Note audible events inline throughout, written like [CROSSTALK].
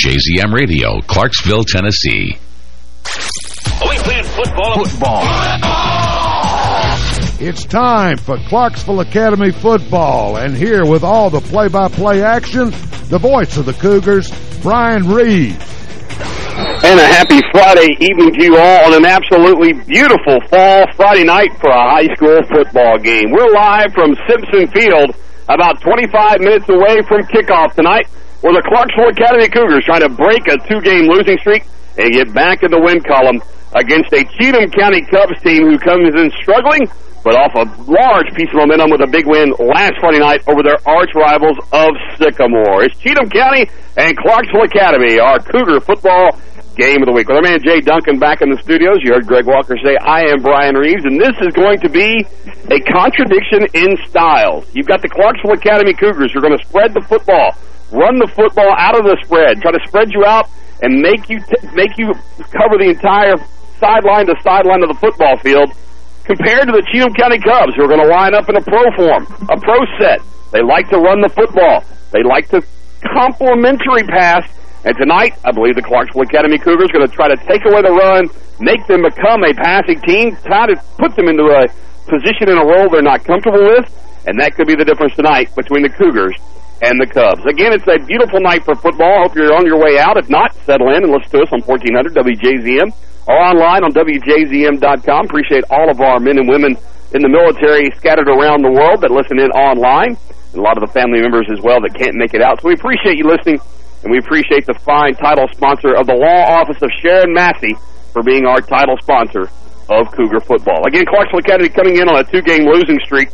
WJZM Radio, Clarksville, Tennessee. Are we playing football? Football. It's time for Clarksville Academy football, and here with all the play-by-play -play action, the voice of the Cougars, Brian Reed. And a happy Friday evening to you all on an absolutely beautiful fall Friday night for a high school football game. We're live from Simpson Field, about 25 minutes away from kickoff tonight, where the Clarksville Academy Cougars trying to break a two-game losing streak and get back in the win column against a Cheatham County Cubs team who comes in struggling, but off a large piece of momentum with a big win last Friday night over their arch rivals of Sycamore. It's Cheatham County and Clarksville Academy, our Cougar football game of the week. With our man Jay Duncan back in the studios, you heard Greg Walker say, I am Brian Reeves, and this is going to be a contradiction in styles. You've got the Clarksville Academy Cougars who are going to spread the football, run the football out of the spread, try to spread you out and make you make you cover the entire sideline to sideline of the football field compared to the Cheatham County Cubs, who are going to line up in a pro form, a pro set. They like to run the football. They like to complementary pass. And tonight, I believe the Clarksville Academy Cougars are going to try to take away the run, make them become a passing team, try to put them into a position in a role they're not comfortable with, and that could be the difference tonight between the Cougars and the Cubs. Again, it's a beautiful night for football. Hope you're on your way out. If not, settle in and listen to us on 1400 WJZM or online on WJZM.com. Appreciate all of our men and women in the military scattered around the world that listen in online, and a lot of the family members as well that can't make it out. So we appreciate you listening, and we appreciate the fine title sponsor of the Law Office of Sharon Massey for being our title sponsor of Cougar football. Again, Clarksville Academy coming in on a two-game losing streak.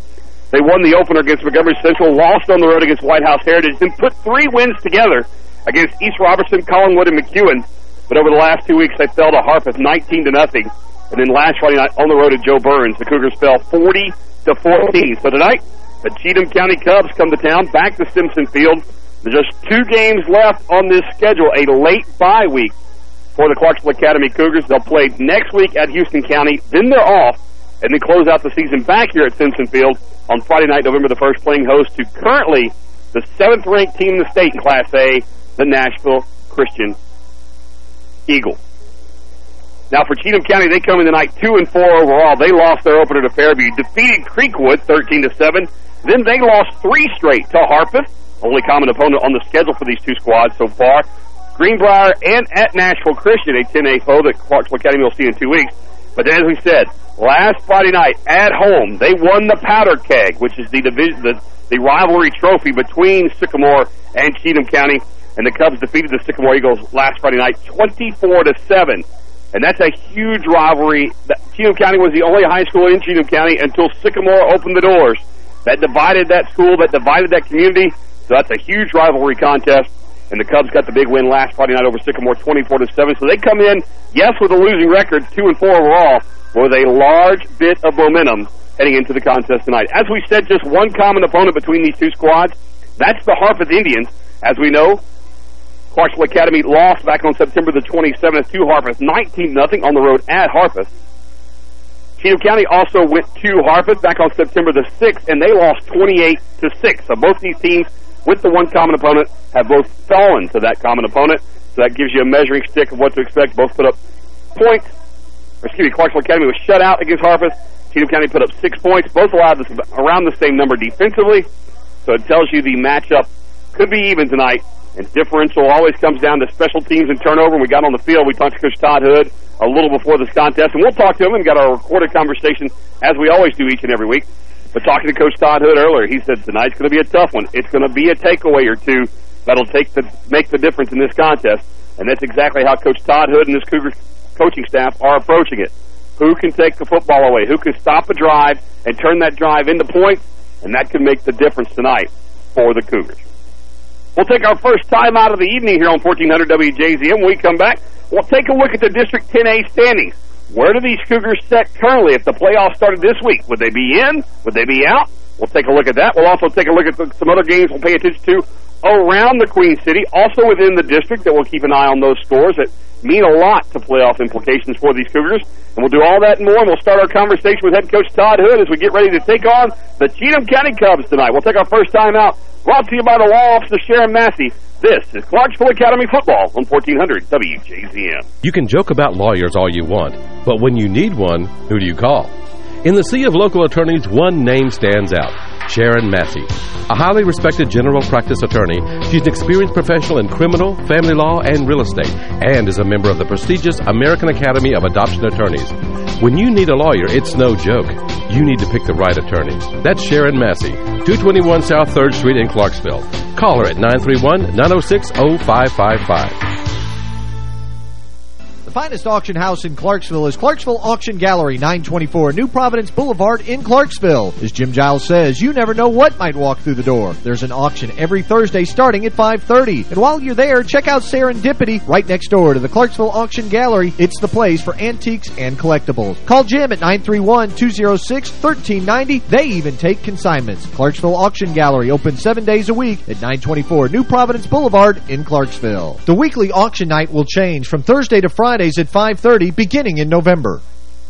They won the opener against Montgomery Central, lost on the road against White House Heritage, then put three wins together against East Robertson, Collinwood, and McEwen. But over the last two weeks, they fell to Harpeth 19 to nothing. And then last Friday night on the road at Jo Byrns, the Cougars fell 40 to 14. So tonight, the Cheatham County Cubs come to town, back to Simpson Field. There's just two games left on this schedule, a late bye week for the Clarksville Academy Cougars. They'll play next week at Houston County, then they're off, and then close out the season back here at Simpson Field on Friday night, November the 1st, playing host to currently the seventh-ranked team in the state in Class A, the Nashville Christian Eagle. Now for Cheatham County, they come in tonight two and four overall. They lost their opener to Fairview, defeated Creekwood thirteen to seven. Then they lost three straight to Harpeth, only common opponent on the schedule for these two squads so far. Greenbrier and at Nashville Christian, a 10A foe that Clarksville Academy will see in two weeks. But as we said, last Friday night at home, they won the Powder Keg, which is the division, the, the rivalry trophy between Sycamore and Cheatham County and the Cubs defeated the Sycamore Eagles last Friday night 24 to 7. And that's a huge rivalry. Cheatham County was the only high school in Cheatham County until Sycamore opened the doors. That divided that school, that divided that community. So that's a huge rivalry contest. And the Cubs got the big win last Friday night over Sycamore 24 to 7. So they come in, yes, with a losing record, 2 and 4 overall, with a large bit of momentum heading into the contest tonight. As we said, just one common opponent between these two squads. That's the Harpeth Indians. As we know, Clarksville Academy lost back on September the 27th to Harpeth, 19-0 on the road at Harpeth. Cheatham County also went to Harpeth back on September the 6th, and they lost 28 to 6. So both these teams, with the one common opponent, have both fallen to that common opponent. So that gives you a measuring stick of what to expect. Both put up points. Excuse me, Clarksville Academy was shut out against Harpeth. Cheatham County put up six points. Both allowed this, around the same number defensively. So it tells you the matchup could be even tonight and differential always comes down to special teams and turnover. We got on the field. We talked to Coach Todd Hood a little before this contest, and we'll talk to him and got our recorded conversation as we always do each and every week. But talking to Coach Todd Hood earlier, he said tonight's going to be a tough one. It's going to be a takeaway or two that'll take the make the difference in this contest, and that's exactly how Coach Todd Hood and his Cougar coaching staff are approaching it. Who can take the football away? Who can stop a drive and turn that drive into points? And that could make the difference tonight for the Cougars. We'll take our first time out of the evening here on 1400 WJZM. When we come back, we'll take a look at the District 10A standings. Where do these Cougars set currently if the playoffs started this week? Would they be in? Would they be out? We'll take a look at that. We'll also take a look at some other games we'll pay attention to around the Queen City, also within the district that we'll keep an eye on those scores that mean a lot to playoff implications for these Cougars. And we'll do all that and more, and we'll start our conversation with head coach Todd Hood as we get ready to take on the Cheatham County Cubs tonight. We'll take our first time out, brought to you by the law office of Sharon Massey. This is Clarksville Academy Football on 1400 WJZM. You can joke about lawyers all you want, but when you need one, who do you call? In the sea of local attorneys, one name stands out, Sharon Massey. A highly respected general practice attorney, she's an experienced professional in criminal, family law, and real estate, and is a member of the prestigious American Academy of Adoption Attorneys. When you need a lawyer, it's no joke. You need to pick the right attorney. That's Sharon Massey, 221 South 3rd Street in Clarksville. Call her at 931-906-0555 finest auction house in Clarksville is Clarksville Auction Gallery, 924 New Providence Boulevard in Clarksville. As Jim Giles says, you never know what might walk through the door. There's an auction every Thursday starting at 5.30. And while you're there, check out Serendipity right next door to the Clarksville Auction Gallery. It's the place for antiques and collectibles. Call Jim at 931-206-1390. They even take consignments. Clarksville Auction Gallery open seven days a week at 924 New Providence Boulevard in Clarksville. The weekly auction night will change from Thursday to Friday at 5.30 beginning in November.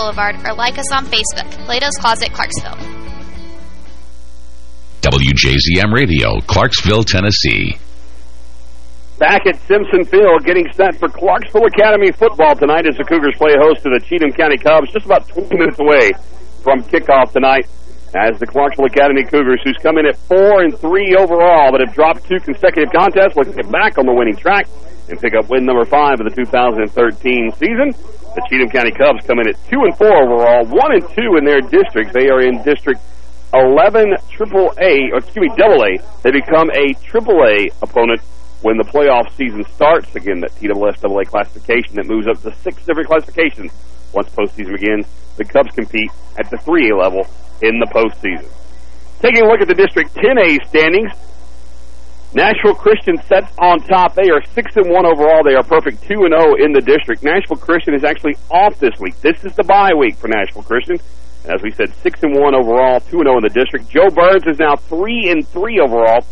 Boulevard or like us on Facebook, Plato's Closet, Clarksville. WJZM Radio, Clarksville, Tennessee. Back at Simpson Field, getting set for Clarksville Academy football tonight as the Cougars play host to the Cheatham County Cubs, just about 20 minutes away from kickoff tonight. As the Clarksville Academy Cougars, who's come in at 4 and three overall, but have dropped two consecutive contests, looking to get back on the winning track and pick up win number five of the 2013 season. The Cheatham County Cubs come in at 2 and 4 overall, 1 and 2 in their district. They are in District 11 Triple A, or excuse me, Double A. They become a Triple A opponent when the playoff season starts. Again, that TWS Double A classification that moves up to six different classifications once postseason begins. The Cubs compete at the 3A level in the postseason. Taking a look at the District 10A standings, Nashville Christian sets on top. They are 6 and one overall. They are perfect 2 and 0 in the district. Nashville Christian is actually off this week. This is the bye week for Nashville Christian. As we said, 6 and one overall, 2 and 0 in the district. Jo Byrns is now 3 and three overall,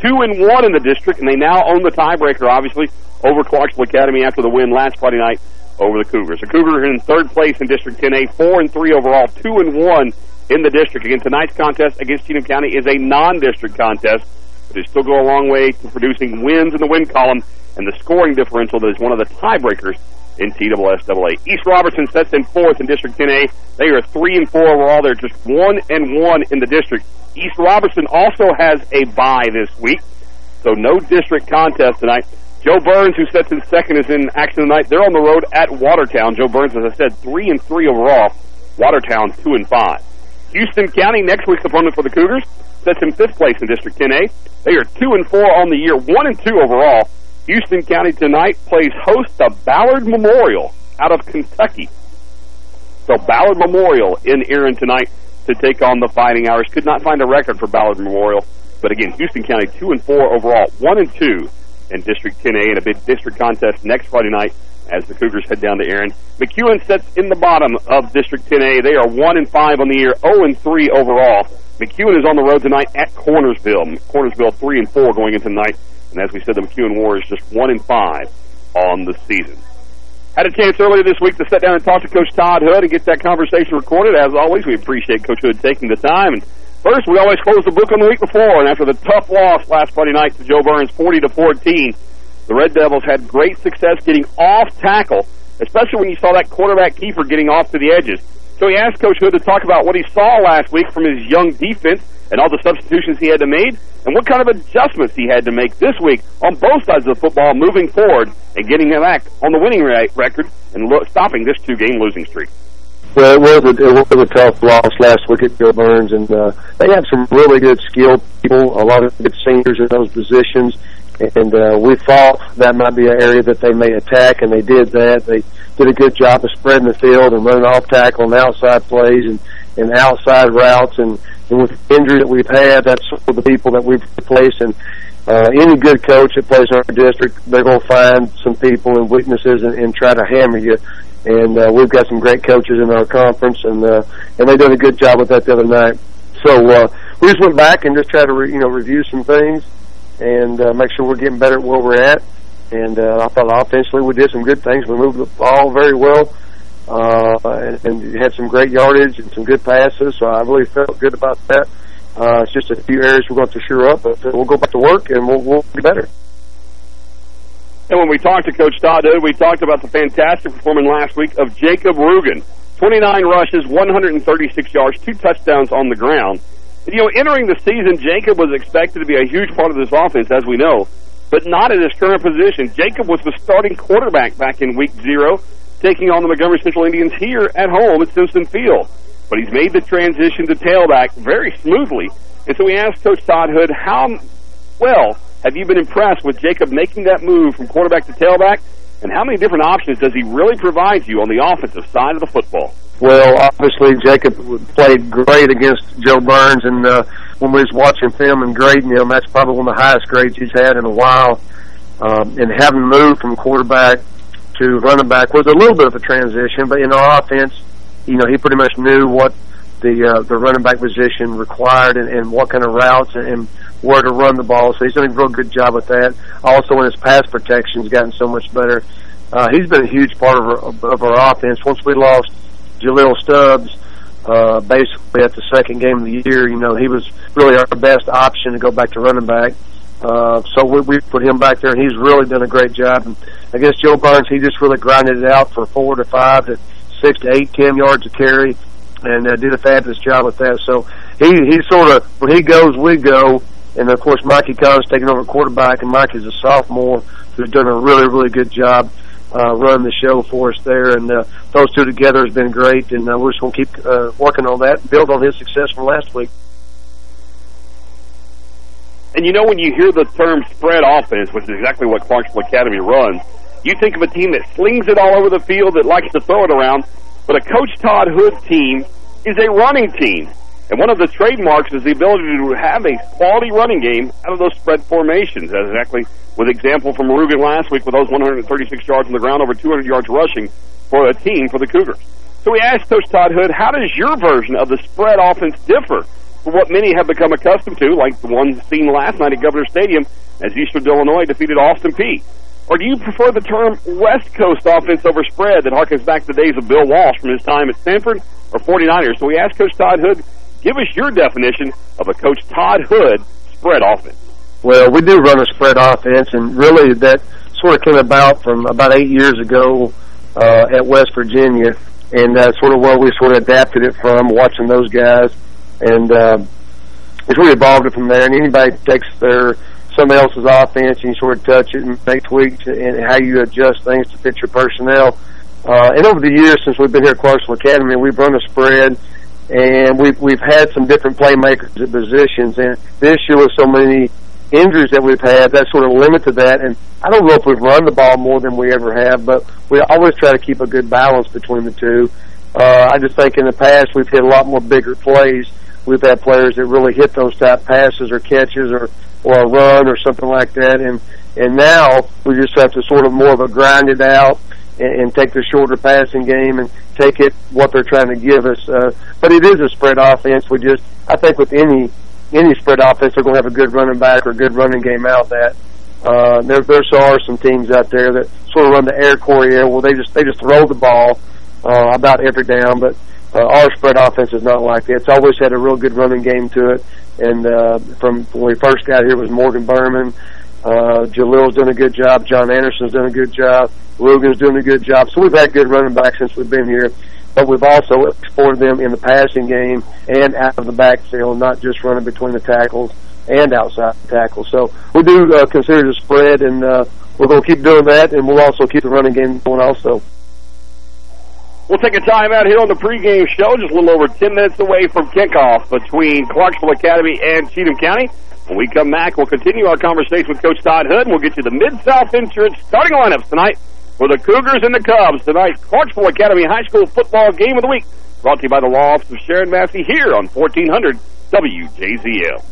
2 and one in the district, and they now own the tiebreaker, obviously, over Clarksville Academy after the win last Friday night over the Cougars. The Cougars in third place in District 10A, 4 and three overall, 2 and one in the district. Again, tonight's contest against Cheatham County is a non-district contest. They still go a long way to producing wins in the win column and the scoring differential that is one of the tiebreakers in TWSAA. East Robertson sets in fourth in District 10A. They are three and four overall. They're just one and one in the district. East Robertson also has a bye this week, so no district contest tonight. Jo Byrns, who sets in second, is in action tonight. They're on the road at Watertown. Jo Byrns, as I said, three and three overall. Watertown two and five. Houston County, next week's opponent for the Cougars, sets in fifth place in District 10A. They are 2 and four on the year, 1 and two overall. Houston County tonight plays host to Ballard Memorial out of Kentucky. So Ballard Memorial in Erin tonight to take on the Fighting Irish. Could not find a record for Ballard Memorial. But again, Houston County 2 and four overall, 1 and two in District 10A in a big district contest next Friday night as the Cougars head down to Erin. McEwen sits in the bottom of District 10A. They are 1 and five on the year, 0 and three overall. McEwen is on the road tonight at Cornersville. Cornersville 3 and four going into tonight. And as we said, the McEwen War is just 1 and five on the season. Had a chance earlier this week to sit down and talk to Coach Todd Hood and get that conversation recorded. As always, we appreciate Coach Hood taking the time. And first, we always close the book on the week before. And after the tough loss last Friday night to Jo Byrns, 40 to 14, the Red Devils had great success getting off tackle, especially when you saw that quarterback keeper getting off to the edges. So he asked Coach Hood to talk about what he saw last week from his young defense and all the substitutions he had to make and what kind of adjustments he had to make this week on both sides of the football moving forward and getting them back on the winning record and stopping this two-game losing streak. Well, it was a it was a tough loss last week at Jo Byrns, and uh, they have some really good skilled people, a lot of good seniors in those positions, and uh, we thought that might be an area that they may attack, and they did that. They did a good job of spreading the field and running off tackle and outside plays and and outside routes, and, and with the injury that we've had, that's sort of the people that we've replaced, and uh, any good coach that plays in our district, they're going to find some people and weaknesses and, and try to hammer you and uh, we've got some great coaches in our conference, and uh, and they did a good job with that the other night. So uh, we just went back and just tried to re, you know review some things and uh, make sure we're getting better at where we're at. And uh, I thought offensively we did some good things. We moved the ball very well uh, and, and had some great yardage and some good passes. So I really felt good about that. Uh, it's just a few areas we're going to sure up, but uh, we'll go back to work and we'll, we'll be better. And when we talked to Coach Todd we talked about the fantastic performance last week of Jacob Rugen. 29 rushes, 136 yards, two touchdowns on the ground. You know, entering the season, Jacob was expected to be a huge part of this offense, as we know, but not at his current position. Jacob was the starting quarterback back in week zero, taking on the Montgomery Central Indians here at home at Simpson Field. But he's made the transition to tailback very smoothly. And so we asked Coach Todd Hood how well have you been impressed with Jacob making that move from quarterback to tailback? And how many different options does he really provide you on the offensive side of the football? Well, obviously, Jacob played great against Jo Byrns, and uh, when we was watching film and grading him, that's probably one of the highest grades he's had in a while. Um, and having moved from quarterback to running back was a little bit of a transition, but in our offense, you know, he pretty much knew what the uh, the running back position required and, and what kind of routes and, and where to run the ball. So he's done a real good job with that. Also, in his pass protection, has gotten so much better. Uh, he's been a huge part of our, of our offense. Once we lost Jaleel Stubbs, uh, basically at the second game of the year, you know, he was really our best option to go back to running back. Uh, so we, we put him back there, and he's really done a great job. And against Jo Byrns, he just really grinded it out for four to five to six to eight, ten yards of carry, and uh, did a fabulous job with that. So he he sort of when he goes, we go. And of course, Mikey Collins taking over quarterback, and Mike is a sophomore who's done a really, really good job uh, running the show for us there. And uh, those two together has been great, and uh, we're just going to keep uh, working on that, build on his success from last week. And you know, when you hear the term spread offense, which is exactly what Clarksville Academy runs, you think of a team that slings it all over the field, that likes to throw it around. But a Coach Todd Hood team is a running team. And one of the trademarks is the ability to have a quality running game out of those spread formations. That's exactly with example from Rugen last week with those 136 yards on the ground, over 200 yards rushing for a team for the Cougars. So we asked Coach Todd Hood, how does your version of the spread offense differ from what many have become accustomed to, like the one seen last night at Governor Stadium as Eastern Illinois defeated Austin Peay? Or do you prefer the term West Coast offense over spread that harkens back to the days of Bill Walsh from his time at Stanford or 49ers? So we asked Coach Todd Hood, Give us your definition of a Coach Todd Hood spread offense. Well, we do run a spread offense, and really that sort of came about from about eight years ago uh, at West Virginia, and that's sort of where we sort of adapted it from, watching those guys, and uh, it's really evolved it from there. And anybody takes their somebody else's offense and you sort of touch it and make tweaks and how you adjust things to fit your personnel. Uh, and over the years since we've been here at Clarksville Academy, we've run a spread and we've we've had some different playmakers at positions. And this year with so many injuries that we've had, that sort of limited that. And I don't know if we've run the ball more than we ever have, but we always try to keep a good balance between the two. Uh, I just think in the past we've hit a lot more bigger plays. We've had players that really hit those type passes or catches or or a run or something like that. And and now we just have to sort of more of a grind it out and, and take the shorter passing game and take it what they're trying to give us. Uh, but it is a spread offense. We just, I think with any any spread offense, they're going to have a good running back or a good running game out that. Uh, there, there are some teams out there that sort of run the Air Raid where they just they just throw the ball uh, about every down, but uh, our spread offense is not like that. It's always had a real good running game to it. And uh, from when we first got here, it was Morgan Berman, Uh, Jalil's done a good job. John Anderson's done a good job. Logan's doing a good job. So we've had good running backs since we've been here. But we've also explored them in the passing game and out of the backfield, not just running between the tackles and outside the tackles. So we do uh, consider the spread, and uh, we're going to keep doing that, and we'll also keep the running game going also. We'll take a time out here on the pregame show, just a little over 10 minutes away from kickoff between Clarksville Academy and Cheatham County. When we come back, we'll continue our conversation with Coach Todd Hood, and we'll get you the Mid-South Insurance starting lineups tonight for the Cougars and the Cubs. Tonight, Clarksville Academy High School football game of the week, brought to you by the law office of Sharon Massey here on 1400 WJZM.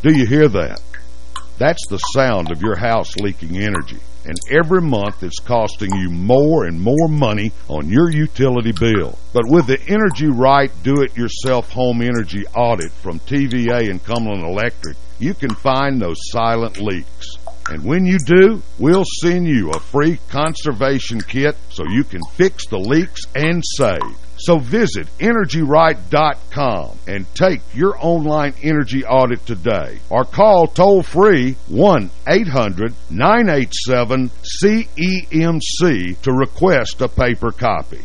Do you hear that? That's the sound of your house leaking energy. And every month it's costing you more and more money on your utility bill. But with the Energy Right Do-It-Yourself Home Energy Audit from TVA and Cumberland Electric, you can find those silent leaks. And when you do, we'll send you a free conservation kit so you can fix the leaks and save. So visit EnergyRight.com and take your online energy audit today. Or call toll-free 1-800-987-CEMC to request a paper copy.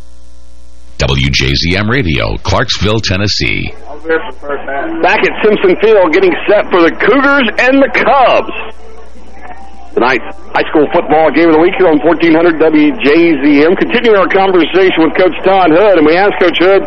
WJZM Radio, Clarksville, Tennessee. Back at Simpson Field, getting set for the Cougars and the Cubs. Tonight's high school football game of the week here on 1400 WJZM. Continuing our conversation with Coach Todd Hood, and we asked Coach Hood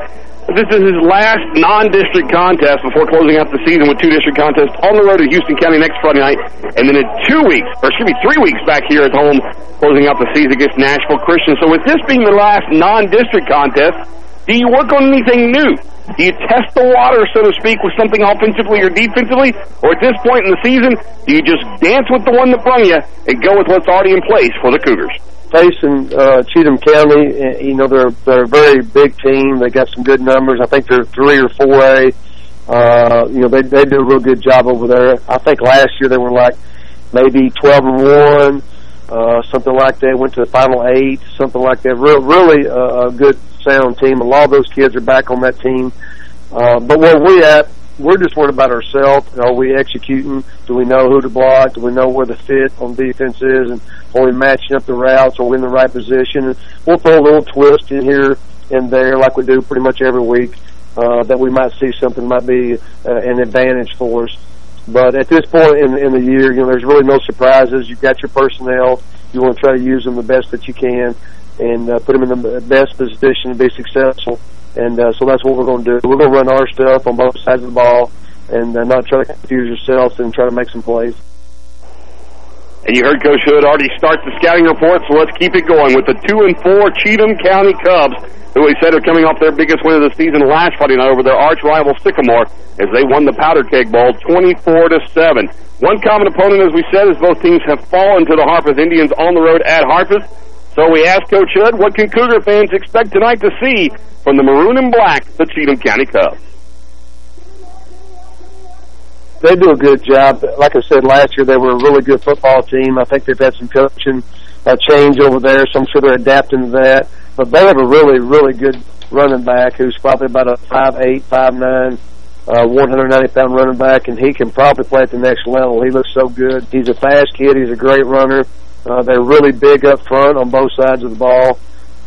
this is his last non-district contest before closing out the season with two district contests on the road to Houston County next Friday night, and then in two weeks, or excuse me, three weeks back here at home, closing out the season against Nashville Christian. So with this being the last non-district contest, do you work on anything new? Do you test the water, so to speak, with something offensively or defensively? Or at this point in the season, do you just dance with the one that brung you and go with what's already in place for the Cougars? Facing uh, Cheatham County, you know, they're they're a very big team. They got some good numbers. I think they're three or four A. Uh, you know, they they do a real good job over there. I think last year they were like maybe twelve and one, uh, something like that. Went to the final eight, something like that. Real, really a, a good sound team. A lot of those kids are back on that team. Uh, but where we at, we're just worried about ourselves. Are we executing? Do we know who to block? Do we know where the fit on defense is? And are we matching up the routes? Are we in the right position? And we'll throw a little twist in here and there like we do pretty much every week uh, that we might see something might be uh, an advantage for us. But at this point in, in the year, you know, there's really no surprises. You've got your personnel. You want to try to use them the best that you can and uh, put them in the best position to be successful. And uh, so that's what we're going to do. We're going to run our stuff on both sides of the ball and uh, not try to confuse yourself and try to make some plays. And you heard Coach Hood already start the scouting report, so let's keep it going with the 2 and four Cheatham County Cubs, who we said are coming off their biggest win of the season last Friday night over their arch rival Sycamore as they won the Powder Keg Bowl 24 to 7. One common opponent, as we said, is both teams have fallen to the Harpeth Indians on the road at Harpeth. So we asked Coach Hood, what can Cougar fans expect tonight to see from the maroon and black, the Cheatham County Cubs? they do a good job. Like I said, last year they were a really good football team. I think they've had some coaching uh, change over there, so I'm sure they're adapting to that. But they have a really, really good running back who's probably about a five eight, five nine, uh, 190 pound running back, and he can probably play at the next level. He looks so good. He's a fast kid. He's a great runner. Uh, they're really big up front on both sides of the ball.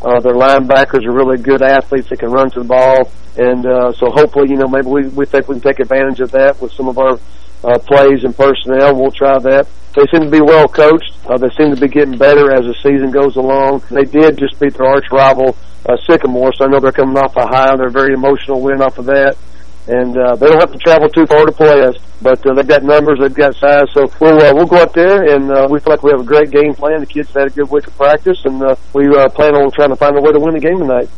Uh, their linebackers are really good athletes that can run to the ball. And uh, so hopefully, you know, maybe we, we think we can take advantage of that with some of our uh, plays and personnel. We'll try that. They seem to be well coached. Uh, they seem to be getting better as the season goes along. They did just beat their arch rival, uh, Sycamore, so I know they're coming off a high. They're very emotional win off of that and uh, they don't have to travel too far to play us. But uh, they've got numbers, they've got size, so we'll uh, we'll go up there, and uh, we feel like we have a great game plan. The kids had a good week of practice, and uh, we uh, plan on trying to find a way to win the game tonight.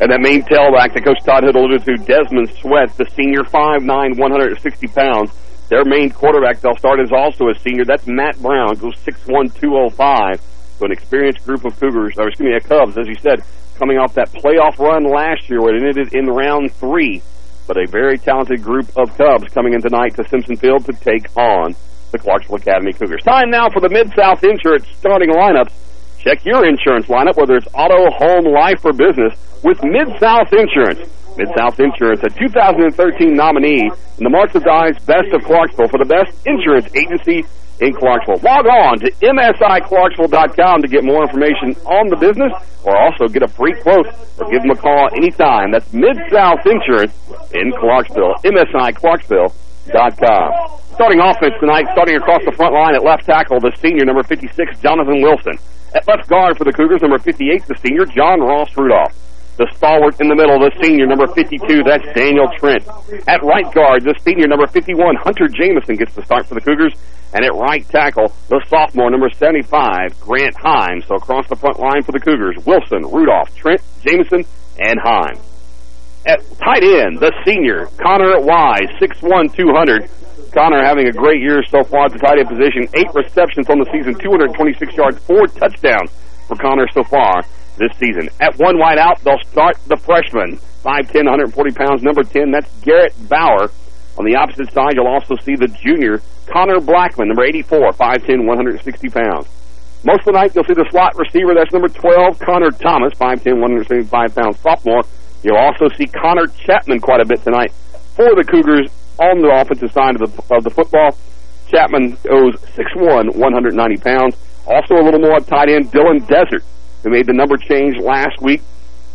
And that main tailback that Coach Todd had alluded to, Desmond Sweat, the senior, 5'9", 160 pounds. Their main quarterback they'll start is also a senior. That's Matt Brown, goes 6'1", 205. So an experienced group of Cougars, or excuse me, a Cubs, as you said, coming off that playoff run last year where it ended in round three but a very talented group of Cubs coming in tonight to Simpson Field to take on the Clarksville Academy Cougars. Time now for the Mid-South Insurance starting lineups. Check your insurance lineup, whether it's auto, home, life, or business, with Mid-South Insurance. Mid-South Insurance, a 2013 nominee in the Marks of Dice Best of Clarksville for the best insurance agency in Clarksville. Log on to MSIClarksville.com to get more information on the business or also get a free quote or give them a call anytime. That's Mid-South Insurance in Clarksville. MSIClarksville.com. Starting offense tonight, starting across the front line at left tackle, the senior, number 56, Jonathan Wilson. At left guard for the Cougars, number 58, the senior, John Ross Rudolph. The stalwart in the middle, the senior, number 52, that's Daniel Trent. At right guard, the senior, number 51, Hunter Jameson gets the start for the Cougars. And at right tackle, the sophomore, number 75, Grant Himes. So across the front line for the Cougars, Wilson, Rudolph, Trent, Jameson, and Himes. At tight end, the senior, Connor Wise, 6'1", 200. Connor having a great year so far at the tight end position. Eight receptions on the season, 226 yards, four touchdowns for Connor so far this season. At one wide out, they'll start the freshman, 5'10", 140 pounds, number 10. That's Garrett Bauer. On the opposite side, you'll also see the junior, Connor Blackman, number 84, 5'10", 160 pounds. Most of the night, you'll see the slot receiver. That's number 12, Connor Thomas, 5'10", 175 pounds, sophomore. You'll also see Connor Chapman quite a bit tonight for the Cougars on the offensive side of the, of the football. Chapman goes 6'1", 190 pounds. Also a little more tight end, Dylan Desert, who made the number change last week.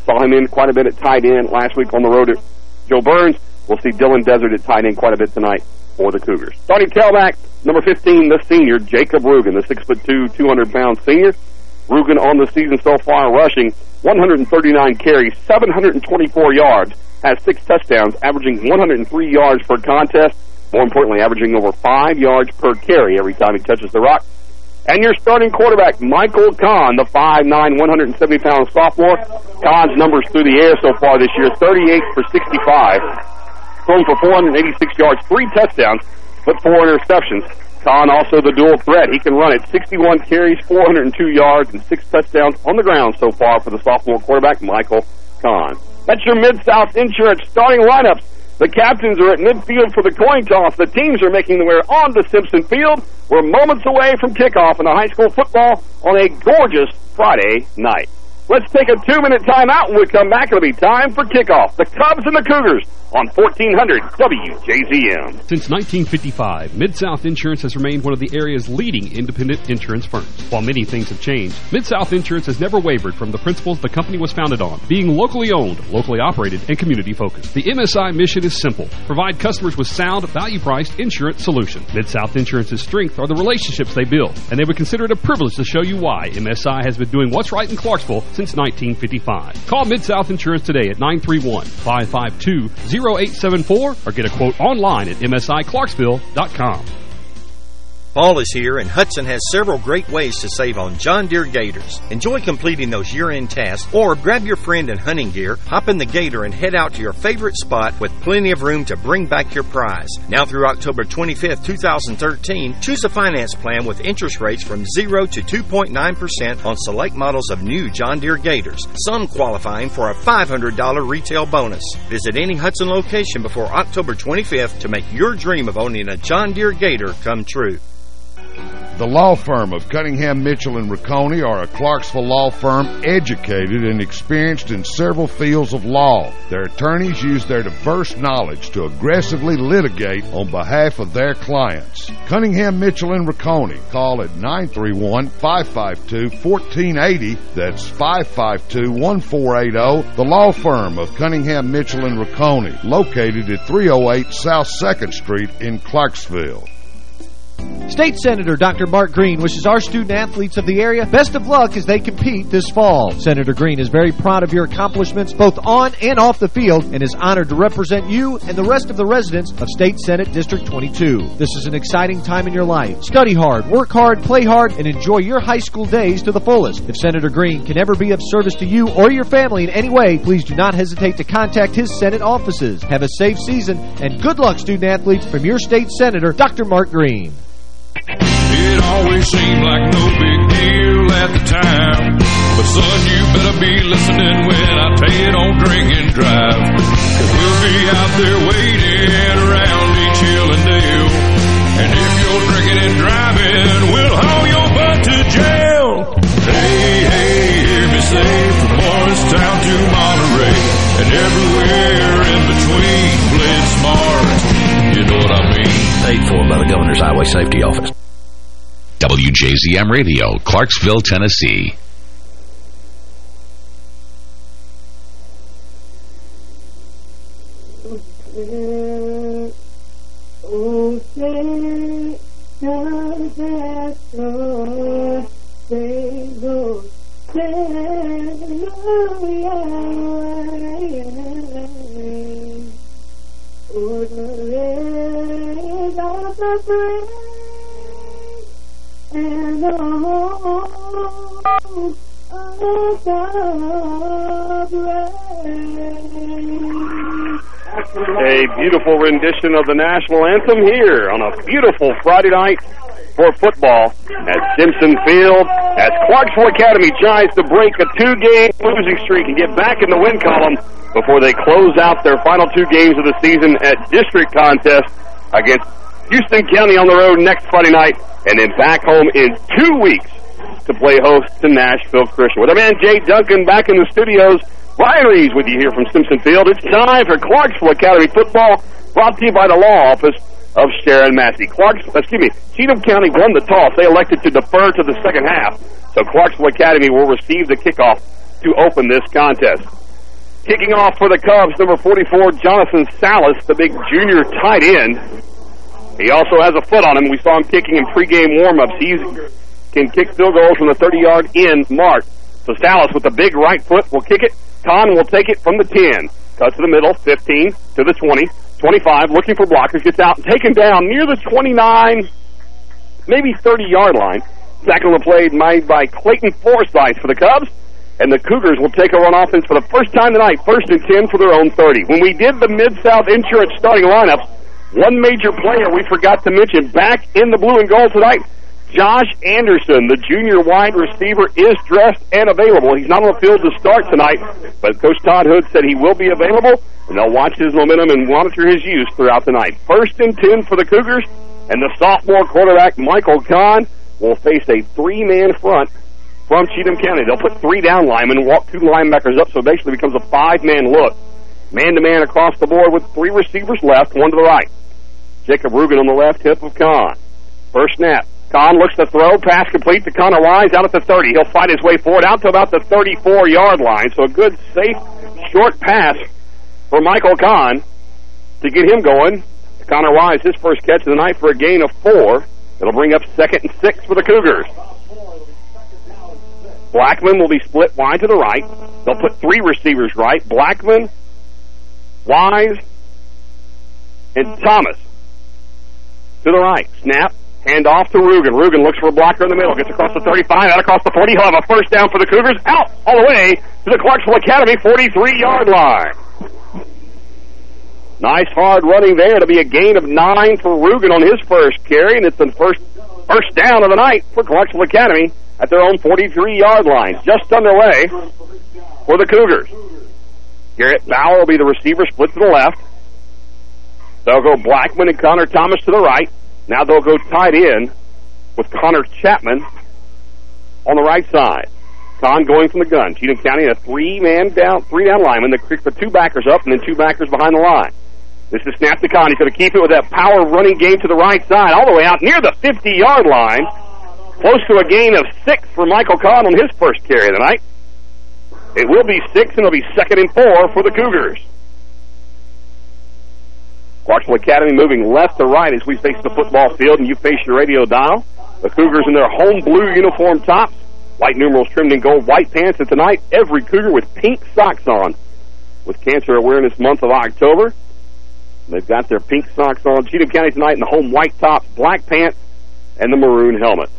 Saw him in quite a bit at tight end last week on the road at Jo Byrns. We'll see Dylan Desert at tight end quite a bit tonight for the Cougars. Starting tailback, number 15, the senior, Jacob Rugen, the 6'2", 200-pound senior. Rugen on the season so far rushing 139 carries, 724 yards, has six touchdowns, averaging 103 yards per contest. More importantly, averaging over five yards per carry every time he touches the rock. And your starting quarterback, Michael Kahn, the 5'9", 170-pound sophomore. Kahn's numbers through the air so far this year, 38 for 65. Thrown for 486 yards, three touchdowns, but four interceptions. Kahn also the dual threat. He can run it 61 carries, 402 yards, and six touchdowns on the ground so far for the sophomore quarterback, Michael Kahn. That's your Mid-South Insurance starting lineups. The captains are at midfield for the coin toss. The teams are making their way on to Simpson Field. We're moments away from kickoff in the high school football on a gorgeous Friday night. Let's take a two-minute timeout. When we come back, it'll be time for kickoff. The Cubs and the Cougars on 1400 WJZM. Since 1955, Mid-South Insurance has remained one of the area's leading independent insurance firms. While many things have changed, Mid-South Insurance has never wavered from the principles the company was founded on, being locally owned, locally operated, and community-focused. The MSI mission is simple. Provide customers with sound, value-priced insurance solutions. Mid-South Insurance's strength are the relationships they build, and they would consider it a privilege to show you why MSI has been doing what's right in Clarksville since 1955. Call Mid-South Insurance today at 931-552-0874 or get a quote online at msiclarksville.com. Fall is here and Hudson has several great ways to save on John Deere Gators. Enjoy completing those year-end tasks or grab your friend and hunting gear, hop in the Gator and head out to your favorite spot with plenty of room to bring back your prize. Now through October 25th, 2013, choose a finance plan with interest rates from 0 to 2.9% on select models of new John Deere Gators, some qualifying for a $500 retail bonus. Visit any Hudson location before October 25th to make your dream of owning a John Deere Gator come true. The law firm of Cunningham, Mitchell, and Rocconi are a Clarksville law firm educated and experienced in several fields of law. Their attorneys use their diverse knowledge to aggressively litigate on behalf of their clients. Cunningham, Mitchell, and Rocconi. Call at 931-552-1480. That's 552-1480. The law firm of Cunningham, Mitchell, and Rocconi. Located at 308 South 2nd Street in Clarksville. State Senator Dr. Mark Green wishes our student-athletes of the area best of luck as they compete this fall. Senator Green is very proud of your accomplishments both on and off the field and is honored to represent you and the rest of the residents of State Senate District 22. This is an exciting time in your life. Study hard, work hard, play hard, and enjoy your high school days to the fullest. If Senator Green can ever be of service to you or your family in any way, please do not hesitate to contact his Senate offices. Have a safe season, and good luck, student-athletes, from your state senator, Dr. Mark Green. Always seemed like no big deal at the time. But son, you better be listening when I tell you don't drink and drive. Cause we'll be out there waiting around each hill and dale. And if you're drinking and driving, we'll haul your butt to jail. Hey, hey, hear me say from Morristown to Monterey. And everywhere in between, play smart. You know what I mean? Paid for by the Governor's Highway Safety Office. WJZM Radio, Clarksville, Tennessee. Oh, A beautiful rendition of the national anthem here on a beautiful Friday night for football at Simpson Field. As Clarksville Academy tries to break a two-game losing streak and get back in the win column before they close out their final two games of the season at district contest against Houston County on the road next Friday night and then back home in two weeks to play host to Nashville Christian. With our man Jay Duncan back in the studios, Brian with you here from Simpson Field. It's time for Clarksville Academy football brought to you by the law office of Sharon Massey. Clarks, excuse me, Cheatham County won the toss. They elected to defer to the second half, so Clarksville Academy will receive the kickoff to open this contest. Kicking off for the Cubs, number 44, Jonathan Salas, the big junior tight end. He also has a foot on him. We saw him kicking in pregame warm-ups. He can kick field goals from the 30-yard in mark. So Salas with the big right foot will kick it. Kahn will take it from the 10. Cuts to the middle, 15 to the 20. 25, looking for blockers, gets out, taken down near the 29, maybe 30-yard line. Second the play made by Clayton Forsythe for the Cubs, and the Cougars will take a run offense for the first time tonight, first and 10 for their own 30. When we did the Mid-South Insurance starting lineups, one major player we forgot to mention back in the blue and gold tonight, Josh Anderson, the junior wide receiver, is dressed and available. He's not on the field to start tonight, but Coach Todd Hood said he will be available, and they'll watch his momentum and monitor his use throughout the night. First and 10 for the Cougars, and the sophomore quarterback, Michael Kahn, will face a three-man front from Cheatham County. They'll put three down linemen, walk two linebackers up, so it basically becomes a five-man look. Man-to-man -man across the board with three receivers left, one to the right. Jacob Rugen on the left hip of Kahn. First snap. Kahn looks to throw, pass complete to Connor Wise out at the 30. He'll fight his way forward out to about the 34-yard line. So a good, safe, short pass for Michael Kahn to get him going. Connor Wise, his first catch of the night for a gain of four. It'll bring up second and six for the Cougars. Blackman will be split wide to the right. They'll put three receivers right. Blackman, Wise, and Thomas to the right. Snap. Hand off to Rugen. Rugen looks for a blocker in the middle. Gets across the 35, out across the 40. He'll have a first down for the Cougars. Out all the way to the Clarksville Academy 43-yard line. Nice hard running there. It'll be a gain of nine for Rugen on his first carry, and it's the first first down of the night for Clarksville Academy at their own 43-yard line. Just underway for the Cougars. Garrett Bauer will be the receiver, split to the left. They'll go Blackman and Connor Thomas to the right. Now they'll go tight end with Connor Chapman on the right side. Kahn going from the gun. Cheatham County a three-man down, three-down lineman. Kick the two backers up and then two backers behind the line. This is snap to Kahn. He's going to keep it with that power running game to the right side, all the way out near the 50-yard line. Close to a gain of six for Michael Kahn on his first carry of the night. It will be six, and it'll be second and four for the Cougars. Clarksville Academy moving left to right as we face the football field and you face your radio dial. The Cougars in their home blue uniform tops, white numerals trimmed in gold white pants, and tonight every Cougar with pink socks on. With Cancer Awareness Month of October, they've got their pink socks on. Cheatham County tonight in the home white tops, black pants, and the maroon helmets.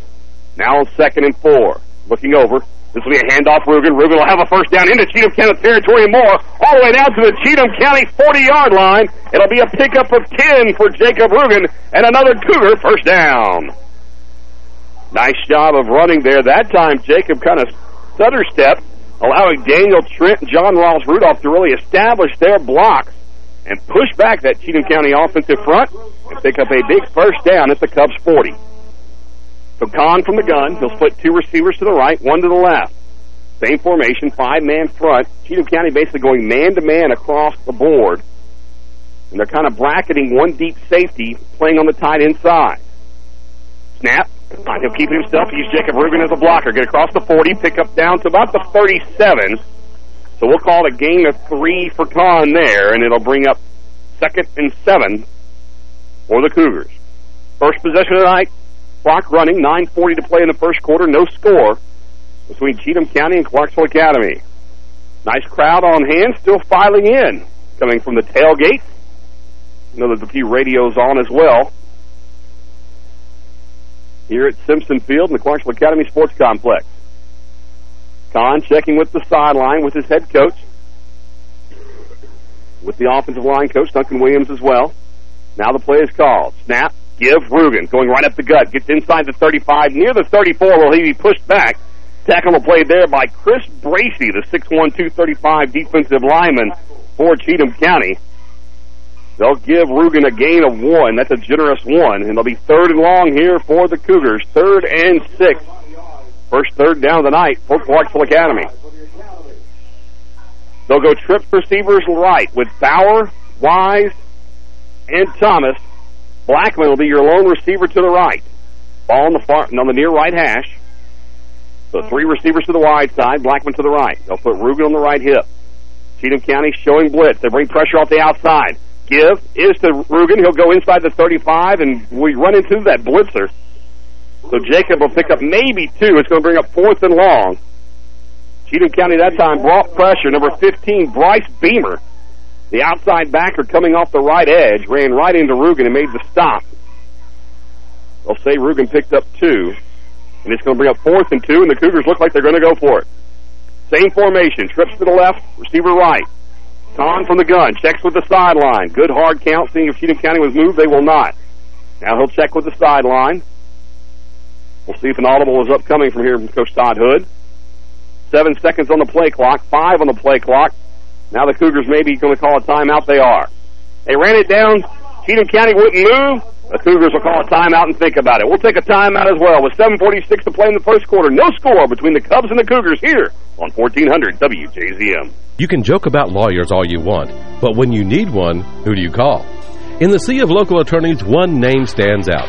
Now on second and four, looking over, this will be a handoff Rugen. Rugen will have a first down into Cheatham County territory and more, all the way down to the Cheatham County 40-yard line. It'll be a pickup of 10 for Jacob Rugen and another Cougar first down. Nice job of running there. That time, Jacob kind of stutter step, allowing Daniel Trent and John Ross Rudolph to really establish their blocks and push back that Cheatham County offensive front and pick up a big first down at the Cubs 40. So Kahn from the gun. He'll split two receivers to the right, one to the left. Same formation, five-man front. Cheatham County basically going man-to-man across the board. And they're kind of bracketing one deep safety playing on the tight end side. Snap. He'll keep it himself. Use Jacob Rugen as a blocker. Get across the 40, pick up down to about the 37. So we'll call it a gain of three for Kahn there, and it'll bring up second and seven for the Cougars. First possession of the night, Clock running, 9.40 to play in the first quarter, no score between Cheatham County and Clarksville Academy. Nice crowd on hand, still filing in, coming from the tailgate. I know there's a few radios on as well. Here at Simpson Field in the Clarksville Academy Sports Complex. Kahn checking with the sideline with his head coach. With the offensive line coach, Duncan Williams as well. Now the play is called. Snap, Give Rugen going right up the gut. Gets inside the 35. Near the 34 will he be pushed back. Tackle play there by Chris Bracey, the 6'1", 235 defensive lineman for Cheatham County. They'll give Rugen a gain of one. That's a generous one. And they'll be third and long here for the Cougars. Third and six. First third down of the night for Clarksville Academy. They'll go trips receivers right with Bauer, Wise, and Thomas Blackman will be your lone receiver to the right. Ball on the far, on the near right hash. So three receivers to the wide side, Blackman to the right. They'll put Rugen on the right hip. Cheatham County showing blitz. They bring pressure off the outside. Give is to Rugen. He'll go inside the 35, and we run into that blitzer. So Jacob will pick up maybe two. It's going to bring up fourth and long. Cheatham County that time brought pressure. Number 15, Bryce Beamer the outside backer coming off the right edge ran right into Rugen and made the stop. They'll say Rugen picked up two. And it's going to bring up fourth and two, and the Cougars look like they're going to go for it. Same formation. Trips to the left, receiver right. Kahn from the gun. Checks with the sideline. Good hard count. Seeing if Cheatham County was moved, they will not. Now he'll check with the sideline. We'll see if an audible is upcoming from here from Coach Todd Hood. Seven seconds on the play clock. Five on the play clock. Now the Cougars maybe going to call a timeout. They are. They ran it down. Cheatham County wouldn't move. The Cougars will call a timeout and think about it. We'll take a timeout as well with 7.46 to play in the first quarter. No score between the Cubs and the Cougars here on 1400 WJZM. You can joke about lawyers all you want, but when you need one, who do you call? In the sea of local attorneys, one name stands out,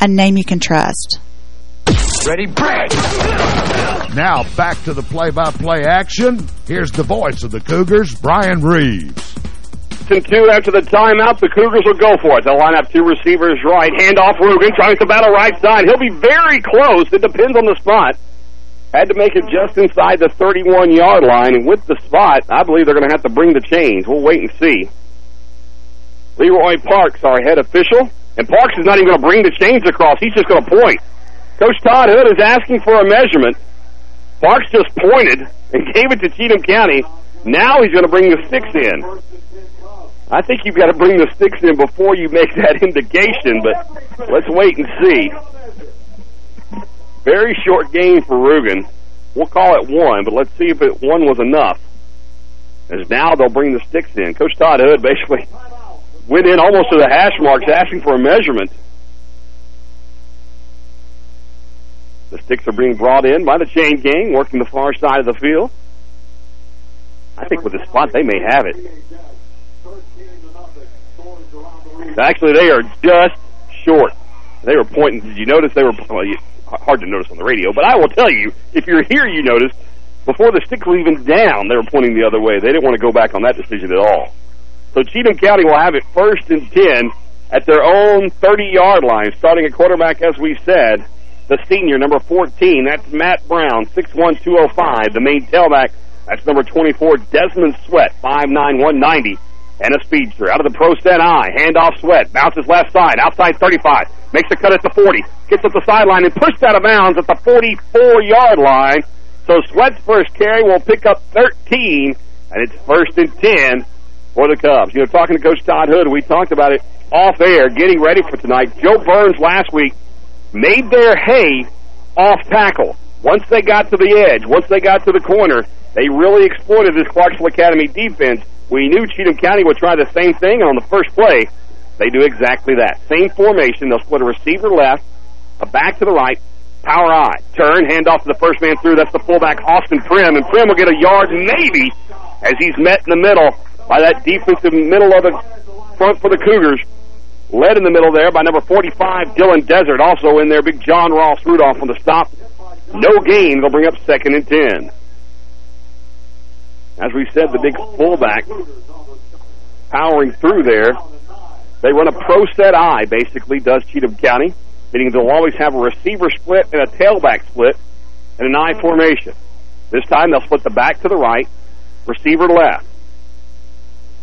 a name you can trust. Ready, break! Now back to the play-by-play action. Here's the voice of the Cougars, Brian Reeves. And two after the timeout, the Cougars will go for it. They'll line up two receivers right, hand off Rugen, trying to battle right side. He'll be very close. It depends on the spot. Had to make it just inside the 31-yard line, and with the spot, I believe they're going to have to bring the chains. We'll wait and see. Leroy Parks, our head official, and Parks is not even going to bring the chains across. He's just going to point. Coach Todd Hood is asking for a measurement. Parks just pointed and [LAUGHS] gave it to Cheatham County. Now he's going to bring the sticks in. I think you've got to bring the sticks in before you make [LAUGHS] that indication, but let's wait and see. Very short game for Rugen. We'll call it one, but let's see if it one was enough. As now they'll bring the sticks in. Coach Todd Hood [LAUGHS] basically went in almost to the hash marks asking for a measurement. The sticks are being brought in by the chain gang, working the far side of the field. I think with the spot, they may have it. Actually, they are just short. They were pointing. Did you notice they were well, hard to notice on the radio? But I will tell you, if you're here, you noticed before the sticks were even down, they were pointing the other way. They didn't want to go back on that decision at all. So Cheatham County will have it first and 10 at their own 30-yard line, starting at quarterback, as we said, the senior, number 14. That's Matt Brown, 6'1", The main tailback, that's number 24, Desmond Sweat, 5'9", 190 and a speedster. Out of the pro set eye, handoff Sweat, bounces left side, outside 35, makes a cut at the 40, gets up the sideline and pushed out of bounds at the 44-yard line. So Sweat's first carry will pick up 13, and it's first and 10 for the Cubs. You know, talking to Coach Todd Hood, we talked about it off air, getting ready for tonight. Jo Byrns last week made their hay off tackle. Once they got to the edge, once they got to the corner, they really exploited this Clarksville Academy defense. We knew Cheatham County would try the same thing, and on the first play, they do exactly that. Same formation. They'll split a receiver left, a back to the right, power eye, turn, hand off to the first man through. That's the fullback, Austin Prim, and Prim will get a yard maybe as he's met in the middle by that defensive middle of the front for the Cougars. Led in the middle there by number 45, Dylan Desert. Also in there, big John Ross Rudolph on the stop. No gain. They'll bring up second and 10. As we said, the big fullback powering through there. They run a pro set eye, basically, does Cheatham County, meaning they'll always have a receiver split and a tailback split and an eye formation. This time they'll split the back to the right, receiver left.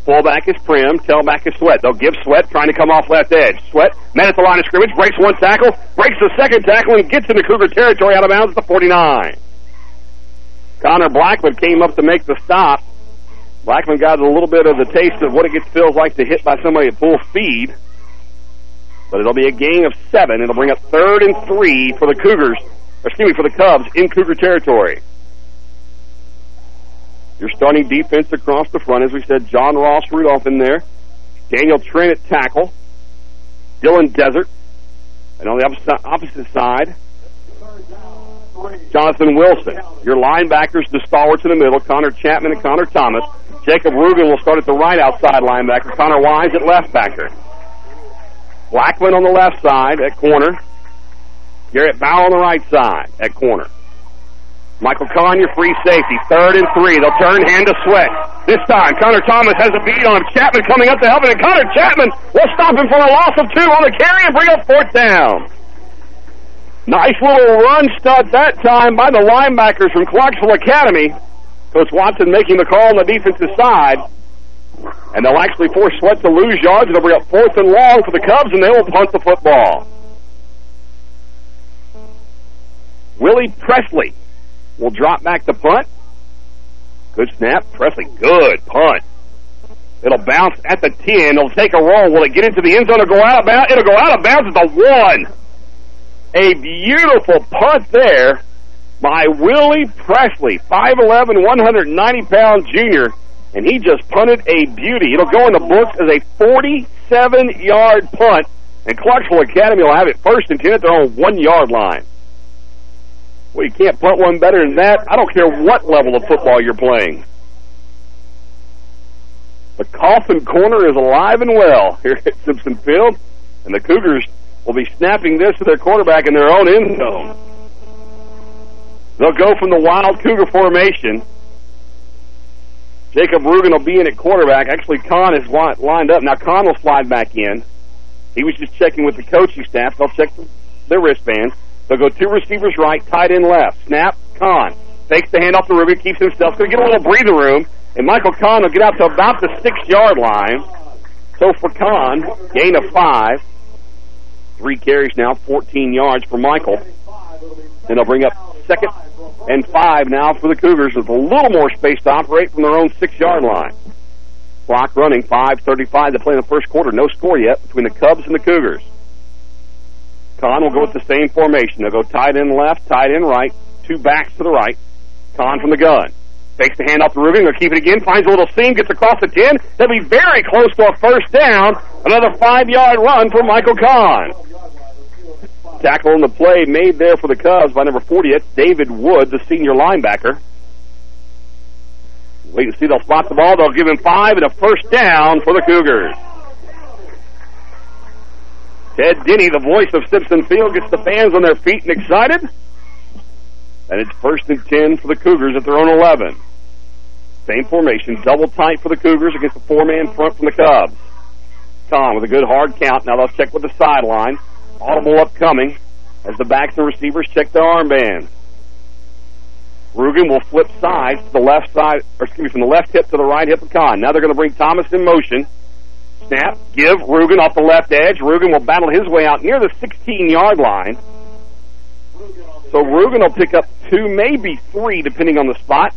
Fullback is Prim, tailback is Sweat. They'll give Sweat trying to come off left edge. Sweat, met at the line of scrimmage, breaks one tackle, breaks the second tackle, and gets into Cougar territory out of bounds at the 49. Connor Blackman came up to make the stop. Blackman got a little bit of the taste of what it feels like to hit by somebody at full speed. But it'll be a gain of seven. It'll bring up third and three for the Cougars, excuse me, for the Cubs in Cougar territory. Your starting defense across the front, as we said, John Ross Rudolph in there. Daniel Trent at tackle. Dylan Desert. And on the opposite, opposite side, Jonathan Wilson. Your linebackers, the stalwarts in the middle, Connor Chapman and Connor Thomas. Jacob Rugen will start at the right outside linebacker. Connor Wise at left backer. Blackman on the left side at corner. Garrett Bauer on the right side at corner. Michael Kahn, your free safety. Third and three. They'll turn hand to sweat. This time, Connor Thomas has a beat on him. Chapman coming up to help him, and Connor Chapman will stop him for a loss of two on the carry and bring up fourth down. Nice little run stud that time by the linebackers from Clarksville Academy. Coach Watson making the call on the defensive side. And they'll actually force Sweat to lose yards. It'll bring up fourth and long for the Cubs, and they will punt the football. Willie Presley will drop back the punt. Good snap. Presley, good punt. It'll bounce at the 10. It'll take a roll. Will it get into the end zone or go out of bounds? It'll go out of bounds at the 1. A beautiful punt there by Willie Presley, 5'11", 190-pound junior, and he just punted a beauty. It'll go in the books as a 47-yard punt, and Clarksville Academy will have it first and 10 at their own one-yard line. Well, you can't punt one better than that. I don't care what level of football you're playing. The Coffin Corner is alive and well [LAUGHS] here at Simpson Field, and the Cougars will be snapping this to their quarterback in their own end zone. They'll go from the wild Cougar formation. Jacob Rugen will be in at quarterback. Actually, Kahn is lined up. Now, Kahn will slide back in. He was just checking with the coaching staff. They'll check their wristbands. They'll go two receivers right, tight end left. Snap, Kahn. Takes the hand off the Rugen, keeps himself. Going to get a little breathing room. And Michael Kahn will get out to about the six-yard line. So for Kahn, gain of five. Three carries now, 14 yards for Michael. And they'll bring up second and five now for the Cougars with a little more space to operate from their own six-yard line. Clock running, 5.35 to play in the first quarter. No score yet between the Cubs and the Cougars. Kahn will go with the same formation. They'll go tight end left, tight end right, two backs to the right. Kahn from the gun. Takes the hand off the Rugen. They'll keep it again. Finds a little seam. Gets across the 10. They'll be very close to a first down. Another five-yard run for Michael Kahn. Tackle in the play made there for the Cubs by number 40. It's David Wood, the senior linebacker. Wait and see. They'll spot the ball. They'll give him five and a first down for the Cougars. Ted Denny, the voice of Simpson Field, gets the fans on their feet and excited. And it's first and 10 for the Cougars at their own 11. Same formation, double tight for the Cougars against the four-man front from the Cubs. Kahn with a good hard count. Now they'll check with the sideline. Audible upcoming as the backs and receivers check their armbands. Rugen will flip sides to the left side, or excuse me, from the left hip to the right hip of Kahn. Now they're going to bring Thomas in motion. Snap, give Rugen off the left edge. Rugen will battle his way out near the 16-yard line. So Rugen will pick up two, maybe three, depending on the spot.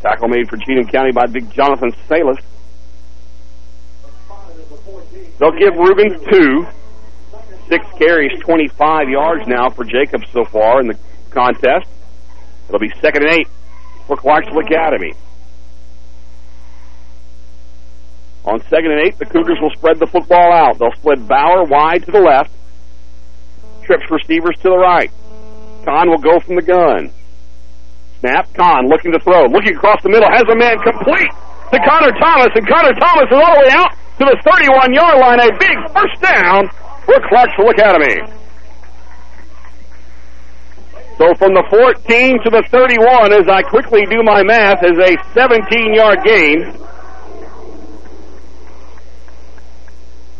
Tackle made for Cheatham County by big Jonathan Salas. They'll give Rugen two. Six carries, 25 yards now for Jacobs so far in the contest. It'll be second and eight for Clarksville Academy. On second and eight, the Cougars will spread the football out. They'll split Bauer wide to the left. Trips receivers to the right. Kahn will go from the gun. Snap. Kahn looking to throw. Looking across the middle. Has a man complete to Connor Thomas. And Connor Thomas is all the way out to the 31-yard line. A big first down for Clarksville Academy. So from the 14 to the 31, as I quickly do my math, is a 17-yard gain.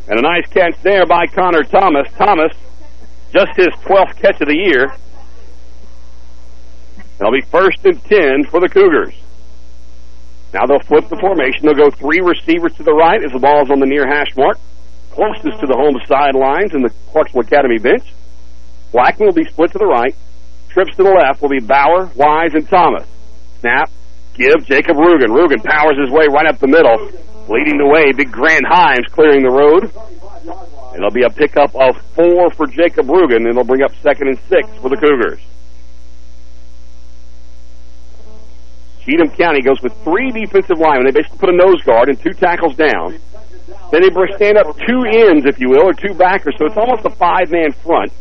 And a nice catch there by Connor Thomas. Thomas, just his 12th catch of the year. It'll be first and 10 for the Cougars. Now they'll flip the formation. They'll go three receivers to the right as the ball's on the near hash mark. Closest to the home sidelines in the Clarksville Academy bench. Blackman will be split to the right. Trips to the left will be Bauer, Wise, and Thomas. Snap. Give Jacob Rugen. Rugen powers his way right up the middle. Leading the way, big Grant Himes clearing the road. And it'll be a pickup of four for Jacob Rugen, and it'll bring up second and six for the Cougars. Cheatham County goes with three defensive linemen. They basically put a nose guard and two tackles down. Then they stand up two ends, if you will, or two backers. So it's almost a five-man front.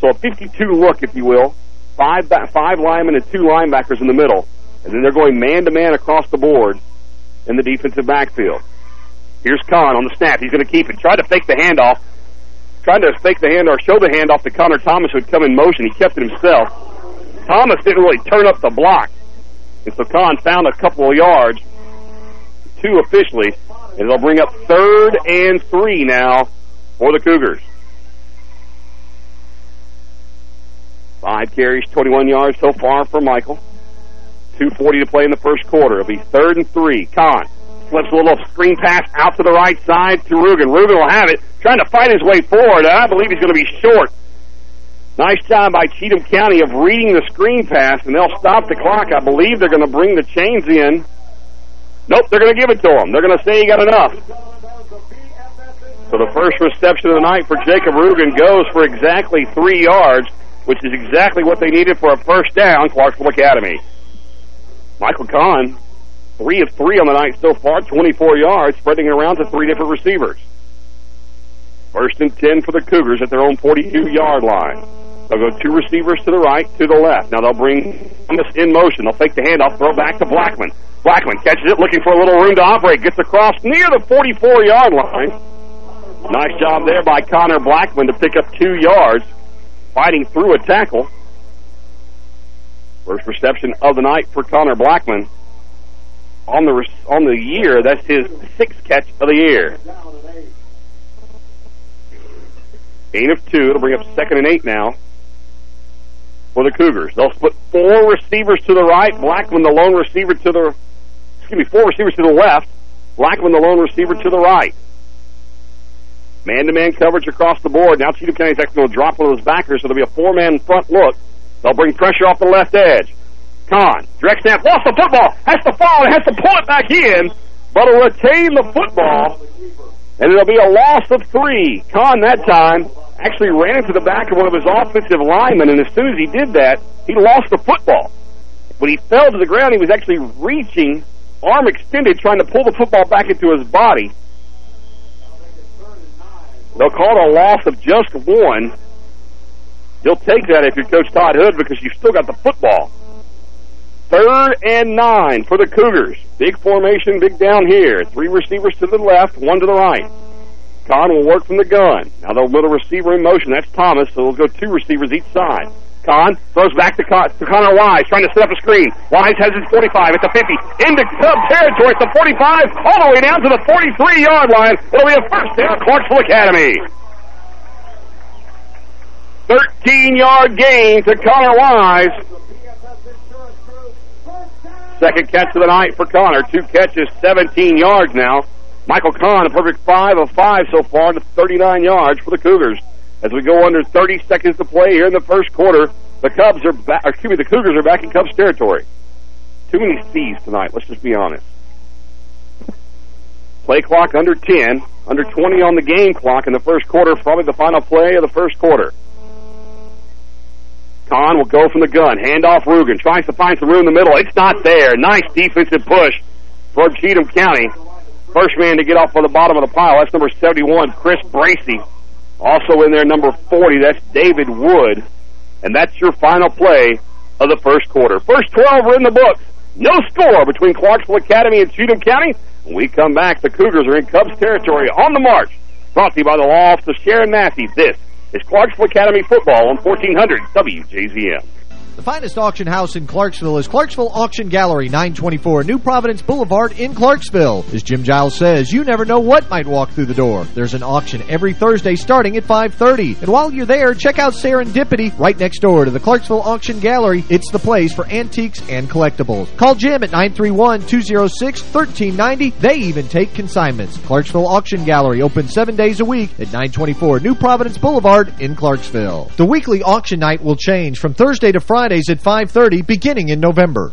So a 52 look, if you will. Five five linemen and two linebackers in the middle. And then they're going man-to-man -man across the board in the defensive backfield. Here's Kahn on the snap. He's going to keep it. Tried to fake the handoff. Trying to fake the handoff, or show the handoff to Connor Thomas who had come in motion. He kept it himself. Thomas didn't really turn up the block. And so Kahn found a couple of yards, two officially, and they'll bring up third and three now for the Cougars. Five carries, 21 yards so far for Michael. 2.40 to play in the first quarter. It'll be third and three. Kahn flips a little screen pass out to the right side to Rugen. Rugen will have it, trying to fight his way forward. I believe he's going to be short. Nice job by Cheatham County of reading the screen pass, and they'll stop the clock. I believe they're going to bring the chains in. Nope, they're going to give it to him. They're going to say he got enough. So the first reception of the night for Jacob Rugen goes for exactly three yards. which is exactly what they needed for a first down, Clarksville Academy. Michael Kahn, three of three on the night so far, 24 yards, spreading it around to three different receivers. First and 10 for the Cougars at their own 42-yard line. They'll go two receivers to the right, to the left. Now they'll bring Thomas in motion. They'll fake the handoff, throw back to Blackman. Blackman catches it, looking for a little room to operate. Gets across near the 44-yard line. Nice job there by Connor Blackman to pick up two yards, fighting through a tackle. First reception of the night for Connor Blackman. On the on the year, that's his sixth catch of the year. Gain of two. It'll bring up second and eight now for the Cougars. They'll split four receivers to the right. Blackman, the lone receiver to the, excuse me, four receivers to the left. Blackman, the lone receiver to the right. Man-to-man coverage across the board. Now Cheatham actually going to drop one of those backers, so there'll be a four-man front look. They'll bring pressure off the left edge. Kahn, direct snap, lost the football, has to fall, and has to pull it back in, but will retain the football, and it'll be a loss of three. Kahn that time actually ran into the back of one of his offensive linemen, and as soon as he did that, he lost the football. When he fell to the ground, he was actually reaching, arm extended, trying to pull the football back into his body. They'll call it a loss of just one. You'll take that if you're Coach Todd Hood because you've still got the football. Third and nine for the Cougars. Big formation, big down here. Three receivers to the left, one to the right. Kahn will work from the gun. Now they'll a receiver in motion. That's Thomas, so they'll go two receivers each side. Kahn throws back to, Kahn to Connor Wise, trying to set up a screen. Wise has his 45 at the 50, into Cub territory at the 45, all the way down to the 43-yard line. It'll be a first down, Clarksville Academy. 13-yard gain to Connor Wise. Second catch of the night for Connor. Two catches, 17 yards now. Michael Kahn, a perfect 5 of 5 so far to 39 yards for the Cougars. As we go under 30 seconds to play here in the first quarter, the Cubs are back, excuse me, the Cougars are back in Cubs territory. Too many C's tonight, let's just be honest. Play clock under 10, under 20 on the game clock in the first quarter, probably the final play of the first quarter. Kahn will go from the gun. Hand off Rugen. Tries to find some room in the middle. It's not there. Nice defensive push for Cheatham County. First man to get off on the bottom of the pile. That's number 71, Chris Bracey. Also in there, number 40, that's David Wood. And that's your final play of the first quarter. First 12 are in the books. No score between Clarksville Academy and Cheatham County. When we come back, the Cougars are in Cubs territory on the march. Brought to you by the law office of Sharon Massey. This is Clarksville Academy Football on 1400 WJZM. The finest auction house in Clarksville is Clarksville Auction Gallery, 924 New Providence Boulevard in Clarksville. As Jim Giles says, you never know what might walk through the door. There's an auction every Thursday starting at 5.30. And while you're there, check out Serendipity right next door to the Clarksville Auction Gallery. It's the place for antiques and collectibles. Call Jim at 931-206-1390. They even take consignments. Clarksville Auction Gallery open seven days a week at 924 New Providence Boulevard in Clarksville. The weekly auction night will change from Thursday to Friday Fridays at 5.30 beginning in November.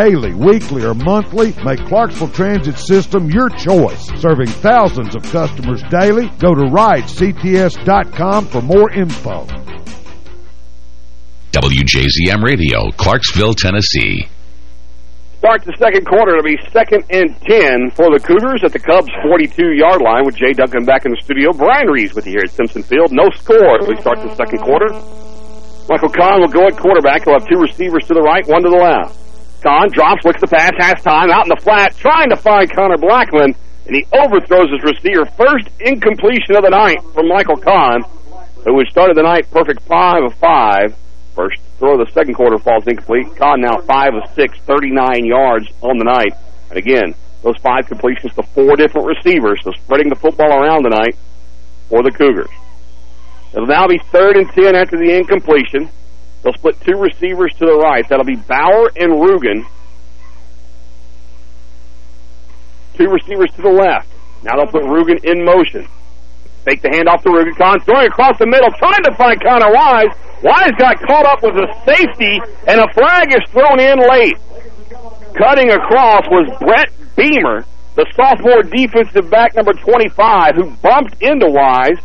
daily, weekly, or monthly, make Clarksville Transit System your choice. Serving thousands of customers daily, go to ridects.com for more info. WJZM Radio, Clarksville, Tennessee. Start the second quarter. It'll be second and 10 for the Cougars at the Cubs' 42-yard line with Jay Duncan back in the studio. Brian Reeves with you here at Simpson Field. No score as we start the second quarter. Michael Kahn will go at quarterback. He'll have two receivers to the right, one to the left. Kahn drops, looks the pass, has time, out in the flat, trying to find Connor Blackman, and he overthrows his receiver. First incompletion of the night from Michael Kahn, who had started the night perfect 5 of 5. First throw of the second quarter falls incomplete. Kahn now 5 of 6, 39 yards on the night. And again, those five completions to four different receivers, so spreading the football around tonight for the Cougars. It'll now be third and 10 after the incompletion. They'll split two receivers to the right. That'll be Bauer and Rugen. Two receivers to the left. Now they'll put Rugen in motion. Fake the handoff to Rugen. Kahn throwing across the middle, trying to find Connor Wise. Wise got caught up with a safety, and a flag is thrown in late. Cutting across was Brett Beamer, the sophomore defensive back number 25, who bumped into Wise.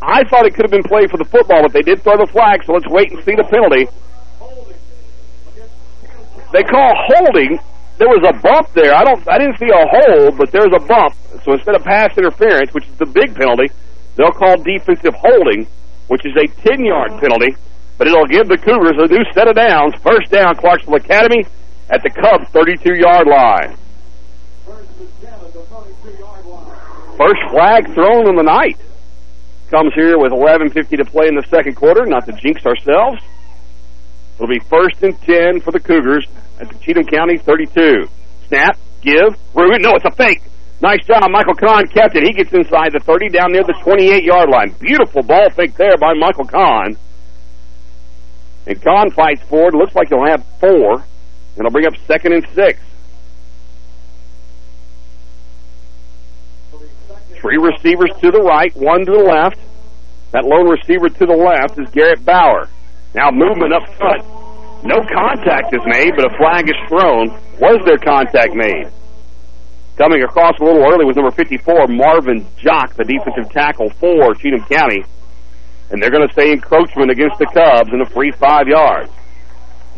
I thought it could have been played for the football, but they did throw the flag, so let's wait and see the penalty. They call holding. There was a bump there. I don't. I didn't see a hold, but there's a bump. So instead of pass interference, which is the big penalty, they'll call defensive holding, which is a 10-yard penalty. But it'll give the Cougars a new set of downs. First down, Clarksville Academy at the Cubs 32-yard line. First flag thrown on the night. Comes here with 11.50 to play in the second quarter, not to jinx ourselves. It'll be first and 10 for the Cougars at the Cheatham County 32. Snap, give, Rugen. No, it's a fake. Nice job. Michael Kahn kept it. He gets inside the 30 down near the 28-yard line. Beautiful ball fake there by Michael Kahn. And Kahn fights forward. Looks like he'll have four. And he'll bring up second and six. Three receivers to the right, one to the left. That lone receiver to the left is Garrett Bauer. Now movement up front. No contact is made, but a flag is thrown. Was there contact made? Coming across a little early was number 54, Marvin Jock, the defensive tackle for Cheatham County. And they're going to say encroachment against the Cubs in a free five yards.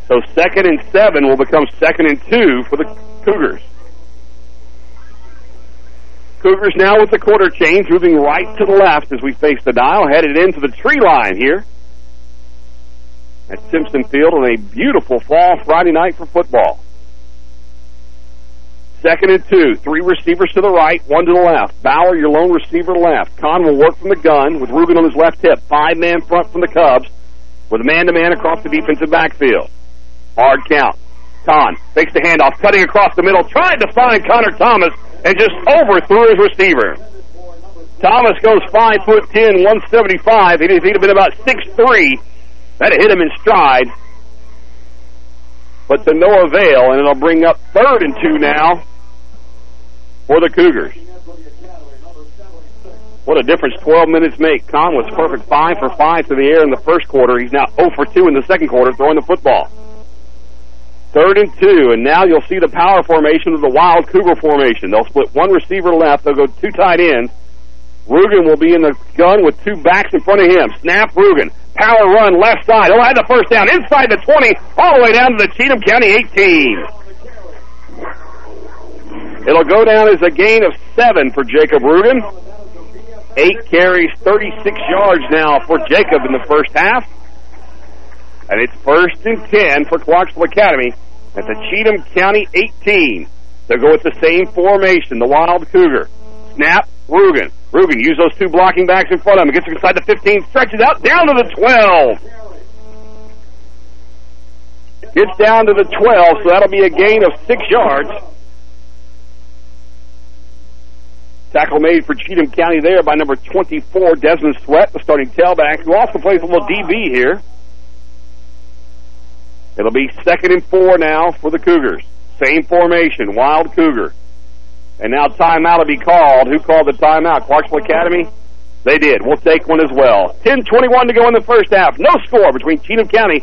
So second and seven will become second and two for the Cougars. Cougars now with the quarter change, moving right to the left as we face the dial, headed into the tree line here at Simpson Field on a beautiful fall Friday night for football. Second and two, three receivers to the right, one to the left. Bauer, your lone receiver left. Kahn will work from the gun with Rugen on his left hip. Five-man front from the Cubs with a man-to-man -man across the defensive backfield. Hard count. Kahn fakes the handoff, cutting across the middle, trying to find Connor Thomas, and just overthrew his receiver. Thomas goes 5 foot 10, 175. He'd, have been about 6'3". That'd hit him in stride. But to no avail, and it'll bring up third and two now for the Cougars. What a difference 12 minutes make. Kahn was perfect 5 for 5 to the air in the first quarter. He's now 0 for 2 in the second quarter throwing the football. Third and two, and now you'll see the power formation of the Wild Cougar formation. They'll split one receiver left. They'll go two tight ends. Rugen will be in the gun with two backs in front of him. Snap Rugen. Power run left side. He'll have the first down inside the 20, all the way down to the Cheatham County 18. It'll go down as a gain of seven for Jacob Rugen. Eight carries, 36 yards now for Jacob in the first half. And it's first and 10 for Clarksville Academy at the Cheatham County 18. They'll go with the same formation, the Wild Cougar. Snap, Rugen. Rugen, use those two blocking backs in front of him. Gets inside the 15, stretches out, down to the 12. Gets down to the 12, so that'll be a gain of six yards. Tackle made for Cheatham County there by number 24, Desmond Sweat, the starting tailback, who also plays a little DB here. It'll be second and four now for the Cougars. Same formation, Wild Cougar. And now timeout will be called. Who called the timeout? Clarksville Academy? They did. We'll take one as well. 10-21 to go in the first half. No score between Cheatham County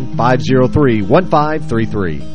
503 1533.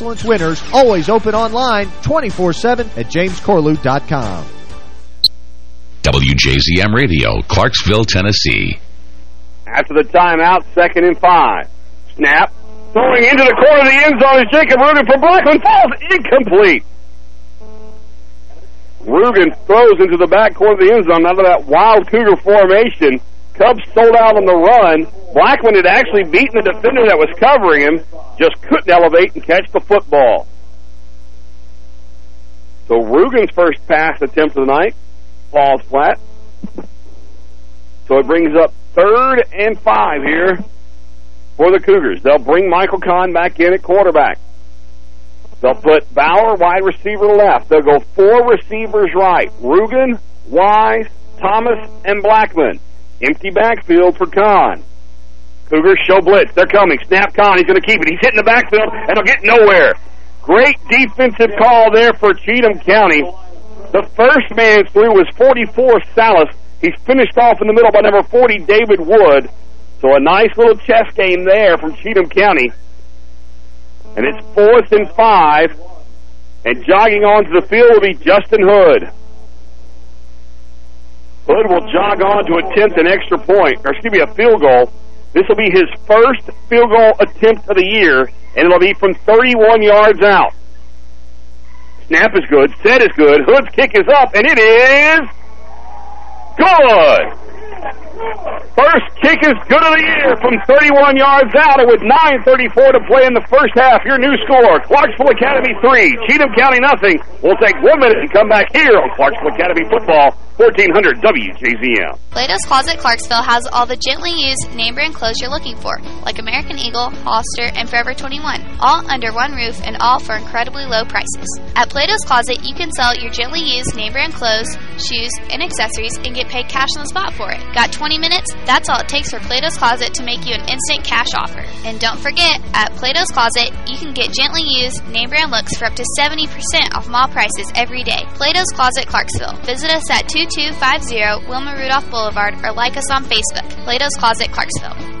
Excellence winners, always open online 24-7 at jamescorlew.com. WJZM Radio, Clarksville, Tennessee. After the timeout, second and five. Snap. Throwing into the corner of the end zone is Jacob Rugen for Blackman. Falls incomplete. Rugen throws into the back corner of the end zone out of that wild Cougar formation. Cubs sold out on the run. Blackman had actually beaten the defender that was covering him, just couldn't elevate and catch the football. So Rugen's first pass attempt of the night falls flat. So it brings up third and five here for the Cougars. They'll bring Michael Kahn back in at quarterback. They'll put Bauer wide receiver left. They'll go four receivers right. Rugen, Wise, Thomas, and Blackman. Empty backfield for Kahn. Cougars show blitz. They're coming. Snap Kahn. He's going to keep it. He's hitting the backfield, and he'll get nowhere. Great defensive call there for Cheatham County. The first man through was 44 Salas. He's finished off in the middle by number 40, David Wood. So a nice little chess game there from Cheatham County. And it's fourth and five. And jogging onto the field will be Justin Hood. Hood will jog on to attempt an extra point, or excuse me, a field goal. This will be his first field goal attempt of the year, and it'll be from 31 yards out. Snap is good. Set is good. Hood's kick is up, and it is good. First kick is good of the year from 31 yards out, and with 9.34 to play in the first half, your new score, Clarksville Academy 3, Cheatham County nothing. We'll take one minute and come back here on Clarksville Academy Football, 1400 WJZM. Plato's Closet Clarksville has all the gently used name brand clothes you're looking for, like American Eagle, Hollister, and Forever 21, all under one roof and all for incredibly low prices. At Plato's Closet, you can sell your gently used name brand clothes, shoes, and accessories and get paid cash on the spot for it. Got 20 minutes? That's all it takes for Plato's Closet to make you an instant cash offer. And don't forget, at Plato's Closet, you can get gently used name brand looks for up to 70% off mall prices every day. Plato's Closet Clarksville. Visit us at 2250 Wilma Rudolph Boulevard or like us on Facebook. Plato's Closet Clarksville.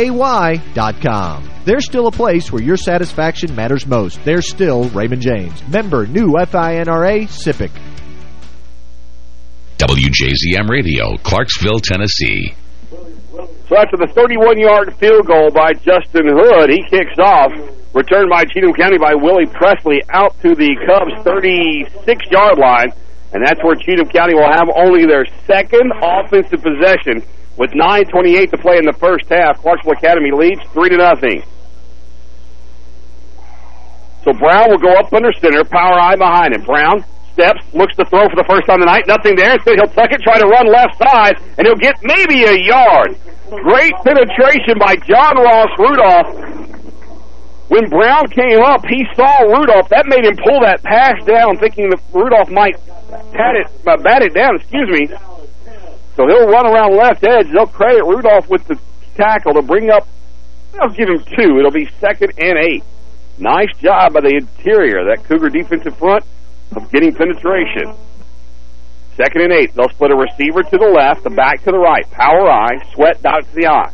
AY.com. There's still a place where your satisfaction matters most. There's still Raymond James. Member new FINRA SIPC. WJZM Radio, Clarksville, Tennessee. So after the 31-yard field goal by Justin Hood, he kicks off. Returned by Cheatham County by Willie Presley out to the Cubs' 36-yard line. And that's where Cheatham County will have only their second offensive possession with 9.28 to play in the first half. Clarksville Academy leads 3 to nothing. So Brown will go up under center, power eye behind him. Brown steps, looks to throw for the first time tonight. Nothing there. Instead, he'll tuck it, try to run left side, and he'll get maybe a yard. Great penetration by John Ross Rudolph. When Brown came up, he saw Rudolph. That made him pull that pass down, thinking that Rudolph might pat it, uh, bat it down, excuse me. So he'll run around left edge. They'll credit Rudolph with the tackle to bring up, they'll give him two. It'll be second and eight. Nice job by the interior, that Cougar defensive front, of getting penetration. Second and eight. They'll split a receiver to the left, the back to the right. Power eye, sweat dot to the eye.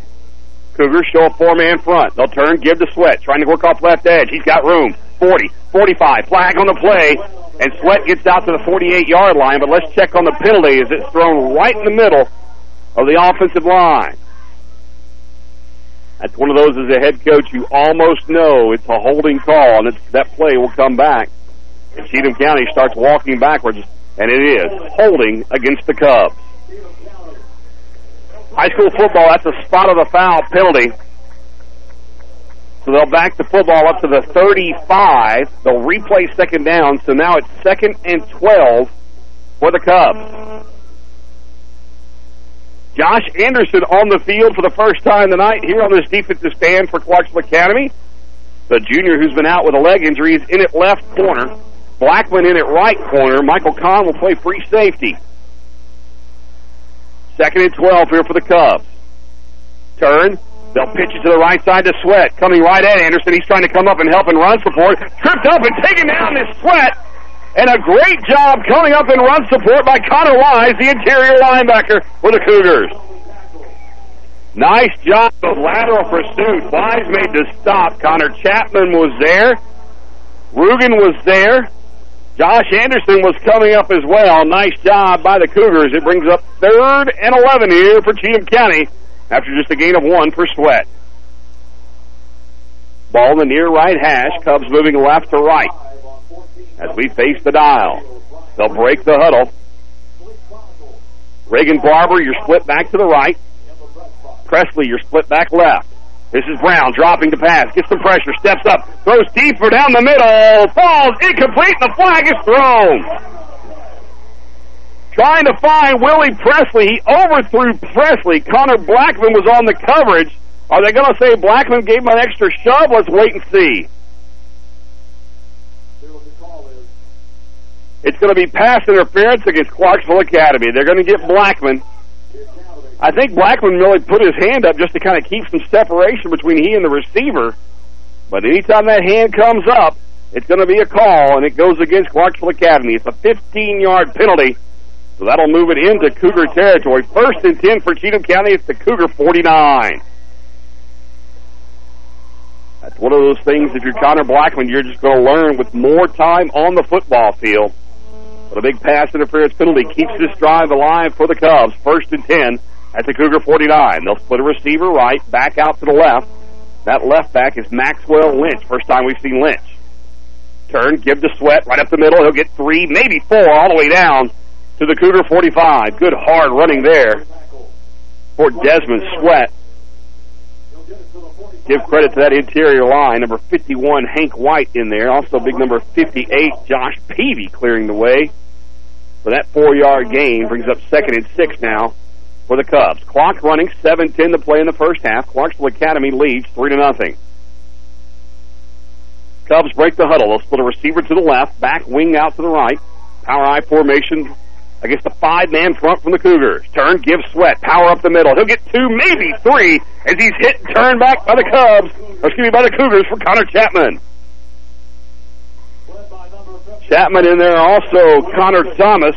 Cougars show a four-man front. They'll turn, give to Sweat, trying to work off left edge. He's got room. 40, 45, flag on the play, and Sweat gets out to the 48-yard line, but let's check on the penalty as it's thrown right in the middle of the offensive line. That's one of those as a head coach you almost know it's a holding call, and that play will come back. And Cheatham County starts walking backwards, and it is holding against the Cubs. High school football, that's a spot of the foul penalty. So they'll back the football up to the 35. They'll replay second down, so now it's second and 12 for the Cubs. Josh Anderson on the field for the first time tonight here on this defensive stand for Clarksville Academy. The junior who's been out with a leg injury is in at left corner. Blackman in at right corner. Michael Kahn will play free safety. Second and 12 here for the Cubs. Turn. They'll pitch it to the right side to Sweat. Coming right at Anderson. He's trying to come up and help and run support. Tripped up and taken down this Sweat. And a great job coming up in run support by Connor Wise, the interior linebacker for the Cougars. Nice job of lateral pursuit. Wise made the stop. Connor Chapman was there. Rugen was there. Josh Anderson was coming up as well. Nice job by the Cougars. It brings up third and 11 here for Cheatham County after just a gain of one for Sweat. Ball in the near right hash. Cubs moving left to right as we face the dial. They'll break the huddle. Reagan Barber, you're split back to the right. Presley, you're split back left. This is Brown dropping the pass. Gets some pressure. Steps up. Throws deeper down the middle. Falls incomplete. and The flag is thrown. Trying to find Willie Presley. He overthrew Presley. Connor Blackman was on the coverage. Are they going to say Blackman gave him an extra shove? Let's wait and see. It's going to be pass interference against Clarksville Academy. They're going to get Blackman. I think Blackman really put his hand up just to kind of keep some separation between he and the receiver. But anytime that hand comes up, it's going to be a call, and it goes against Clarksville Academy. It's a 15-yard penalty, so that'll move it into Cougar territory. First and 10 for Cheatham County. It's the Cougar 49. That's one of those things, if you're Connor Blackman, you're just going to learn with more time on the football field. But a big pass interference penalty keeps this drive alive for the Cubs. First and 10 at the Cougar 49. They'll split a receiver right, back out to the left. That left back is Maxwell Lynch. First time we've seen Lynch. Turn, give to Sweat right up the middle. He'll get three, maybe four, all the way down to the Cougar 45. Good hard running there for Desmond Sweat. Give credit to that interior line. Number 51, Hank White in there. Also big number 58, Josh Peavy clearing the way. For that four-yard gain brings up second and six now for the Cubs. Clock running, 7-10 to play in the first half. Clarksville Academy leads 3 to nothing. Cubs break the huddle. They'll split a receiver to the left, back wing out to the right. Power I formation against the five-man front from the Cougars. Turn, give Sweat, power up the middle. He'll get two, maybe three, as he's hit and turned back by the Cubs, or excuse me, by the Cougars for Connor Chapman. Chapman in there also, Connor Thomas.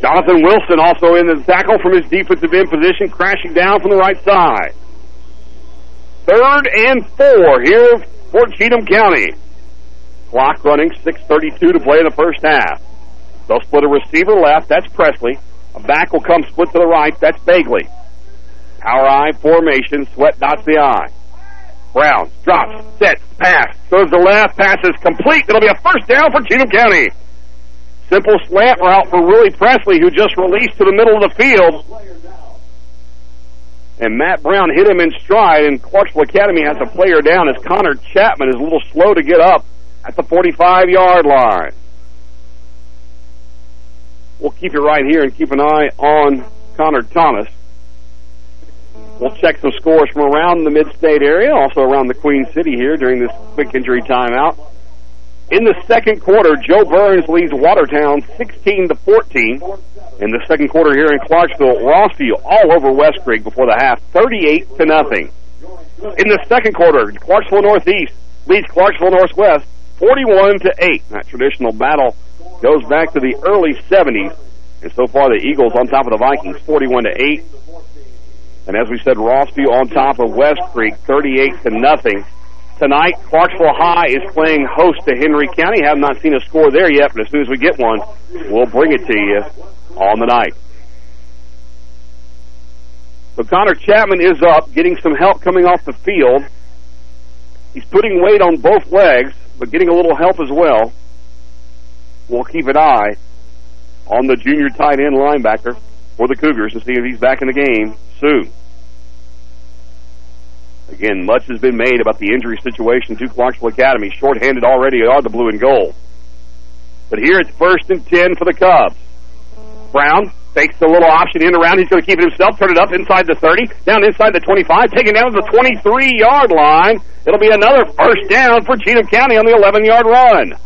Jonathan Wilson also in the tackle from his defensive end position, crashing down from the right side. Third and four here for Cheatham County. Clock running, 6.32 to play in the first half. They'll split a receiver left, that's Presley. A back will come split to the right, that's Bagley. Power I formation, Sweat dots the eye. Brown drops, sets, pass, goes to left, passes complete. It'll be a first down for Cheatham County. Simple slant route for Willie Presley, who just released to the middle of the field. And Matt Brown hit him in stride, and Clarksville Academy has a player down as Connor Chapman is a little slow to get up at the 45-yard line. We'll keep you right here and keep an eye on Connor Thomas. We'll check some scores from around the mid-state area, also around the Queen City here during this quick injury timeout. In the second quarter, Jo Byrns leads Watertown 16 to 14. In the second quarter here in Clarksville, Rossview all over West Creek before the half, 38 to nothing. In the second quarter, Clarksville Northeast leads Clarksville Northwest 41 to 8. That traditional battle goes back to the early 70s. And so far, the Eagles on top of the Vikings, 41 to 8. And as we said, Rossview on top of West Creek, 38 to nothing. Tonight, Clarksville High is playing host to Henry County. Have not seen a score there yet, but as soon as we get one, we'll bring it to you on the night. So Connor Chapman is up, getting some help coming off the field. He's putting weight on both legs, but getting a little help as well. We'll keep an eye on the junior tight end linebacker for the Cougars to see if he's back in the game soon. Again, much has been made about the injury situation to Clarksville Academy. Short-handed already are the blue and gold. But here it's first and ten for the Cubs. Brown fakes the little option in around. He's going to keep it himself. Turn it up inside the 30, down inside the 25, taken down to the 23-yard line. It'll be another first down for Cheatham County on the 11-yard run.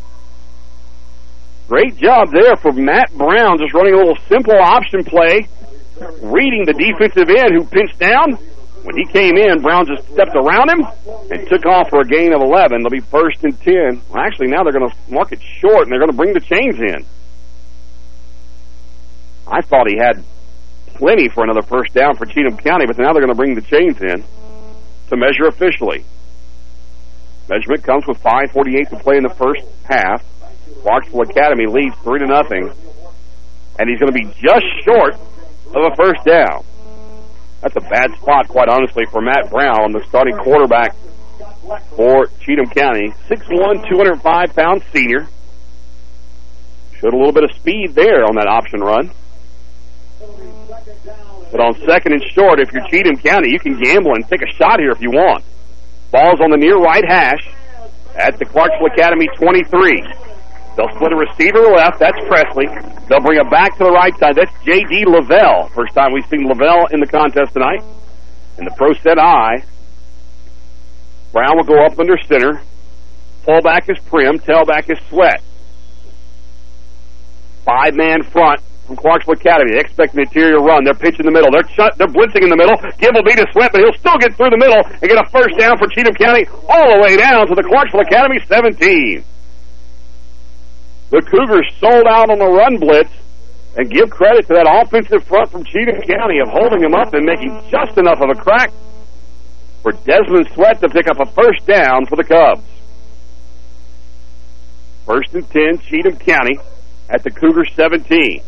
Great job there for Matt Brown, just running a little simple option play, reading the defensive end who pinched down. When he came in, Brown just stepped around him and took off for a gain of 11. They'll be first and 10. Well, actually, now they're going to mark it short, and they're going to bring the chains in. I thought he had plenty for another first down for Cheatham County, but now they're going to bring the chains in to measure officially. Measurement comes with 5.48 to play in the first half. Clarksville Academy leads 3 to nothing, and he's going to be just short of a first down. That's a bad spot, quite honestly, for Matt Brown, the starting quarterback for Cheatham County. 6'1", 205-pound senior. Showed a little bit of speed there on that option run. But on second and short, if you're Cheatham County, you can gamble and take a shot here if you want. Ball's on the near right hash at the Clarksville Academy 23. They'll split a receiver left. That's Presley. They'll bring him back to the right side. That's J.D. Lavelle. First time we've seen Lavelle in the contest tonight. And the pro set I. Brown will go up under center. Fullback is Prim. Tailback is Sweat. Five-man front from Clarksville Academy. They expect an interior run. They're pitching the middle. They're shut, they're blitzing in the middle. Give will be to Sweat, but he'll still get through the middle and get a first down for Cheatham County all the way down to the Clarksville Academy 17. The Cougars sold out on the run blitz and give credit to that offensive front from Cheatham County of holding him up and making just enough of a crack for Desmond Sweat to pick up a first down for the Cubs. First and 10, Cheatham County at the Cougar 17.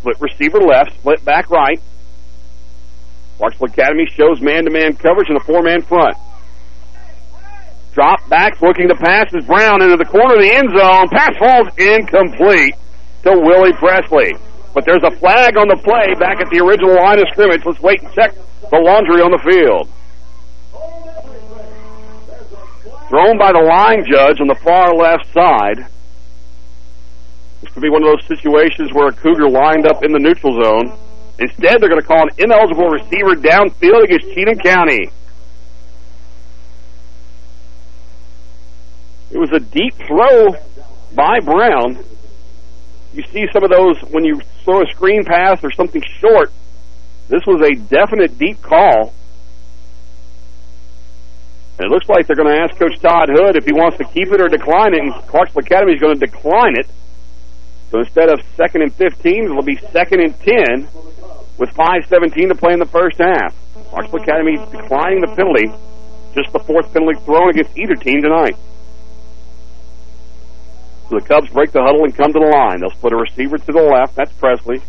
Split receiver left, split back right. Clarksville Academy shows man-to-man -man coverage in a four-man front. Drop back, looking to pass is Brown into the corner of the end zone. Pass falls incomplete to Willie Presley. But there's a flag on the play back at the original line of scrimmage. Let's wait and check the laundry on the field. Thrown by the line judge on the far left side. This could be one of those situations where a Cougar lined up in the neutral zone. Instead, they're going to call an ineligible receiver downfield against Cheatham County. It was a deep throw by Brown. You see some of those when you throw a screen pass or something short. This was a definite deep call. And it looks like they're going to ask Coach Todd Hood if he wants to keep it or decline it, and Clarksville Academy is going to decline it. So instead of second and 15, it'll be second and 10 with 5.17 to play in the first half. Clarksville Academy declining the penalty, just the fourth penalty thrown against either team tonight. So the Cubs break the huddle and come to the line. They'll split a receiver to the left. That's Presley.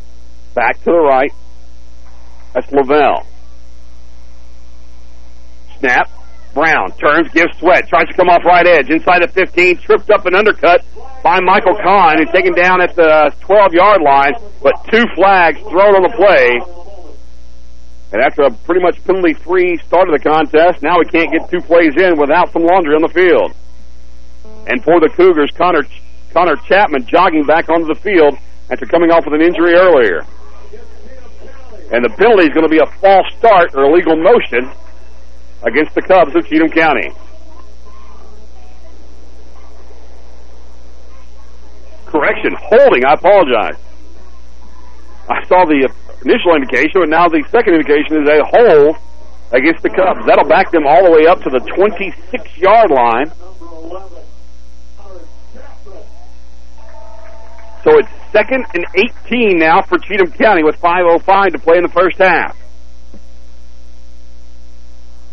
Back to the right. That's Lavelle. Snap. Brown turns, gives Sweat. Tries to come off right edge. Inside the 15. Tripped up and undercut by Michael Kahn and taken down at the 12-yard line. But two flags thrown on the play. And after a pretty much penalty-free start of the contest, now we can't get two plays in without some laundry on the field. And for the Cougars, Connor Connor Chapman jogging back onto the field after coming off with an injury earlier. And the penalty is going to be a false start or illegal motion against the Cubs of Cheatham County. Correction, holding, I apologize. I saw the initial indication, but now the second indication is a hold against the Cubs. That'll back them all the way up to the 26-yard line. So it's second and 18 now for Cheatham County with 5.05 to play in the first half.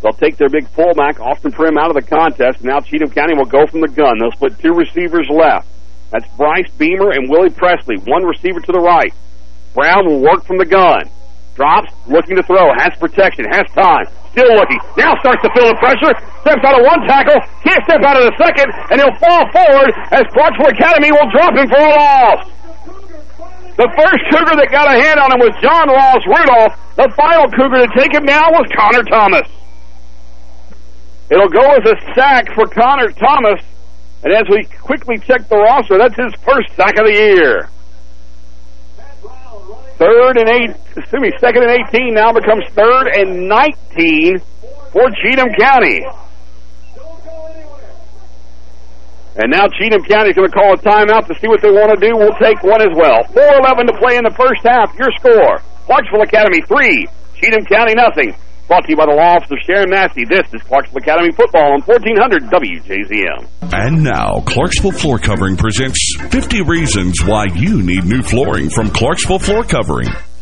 They'll take their big fullback, Austin Prim, out of the contest. Now Cheatham County will go from the gun. They'll split two receivers left. That's Bryce Beamer and Willie Presley. One receiver to the right. Brown will work from the gun. Drops, looking to throw, has protection, has time, still looking. Now starts to feel the pressure, steps out of one tackle, can't step out of the second, and he'll fall forward as Clarksville Academy will drop him for a loss. The first Cougar that got a hand on him was John Ross Rudolph. The final Cougar to take him down was Connor Thomas. It'll go as a sack for Connor Thomas. And as we quickly check the roster, that's his first sack of the year. Third and eight, excuse me, second and 18 now becomes third and 19 for Cheatham County. And now Cheatham County's going to call a timeout to see what they want to do. We'll take one as well. 4-11 to play in the first half. Your score, Clarksville Academy 3, Cheatham County nothing. Brought to you by the law office of Sharon Massey. This is Clarksville Academy Football on 1400 WJZM. And now, Clarksville Floor Covering presents 50 Reasons Why You Need New Flooring from Clarksville Floor Covering.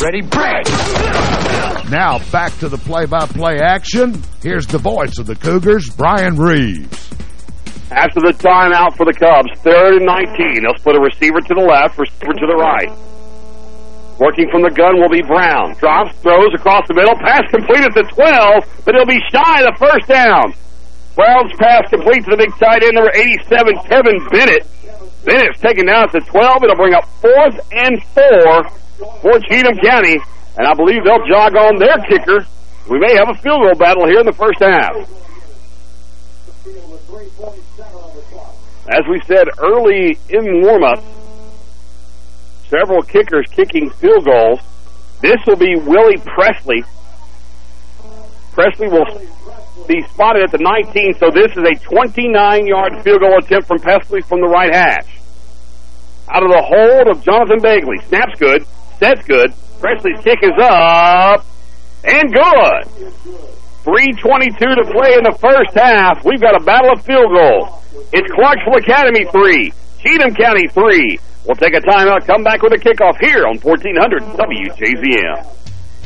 Ready, break! Now back to the play-by-play action. Here's the voice of the Cougars, Brian Reeves. After the timeout for the Cubs, third and 19. They'll split a receiver to the left, receiver to the right. Working from the gun will be Brown. Drops, throws across the middle. Pass complete at the 12, but he'll be shy of the first down. Brown's pass complete to the big tight end, number 87, Kevin Bennett. Bennett's taken down at the 12. It'll bring up fourth and four for Cheatham County, and I believe they'll jog on their kicker. We may have a field goal battle here in the first half. As we said early in warm-up, several kickers kicking field goals. This will be Willie Presley. Presley will be spotted at the 19, so this is a 29-yard field goal attempt from Presley from the right hash. Out of the hold of Jonathan Bagley. Snaps good. That's good. Presley's kick is up and good. 3.22 to play in the first half. We've got a battle of field goals. It's Clarksville Academy 3, Cheatham County 3. We'll take a timeout, come back with a kickoff here on 1400 WJZM.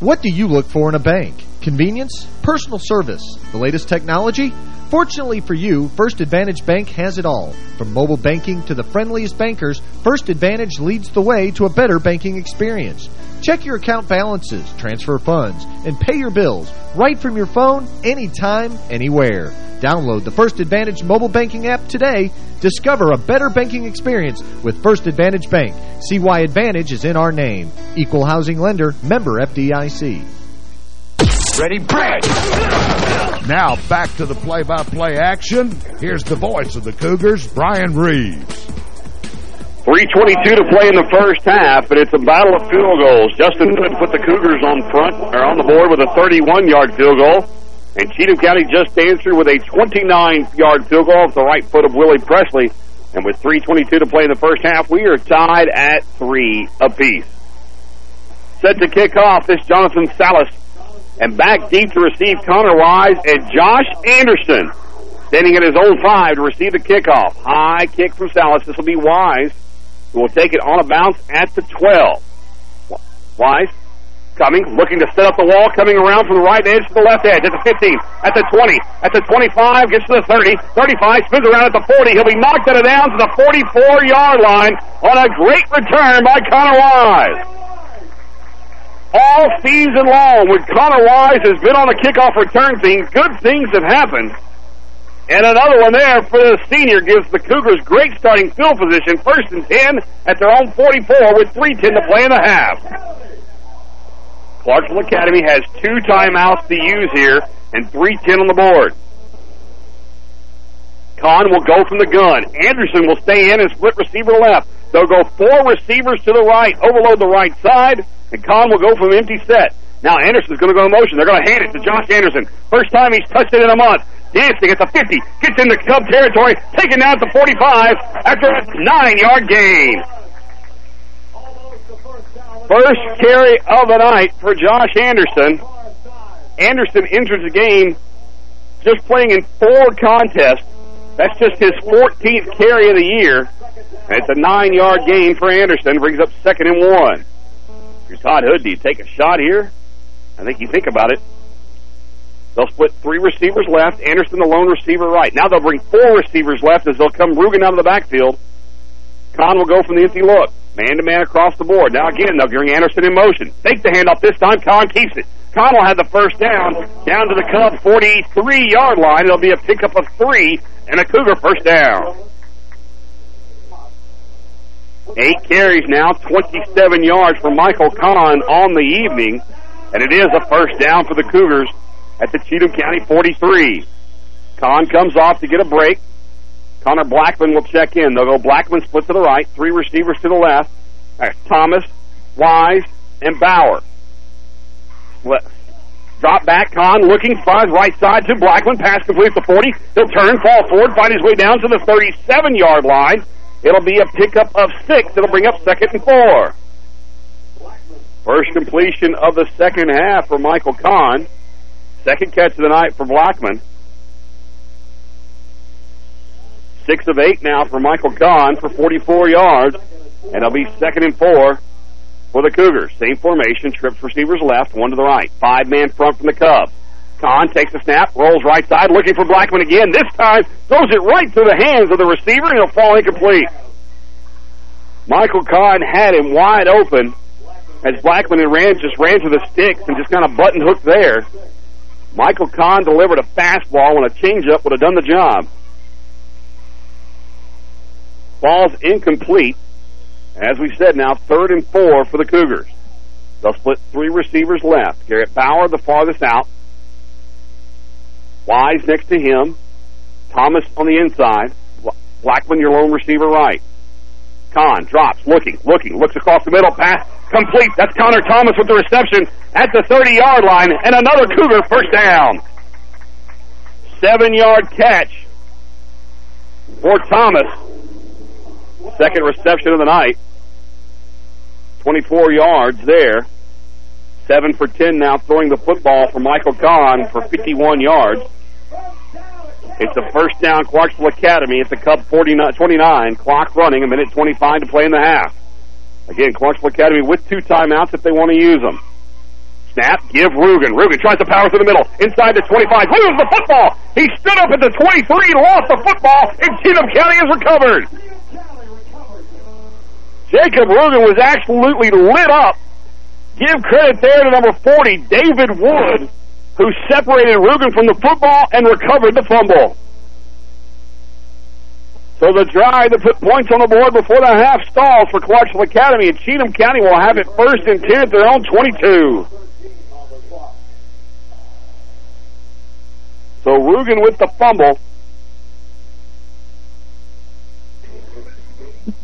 What do you look for in a bank? Convenience? Personal service? The latest technology? Fortunately for you, First Advantage Bank has it all. From mobile banking to the friendliest bankers, First Advantage leads the way to a better banking experience. Check your account balances, transfer funds, and pay your bills right from your phone, anytime, anywhere. Download the First Advantage mobile banking app today. Discover a better banking experience with First Advantage Bank. See why Advantage is in our name. Equal Housing Lender, member FDIC. Ready, break! Now back to the play-by-play action. Here's the voice of the Cougars, Brian Reeves. 3.22 to play in the first half, but it's a battle of field goals. Justin Hood put the Cougars on front, or on the board with a 31-yard field goal. And Cheatham County just answered with a 29-yard field goal off the right foot of Willie Presley. And with 3.22 to play in the first half, we are tied at three apiece. Set to kick off, this Jonathan Salas. And back deep to receive Connor Wise and Josh Anderson. Standing at his own five to receive the kickoff. High kick from Salas. This will be Wise, who will take it on a bounce at the 12. Wise Coming, looking to set up the wall, coming around from the right edge to the left edge at the 15, at the 20, at the 25, gets to the 30, 35, spins around at the 40. He'll be knocked out of down to the 44-yard line on a great return by Connor Wise. All season long, when Connor Wise has been on the kickoff return team, good things have happened. And another one there for the senior gives the Cougars great starting field position, first and 10 at their own 44 with 3.10 to play in the half. Clarksville Academy has two timeouts to use here and 3.10 on the board. Kahn will go from the gun. Anderson will stay in and split receiver left. They'll go four receivers to the right, overload the right side, and Kahn will go from empty set. Now Anderson's going to go in motion. They're going to hand it to Josh Anderson. First time he's touched it in a month. Dancing at the 50, gets into Cub territory, taken down the 45 after a nine-yard gain. First carry of the night for Josh Anderson. Anderson enters the game just playing in four contests. That's just his 14th carry of the year. And it's a nine-yard gain for Anderson. Brings up second and one. You're Todd Hood, do you take a shot here? I think you think about it. They'll split three receivers left. Anderson, the lone receiver, right. Now they'll bring four receivers left as they'll come Rugen out of the backfield. Kahn will go from the empty look. Man-to-man across the board. Now again, they'll bring Anderson in motion. Take the handoff this time. Kahn keeps it. Will have the first down down to the Cub 43-yard line. It'll be a pickup of three and a Cougar first down. Eight carries now, 27 yards for Michael Kahn on the evening, and it is a first down for the Cougars at the Cheatham County 43. Kahn comes off to get a break. Connor Blackman will check in. They'll go Blackman split to the right, three receivers to the left. Thomas, Wise, and Bauer. Let, drop back, Kahn looking, finds right side to Blackman, pass complete to 40. He'll turn, fall forward, find his way down to the 37-yard line. It'll be a pickup of six. It'll bring up second and four. First completion of the second half for Michael Kahn. Second catch of the night for Blackman. Six of eight now for Michael Kahn for 44 yards. And it'll be second and four for the Cougars. Same formation, trips receivers left, one to the right. Five-man front from the Cubs. Kahn takes the snap, rolls right side, looking for Blackman again. This time, throws it right through the hands of the receiver, and he'll fall incomplete. Michael Kahn had him wide open as Blackman and ran, just ran to the sticks and just kind of button hooked there. Michael Kahn delivered a fastball when a changeup would have done the job. Ball's incomplete. As we said now, third and four for the Cougars. They'll split three receivers left. Garrett Bauer, the farthest out. Wise next to him. Thomas on the inside. Blackman, your lone receiver right. Kahn drops, looking, looking, looks across the middle, pass complete. That's Connor Thomas with the reception at the 30-yard line, and another Cougar first down. Seven-yard catch for Thomas. Second reception of the night. 24 yards there. Seven for 10 now throwing the football for Michael Kahn for 51 yards. It's a first down Clarksville Academy at the Cub 49, 29. Clock running, a minute 25 to play in the half. Again, Clarksville Academy with two timeouts if they want to use them. Snap, give Rugen. Rugen tries to power through the middle. Inside the 25. Loses the football. He stood up at the 23, lost the football, and Cheatham County has recovered. Jacob Rugen was absolutely lit up. Give credit there to number 40, David Wood, who separated Rugen from the football and recovered the fumble. So the drive to put points on the board before the half stalls for Clarksville Academy, and Cheatham County will have it first and 10 at their own 22. So Rugen with the fumble.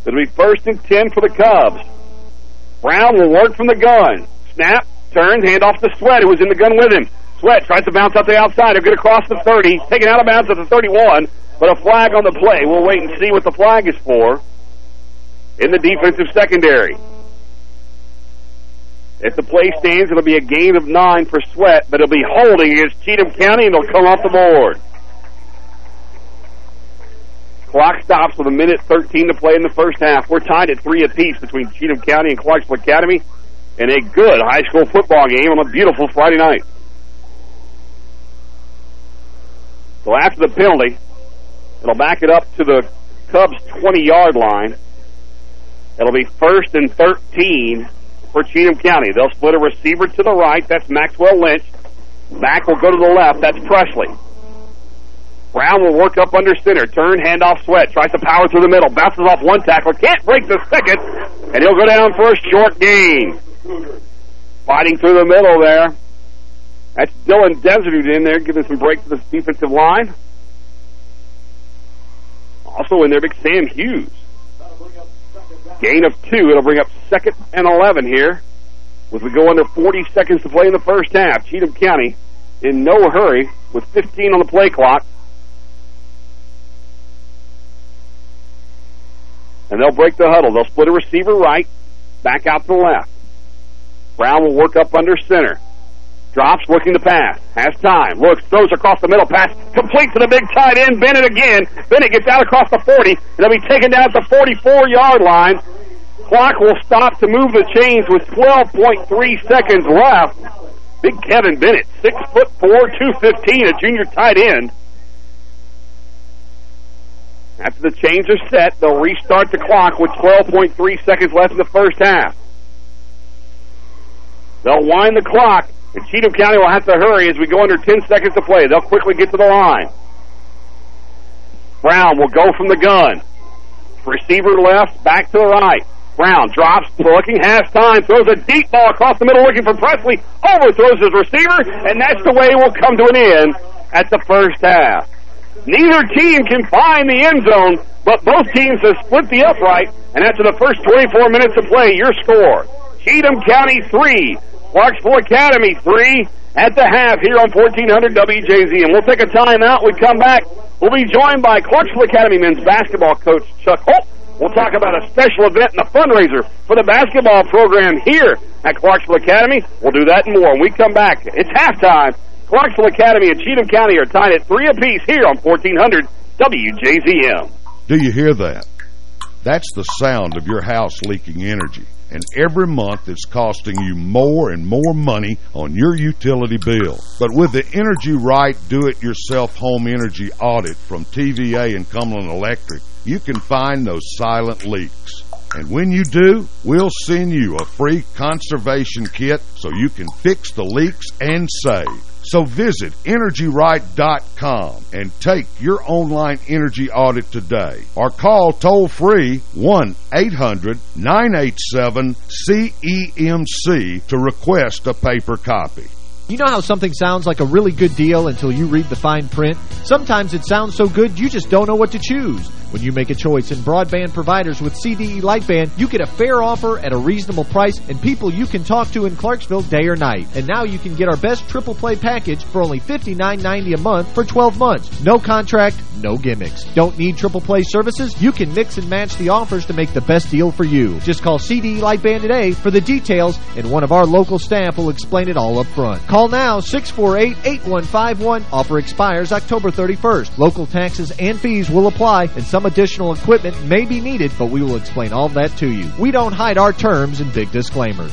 It'll be first and 10 for the Cubs. Brown will work from the gun. Snap, turns, hand off to Sweat, who was in the gun with him. Sweat tries to bounce out the outside. He'll get across the 30. Taken out of bounds at the 31. But a flag on the play. We'll wait and see what the flag is for in the defensive secondary. If the play stands, it'll be a gain of nine for Sweat, but it'll be holding against Cheatham County, and it'll come off the board. Clock stops with a minute 13 to play in the first half. We're tied at three apiece between Cheatham County and Clarksville Academy. in a good high school football game on a beautiful Friday night. So after the penalty, it'll back it up to the Cubs' 20-yard line. It'll be first and 13 for Cheatham County. They'll split a receiver to the right. That's Maxwell Lynch. Back will go to the left. That's Presley. Brown will work up under center. Turn, handoff, sweat. Tries to power through the middle. Bounces off one tackler. Can't break the second. And he'll go down for a short gain. Fighting through the middle there. That's Dylan Desert in there, giving some break to the defensive line. Also in there, big Sam Hughes. Gain of two. It'll bring up second and 11 here. As we go under 40 seconds to play in the first half. Cheatham County in no hurry with 15 on the play clock. And they'll break the huddle. They'll split a receiver right, back out to the left. Brown will work up under center. Drops, looking to pass. Has time. Looks, throws across the middle. Pass complete to the big tight end, Bennett again. Bennett gets out across the 40, and they'll be taken down at the 44-yard line. Clock will stop to move the chains with 12.3 seconds left. Big Kevin Bennett, six foot four, 215, a junior tight end. After the chains are set, they'll restart the clock with 12.3 seconds left in the first half. They'll wind the clock, and Cheatham County will have to hurry as we go under 10 seconds to play. They'll quickly get to the line. Brown will go from the gun. Receiver left, back to the right. Brown drops, looking, has time, throws a deep ball across the middle looking for Presley, overthrows his receiver, and that's the way we'll come to an end at the first half. Neither team can find the end zone, but both teams have split the upright, and after the first 24 minutes of play, your score, Cheatham County 3, Clarksville Academy 3, at the half here on 1400 WJZ. And we'll take a timeout. We come back. We'll be joined by Clarksville Academy men's basketball coach Chuck Holt. We'll talk about a special event and a fundraiser for the basketball program here at Clarksville Academy. We'll do that and more when we come back. It's halftime. Clarksville Academy and Cheatham County are tied at three apiece here on 1400 WJZM. Do you hear that? That's the sound of your house leaking energy. And every month it's costing you more and more money on your utility bill. But with the Energy Right Do-It-Yourself Home Energy Audit from TVA and Cumberland Electric, you can find those silent leaks. And when you do, we'll send you a free conservation kit so you can fix the leaks and save. So visit EnergyRight.com and take your online energy audit today. Or call toll-free 1-800-987-CEMC to request a paper copy. You know how something sounds like a really good deal until you read the fine print? Sometimes it sounds so good you just don't know what to choose. When you make a choice in broadband providers with CDE Lightband, you get a fair offer at a reasonable price and people you can talk to in Clarksville day or night. And now you can get our best triple play package for only $59.90 a month for 12 months. No contract, no gimmicks. Don't need triple play services? You can mix and match the offers to make the best deal for you. Just call CDE Lightband today for the details and one of our local staff will explain it all up front. Call now 648-8151. Offer expires October 31st. Local taxes and fees will apply and some additional equipment may be needed, but we will explain all that to you. We don't hide our terms and big disclaimers.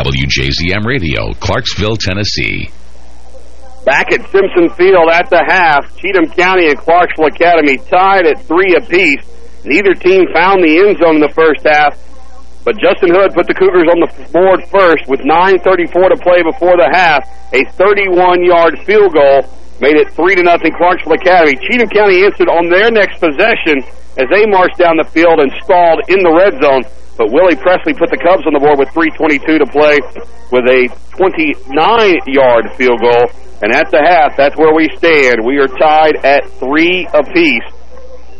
WJZM Radio, Clarksville, Tennessee. Back at Simpson Field at the half, Cheatham County and Clarksville Academy tied at three apiece. Neither team found the end zone in the first half, but Justin Hood put the Cougars on the board first with 9.34 to play before the half. A 31-yard field goal made it 3 to nothing Clarksville Academy. Cheatham County answered on their next possession as they marched down the field and stalled in the red zone. But Willie Presley put the Cubs on the board with 3.22 to play with a 29-yard field goal. And at the half, that's where we stand. We are tied at three apiece.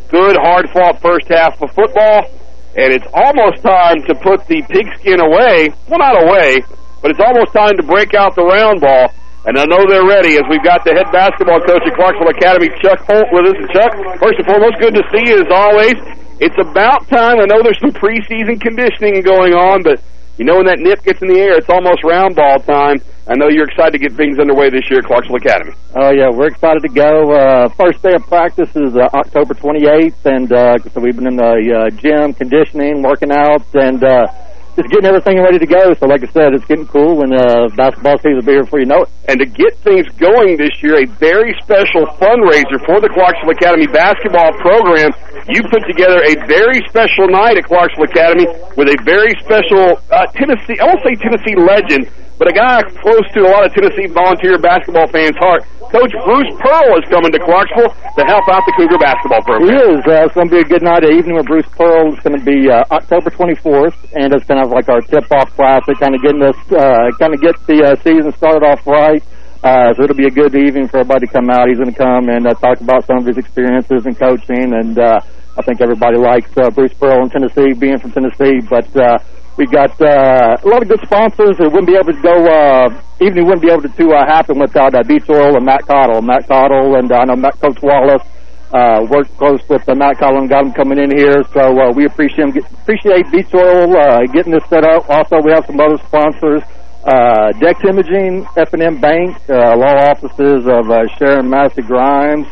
Good, hard-fought first half of football, and it's almost time to put the pigskin away. Well, not away, but it's almost time to break out the round ball. And I know they're ready as we've got the head basketball coach at Clarksville Academy, Chuck Holt, with us. And Chuck, first and foremost, good to see you as always. It's about time. I know there's some preseason conditioning going on, but you know when that nip gets in the air, it's almost round ball time. I know you're excited to get things underway this year at Clarksville Academy. Oh, yeah, we're excited to go. Uh, first day of practice is uh, October 28th, and uh, so we've been in the uh, gym, conditioning, working out, and uh, just getting everything ready to go. So like I said, it's getting cool, and uh, basketball season will be here before you know it. And to get things going this year, a very special fundraiser for the Clarksville Academy basketball program. You put together a very special night at Clarksville Academy with a very special uh, Tennessee, I won't say Tennessee legend, but a guy close to a lot of Tennessee volunteer basketball fans' heart. Coach Bruce Pearl is coming to Clarksville to help out the Cougar basketball program. He is. Uh, it's going to be a good night, an evening with Bruce Pearl. It's going to be uh, October 24th, and it's kind of like our tip-off classic, kind of getting us, uh, kind of get the uh, season started off right. Uh, so it'll be a good evening for everybody to come out. He's going to come and uh, talk about some of his experiences in coaching, and uh, I think everybody likes uh, Bruce Pearl in Tennessee, being from Tennessee. But uh, we got uh, a lot of good sponsors. It wouldn't be able to go. Uh, evening wouldn't be able to, uh, happen without uh, Beach Oil and Matt Cottle. Matt Cottle and uh, I know Matt Coach Wallace uh, worked close with uh, Matt Cottle and got him coming in here. So uh, we appreciate him, appreciate Beach Oil uh, getting this set up. Also, we have some other sponsors. Uh, Dex Imaging, F&M Bank, uh, law offices of uh, Sharon Massey Grimes,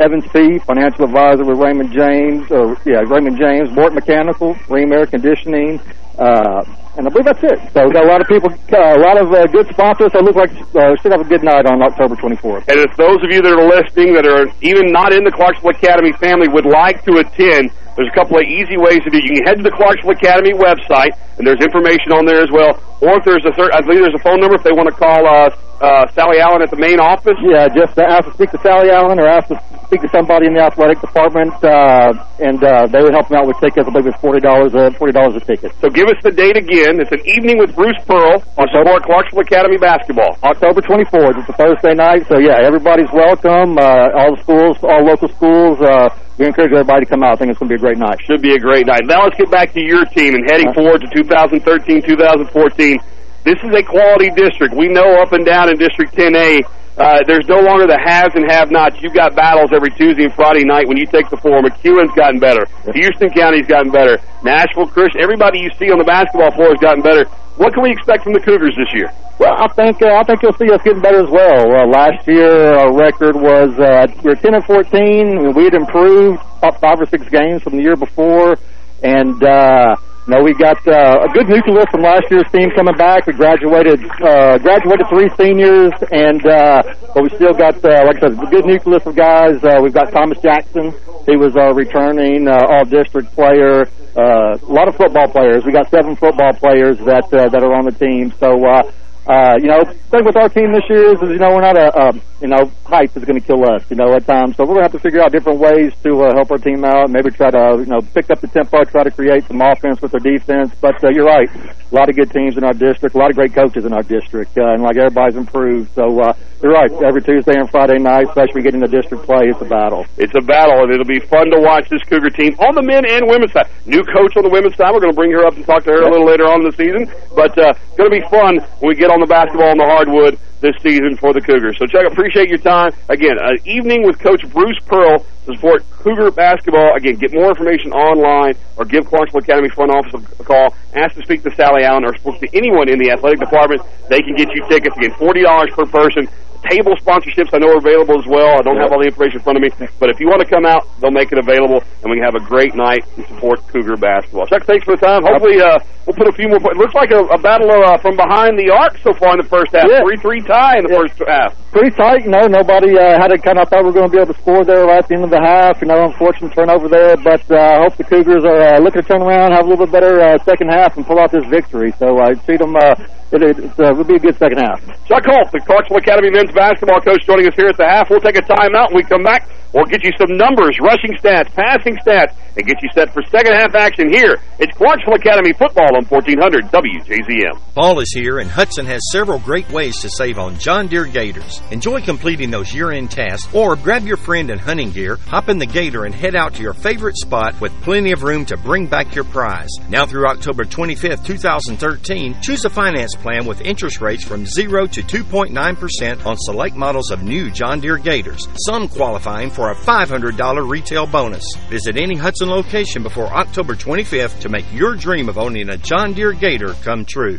Evans Peay, financial advisor with Raymond James, or yeah, Raymond James, Bort Mechanical, Ream Air Conditioning, uh, and I believe that's it. So we've got a lot of people, uh, a lot of uh, good sponsors. So it looks like uh, we should have a good night on October 24th. And if those of you that are listening that are even not in the Clarksville Academy family would like to attend, there's a couple of easy ways to do. You can head to the Clarksville Academy website, and there's information on there as well. Or if there's a third, I believe there's a phone number if they want to call uh, uh, Sally Allen at the main office. Yeah, just ask to speak to Sally Allen or ask to speak to somebody in the athletic department, uh, and uh, they would help them out with tickets. I believe it's forty dollars, uh, forty dollars a ticket. So give us the date again. It's an evening with Bruce Pearl on support Clarksville Academy basketball. October 24th. It's a Thursday night, so yeah, everybody's welcome. Uh, all the schools, all local schools. Uh, we encourage everybody to come out. I think it's going to be a great night. Should be a great night. Now let's get back to your team and heading forward to 2013, 2014. This is a quality district. We know up and down in District 10A, uh, there's no longer the haves and have-nots. You've got battles every Tuesday and Friday night when you take the floor. McEwen's gotten better. Houston County's gotten better. Nashville Christian, everybody you see on the basketball floor has gotten better. What can we expect from the Cougars this year? Well, I think uh, I think you'll see us getting better as well. Uh, last year, our record was uh, we were 10 and 14. We had improved up five or six games from the year before, and uh, Know, we got uh, a good nucleus from last year's team coming back. We graduated uh, graduated three seniors, and uh, but we still got, uh, like I said, a good nucleus of guys. Uh, we've got Thomas Jackson. He was our returning uh, all-district player. Uh, a lot of football players. We got seven football players that uh, that are on the team. So. Uh, uh, you know, thing with our team this year is, is you know, we're not a, um, you know, hype is going to kill us, you know, at times. So we're going to have to figure out different ways to uh, help our team out. Maybe try to, you know, pick up the tempo, try to create some offense with our defense. But uh, you're right, a lot of good teams in our district, a lot of great coaches in our district, uh, and like everybody's improved. So uh, you're right. Every Tuesday and Friday night, especially getting the district play, it's a battle. It's a battle, and it'll be fun to watch this Cougar team on the men and women's side. New coach on the women's side. We're going to bring her up and talk to her a little later on in the season. But uh, going to be fun when we get on the basketball on the hardwood this season for the Cougars. So, Chuck, appreciate your time. Again, an evening with Coach Bruce Pearl to support Cougar basketball. Again, get more information online or give Clarksville Academy front office a call. Ask to speak to Sally Allen or speak to anyone in the athletic department. They can get you tickets. Again, $40 per person. Table sponsorships I know are available as well. I don't have all the information in front of me, but if you want to come out, they'll make it available, and we can have a great night and support Cougar basketball. Chuck, thanks for the time. Hopefully, uh, we'll put a few more. It looks like a, a battle uh, from behind the arc so far in the first half. Yeah. Three-three tie in the first half. Pretty tight, you know. Nobody uh, had it kind of thought we were going to be able to score there right at the end of the half. You know, unfortunate turnover there, but uh, I hope the Cougars are uh, looking to turn around, have a little bit better uh, second half, and pull out this victory. So I see them. Uh, it, it, it uh, will be a good second half. Chuck Holt, the Clarksville Academy men's basketball coach, joining us here at the half. We'll take a timeout. When we come back, we'll get you some numbers, rushing stats, passing stats, and get you set for second half action here. It's Clarksville Academy football on 1400 WJZM. Fall is here, and Hutson has several great ways to save on John Deere Gators. Enjoy completing those year-end tasks, or grab your friend and hunting gear, hop in the Gator, and head out to your favorite spot with plenty of room to bring back your prize. Now through October 25th, 2013, choose a finance plan with interest rates from 0 to 2.9% on select models of new John Deere Gators, some qualifying for a $500 retail bonus. Visit any Hutson location before October 25th to make your dream of owning a John Deere Gator come true.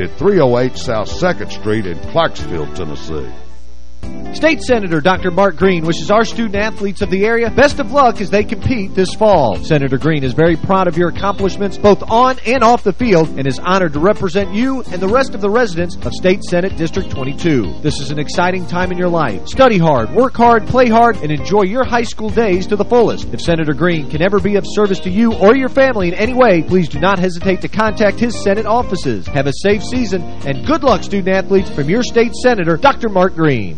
at 308 South 2nd Street in Clarksville, Tennessee. State Senator Dr. Mark Green wishes our student-athletes of the area best of luck as they compete this fall. Senator Green is very proud of your accomplishments both on and off the field and is honored to represent you and the rest of the residents of State Senate District 22. This is an exciting time in your life. Study hard, work hard, play hard, and enjoy your high school days to the fullest. If Senator Green can ever be of service to you or your family in any way, please do not hesitate to contact his Senate offices. Have a safe season, and good luck, student-athletes, from your state senator, Dr. Mark Green.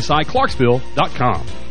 msiclarksville.com.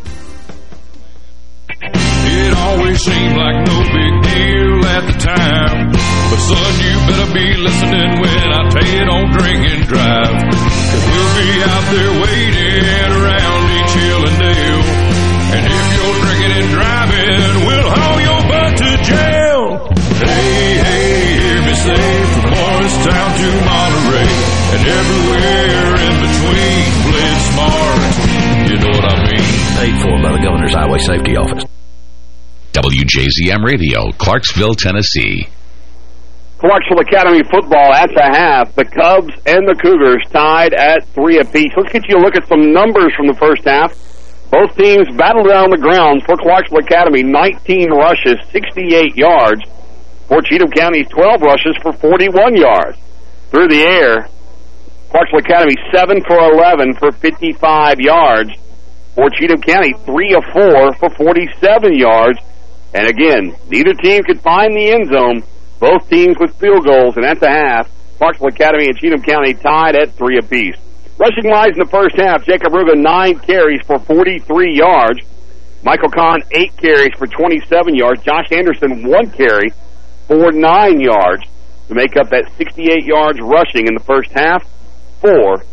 Always seemed like no big deal at the time. But son, you better be listening when I tell you don't drink and drive. Cause we'll be out there waiting around each hill and dale. And if you're drinking and driving, we'll haul your butt to jail. Hey, hey, hear me say from Morristown to Monterey. And everywhere in between, play smart. You know what I mean? Paid for by the Governor's Highway Safety Office. WJZM Radio, Clarksville, Tennessee. Clarksville Academy football at the half. The Cubs and the Cougars tied at three apiece. Let's get you a look at some numbers from the first half. Both teams battled around the ground for Clarksville Academy. 19 rushes, 68 yards. For Cheatham County, 12 rushes for 41 yards. Through the air, Clarksville Academy 7 for 11 for 55 yards. For Cheatham County, 3 of 4 for 47 yards. And again, neither team could find the end zone. Both teams with field goals, and at the half, Clarksville Academy and Cheatham County tied at three apiece. Rushing wise in the first half, Jacob Rugen, nine carries for 43 yards. Michael Kahn, eight carries for 27 yards. Josh Anderson, one carry for nine yards to make up that 68 yards rushing in the first half for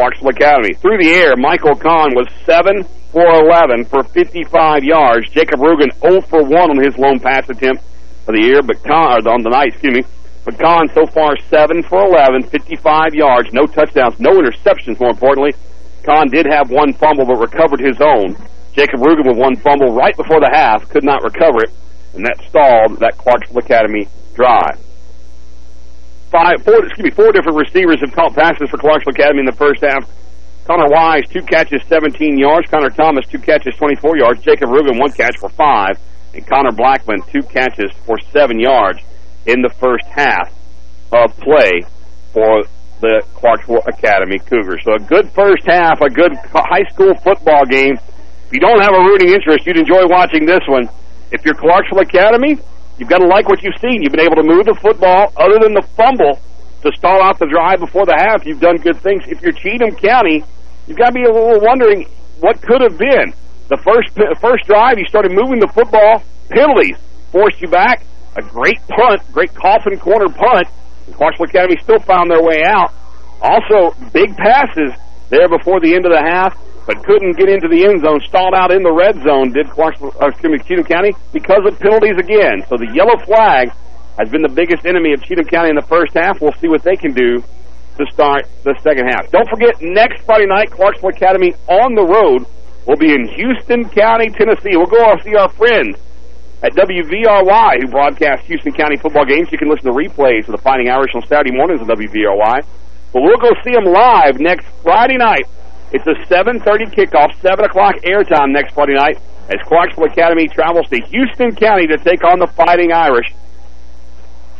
Clarksville Academy. Through the air, Michael Kahn was 7 for 11 for 55 yards. Jacob Rugen 0 for 1 on his lone pass attempt for the year, but Kahn, on the night, excuse me. But Kahn so far 7 for 11, 55 yards, no touchdowns, no interceptions, more importantly. Kahn did have one fumble, but recovered his own. Jacob Rugen with one fumble right before the half, could not recover it, and that stalled that Clarksville Academy drive. Five, four, excuse me, four different receivers have caught passes for Clarksville Academy in the first half. Connor Wise, two catches, 17 yards. Connor Thomas, two catches, 24 yards. Jacob Rugen, one catch for five. And Connor Blackman, two catches for seven yards in the first half of play for the Clarksville Academy Cougars. So a good first half, a good high school football game. If you don't have a rooting interest, you'd enjoy watching this one. If you're Clarksville Academy, you've got to like what you've seen. You've been able to move the football, other than the fumble, to stall out the drive before the half. You've done good things. If you're Cheatham County, you've got to be a little wondering what could have been. The first first drive, you started moving the football. Penalties forced you back. A great punt, great coffin corner punt. And Clarksville Academy still found their way out. Also, big passes there before the end of the half, but couldn't get into the end zone. Stalled out in the red zone, did Clarksville, uh, excuse Cheatham County, because of penalties again. So the yellow flag has been the biggest enemy of Cheatham County in the first half. We'll see what they can do to start the second half. Don't forget, next Friday night, Clarksville Academy on the road will be in Houston County, Tennessee. We'll go see our friends at WVRY who broadcast Houston County football games. You can listen to replays of the Fighting Irish on Saturday mornings on WVRY. But we'll go see them live next Friday night. It's a 7.30 kickoff, 7 o'clock airtime next Friday night as Clarksville Academy travels to Houston County to take on the Fighting Irish.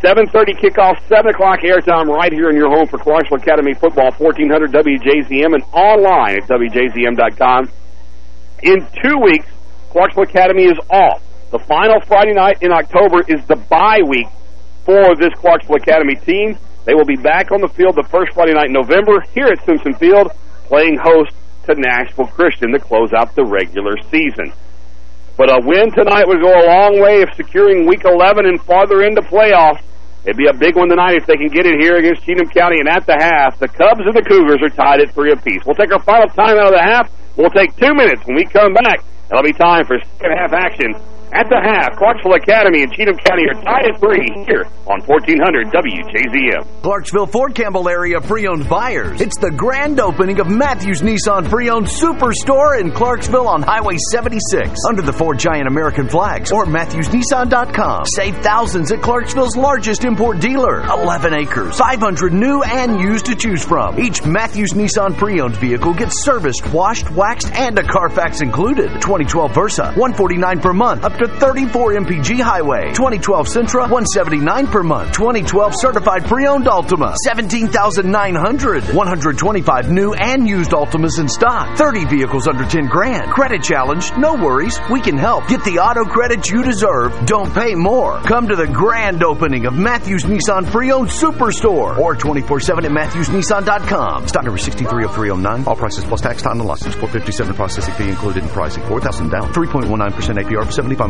7.30 kickoff, 7 o'clock airtime right here in your home for Clarksville Academy football, 1400 WJZM, and online at WJZM.com. In two weeks, Clarksville Academy is off. The final Friday night in October is the bye week for this Clarksville Academy team. They will be back on the field the first Friday night in November here at Simpson Field, playing host to Nashville Christian to close out the regular season. But a win tonight would go a long way of securing Week 11 and farther into playoffs. It'd be a big one tonight if they can get it here against Cheatham County. And at the half, the Cubs and the Cougars are tied at three apiece. We'll take our final time out of the half. We'll take two minutes when we come back. It'll be time for second half action. At the half, Clarksville Academy and Cheatham County are tied at three here on 1400 WJZM. Clarksville Fort Campbell area pre-owned buyers. It's the grand opening of Matthews Nissan Pre-Owned Superstore in Clarksville on Highway 76 under the four giant American flags or MatthewsNissan.com. Save thousands at Clarksville's largest import dealer. 11 acres, 500 new and used to choose from. Each Matthews Nissan Pre-Owned vehicle gets serviced, washed, waxed, and a Carfax included. 2012 Versa, 149 per month, up to 34 MPG Highway. 2012 Sentra, 179 per month. 2012 Certified Pre-Owned Altima, 17,900. 125 new and used Altimas in stock. 30 vehicles under 10 grand. Credit challenge, no worries, we can help. Get the auto credit you deserve. Don't pay more. Come to the grand opening of Matthews Nissan Pre-Owned Superstore or 24-7 at MatthewsNissan.com. Stock number 630309. All prices plus tax, time and license. 457 processing fee included in pricing. 4000 down. 3.19% APR for 75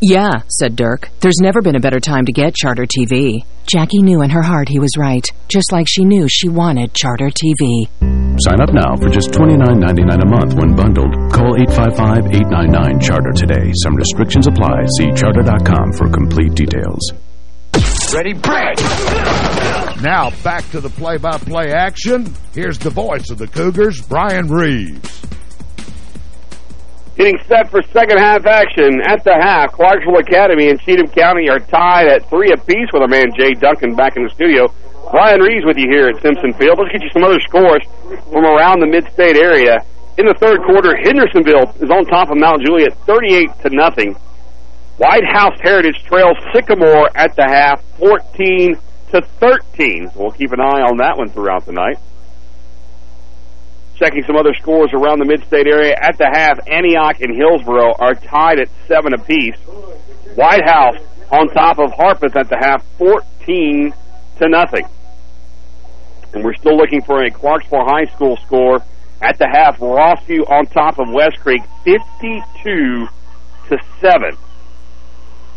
Yeah, said Dirk. There's never been a better time to get Charter TV. Jackie knew in her heart he was right, just like she knew she wanted Charter TV. Sign up now for just $29.99 a month when bundled. Call 855-899-CHARTER today. Some restrictions apply. See charter.com for complete details. Ready, break! Now back to the play-by-play action. Here's the voice of the Cougars, Brian Reeves. Getting set for second half action. At the half, Clarksville Academy and Cheatham County are tied at three apiece with our man Jay Duncan back in the studio. Brian Reeves with you here at Simpson Field. Let's get you some other scores from around the mid-state area. In the third quarter, Hendersonville is on top of Mount Juliet 38 to nothing. White House Heritage trails Sycamore at the half 14 to 13. We'll keep an eye on that one throughout the night. Checking some other scores around the mid-state area. At the half, Antioch and Hillsboro are tied at seven apiece. White House on top of Harpeth at the half, 14 to nothing. And we're still looking for a Clarksville High School score. At the half, Rossview on top of West Creek, 52 to 7.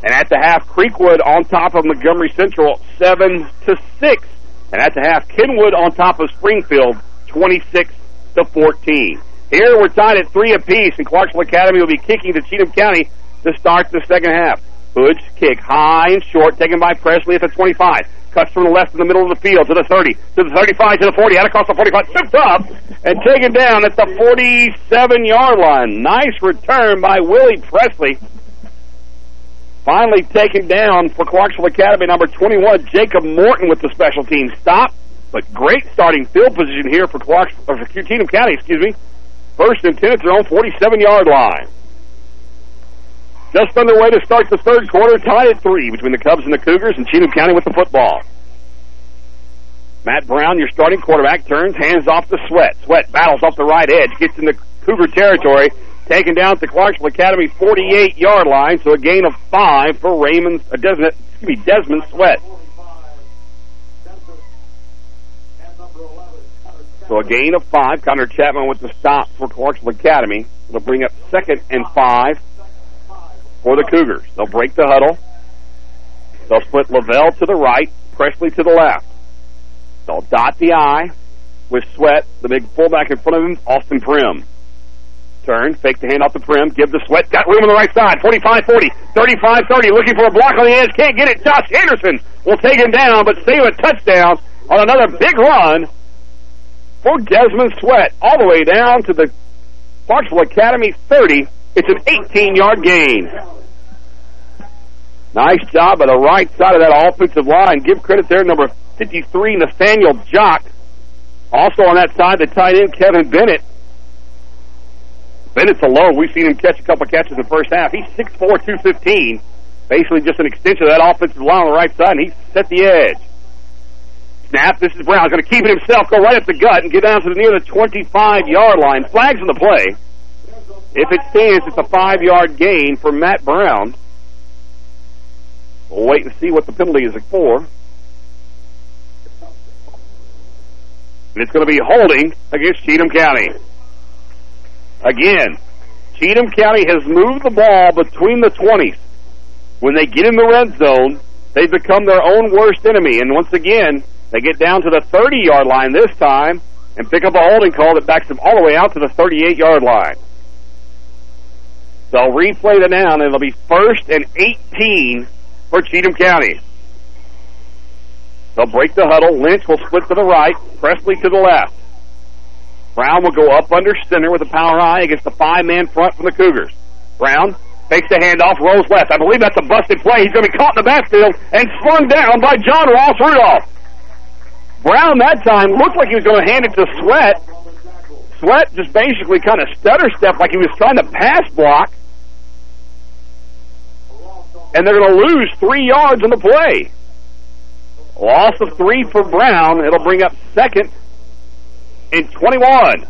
And at the half, Creekwood on top of Montgomery Central, 7 to 6. And at the half, Kenwood on top of Springfield, 26 to 14. Here we're tied at three apiece, and Clarksville Academy will be kicking to Cheatham County to start the second half. Hood's kick high and short, taken by Presley at the 25. Cuts from the left in the middle of the field to the 30, to the 35, to the 40, out across the 45, tipped up, and taken down at the 47-yard line. Nice return by Willie Presley. Finally taken down for Clarksville Academy, number 21, Jacob Morton with the special team stop. But great starting field position here for Clarksville, or for Cheatham County, excuse me. First and 10 at their own 47-yard line. Just underway to start the third quarter, tied at three between the Cubs and the Cougars, and Cheatham County with the football. Matt Brown, your starting quarterback, turns, hands off to Sweat. Sweat battles off the right edge, gets in the Cougar territory, taken down at the Clarksville Academy 48-yard line, so a gain of five for Raymond, uh, Desmond, excuse me, Desmond Sweat. So a gain of five. Connor Chapman with the stop for Clarksville Academy. It'll bring up second and five for the Cougars. They'll break the huddle. They'll split Lavelle to the right, Presley to the left. They'll dot the I with Sweat, the big fullback in front of him, Austin Prim. Turn, fake the hand off the Prim, give the Sweat, got room on the right side, 45-40, 35-30, looking for a block on the edge, can't get it. Josh Anderson will take him down, but save a touchdown on another big run for Desmond Sweat, all the way down to the Clarksville Academy 30. It's an 18-yard gain. Nice job by the right side of that offensive line. Give credit there, number 53, Nathaniel Jock. Also on that side, the tight end, Kevin Bennett. Bennett's alone. We've seen him catch a couple catches in the first half. He's 6'4", 215. Basically just an extension of that offensive line on the right side, and he's set the edge. Snap. This is Brown. Going to keep it himself, go right up the gut, and get down to the near the 25-yard line. Flags on the play. If it stands, it's a five-yard gain for Matt Brown. We'll wait and see what the penalty is for. And it's going to be holding against Cheatham County. Again, Cheatham County has moved the ball between the 20s. When they get in the red zone, they become their own worst enemy. And once again, they get down to the 30-yard line this time and pick up a holding call that backs them all the way out to the 38-yard line. They'll replay the down, and it'll be first and 18 for Cheatham County. They'll break the huddle. Lynch will split to the right, Presley to the left. Brown will go up under center with a power I against the five-man front from the Cougars. Brown takes the handoff, rolls left. I believe that's a busted play. He's going to be caught in the backfield and slung down by John Ross Rudolph. Brown that time looked like he was going to hand it to Sweat. Sweat just basically kind of stutter stepped like he was trying to pass block. And they're going to lose three yards on the play. Loss of three for Brown. It'll bring up second and 21.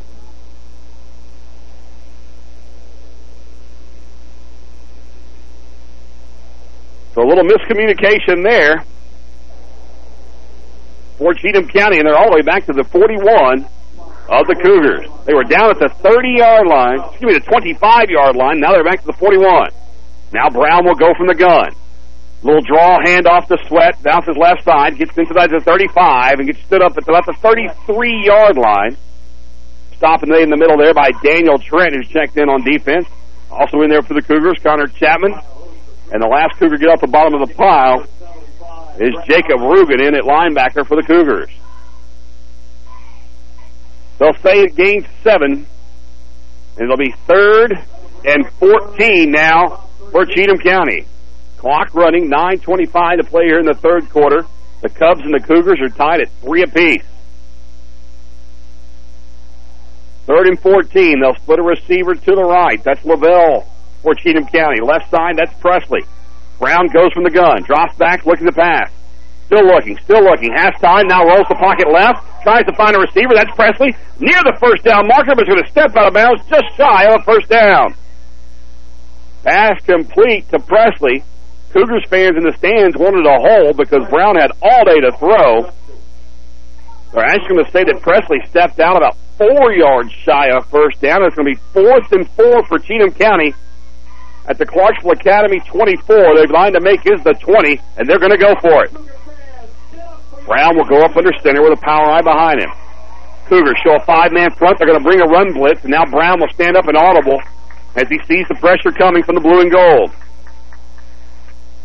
So a little miscommunication there for Cheatham County, and they're all the way back to the 41 of the Cougars. They were down at the 30-yard line, excuse me, the 25-yard line. Now they're back to the 41. Now Brown will go from the gun. Little draw hand off the sweat, bounces left side, gets inside the 35, and gets stood up at about the 33-yard line. Stopping in the middle there by Daniel Trent, who's checked in on defense. Also in there for the Cougars, Connor Chapman. And the last Cougar get off the bottom of the pile is Jacob Rugen in at linebacker for the Cougars. They'll stay at gain seven, and it'll be third and 14 now for Cheatham County. Clock running, 9.25 to play here in the third quarter. The Cubs and the Cougars are tied at three apiece. Third and 14. They'll split a receiver to the right. That's Lavelle for Cheatham County. Left side, that's Presley. Brown goes from the gun. Drops back, looking to pass. Still looking, still looking. Half time, now rolls the pocket left. Tries to find a receiver. That's Presley. Near the first down marker, but is going to step out of bounds just shy of a first down. Pass complete to Presley. Cougars fans in the stands wanted a hole because Brown had all day to throw. They're actually going to say that Presley stepped out about four yards shy of first down. It's going to be fourth and four for Cheatham County at the Clarksville Academy 24. They've lined to make his the 20, and they're going to go for it. Brown will go up under center with a power I behind him. Cougars show a five-man front. They're going to bring a run blitz, and now Brown will stand up and audible as he sees the pressure coming from the blue and gold.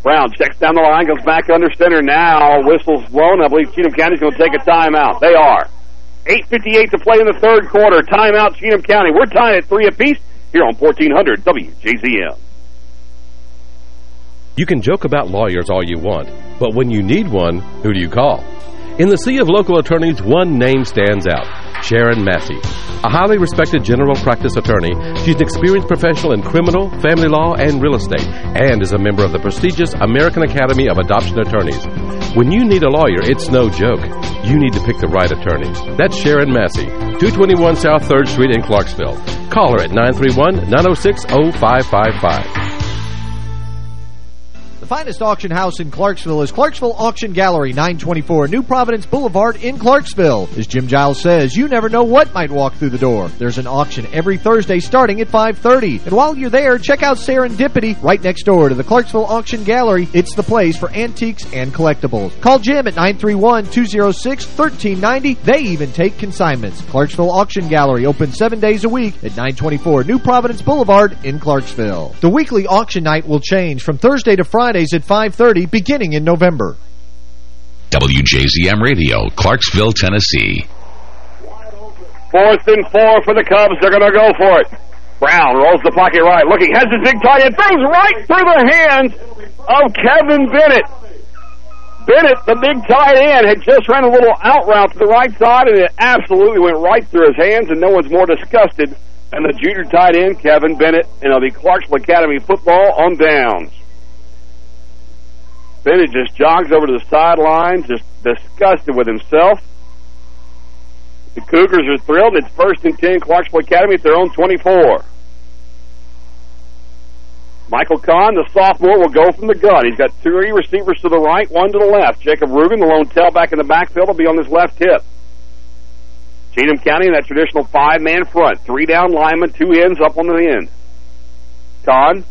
Brown checks down the line, goes back under center now. Whistles blown. I believe Cheatham County's going to take a timeout. They are. 8.58 to play in the third quarter. Timeout, Cheatham County. We're tied at three apiece here on 1400 WJZM. You can joke about lawyers all you want, but when you need one, who do you call? In the sea of local attorneys, one name stands out, Sharon Massey. A highly respected general practice attorney, she's an experienced professional in criminal, family law, and real estate, and is a member of the prestigious American Academy of Adoption Attorneys. When you need a lawyer, it's no joke. You need to pick the right attorney. That's Sharon Massey, 221 South 3rd Street in Clarksville. Call her at 931-906-0555. The finest auction house in Clarksville is Clarksville Auction Gallery, 924 New Providence Boulevard in Clarksville. As Jim Giles says, you never know what might walk through the door. There's an auction every Thursday starting at 5.30. And while you're there, check out Serendipity right next door to the Clarksville Auction Gallery. It's the place for antiques and collectibles. Call Jim at 931-206-1390. They even take consignments. Clarksville Auction Gallery open seven days a week at 924 New Providence Boulevard in Clarksville. The weekly auction night will change from Thursday to Friday Fridays at 5.30 beginning in November. WJZM Radio, Clarksville, Tennessee. Fourth and four for the Cubs. They're going to go for it. Brown rolls the pocket right, looking, has his big tight end, throws right through the hands of Kevin Bennett. Bennett, the big tight end, had just ran a little out route to the right side, and it absolutely went right through his hands, and no one's more disgusted than the junior tight end, Kevin Bennett, and it'll be Clarksville Academy football on downs. Bennett just jogs over to the sideline, just disgusted with himself. The Cougars are thrilled. It's first and 10, Clarksville Academy at their own 24. Michael Kahn, the sophomore, will go from the gun. He's got three receivers to the right, one to the left. Jacob Rugen, the lone tailback in the backfield, will be on his left hip. Cheatham County in that traditional five-man front. Three down linemen, two ends up on the end. Kahn,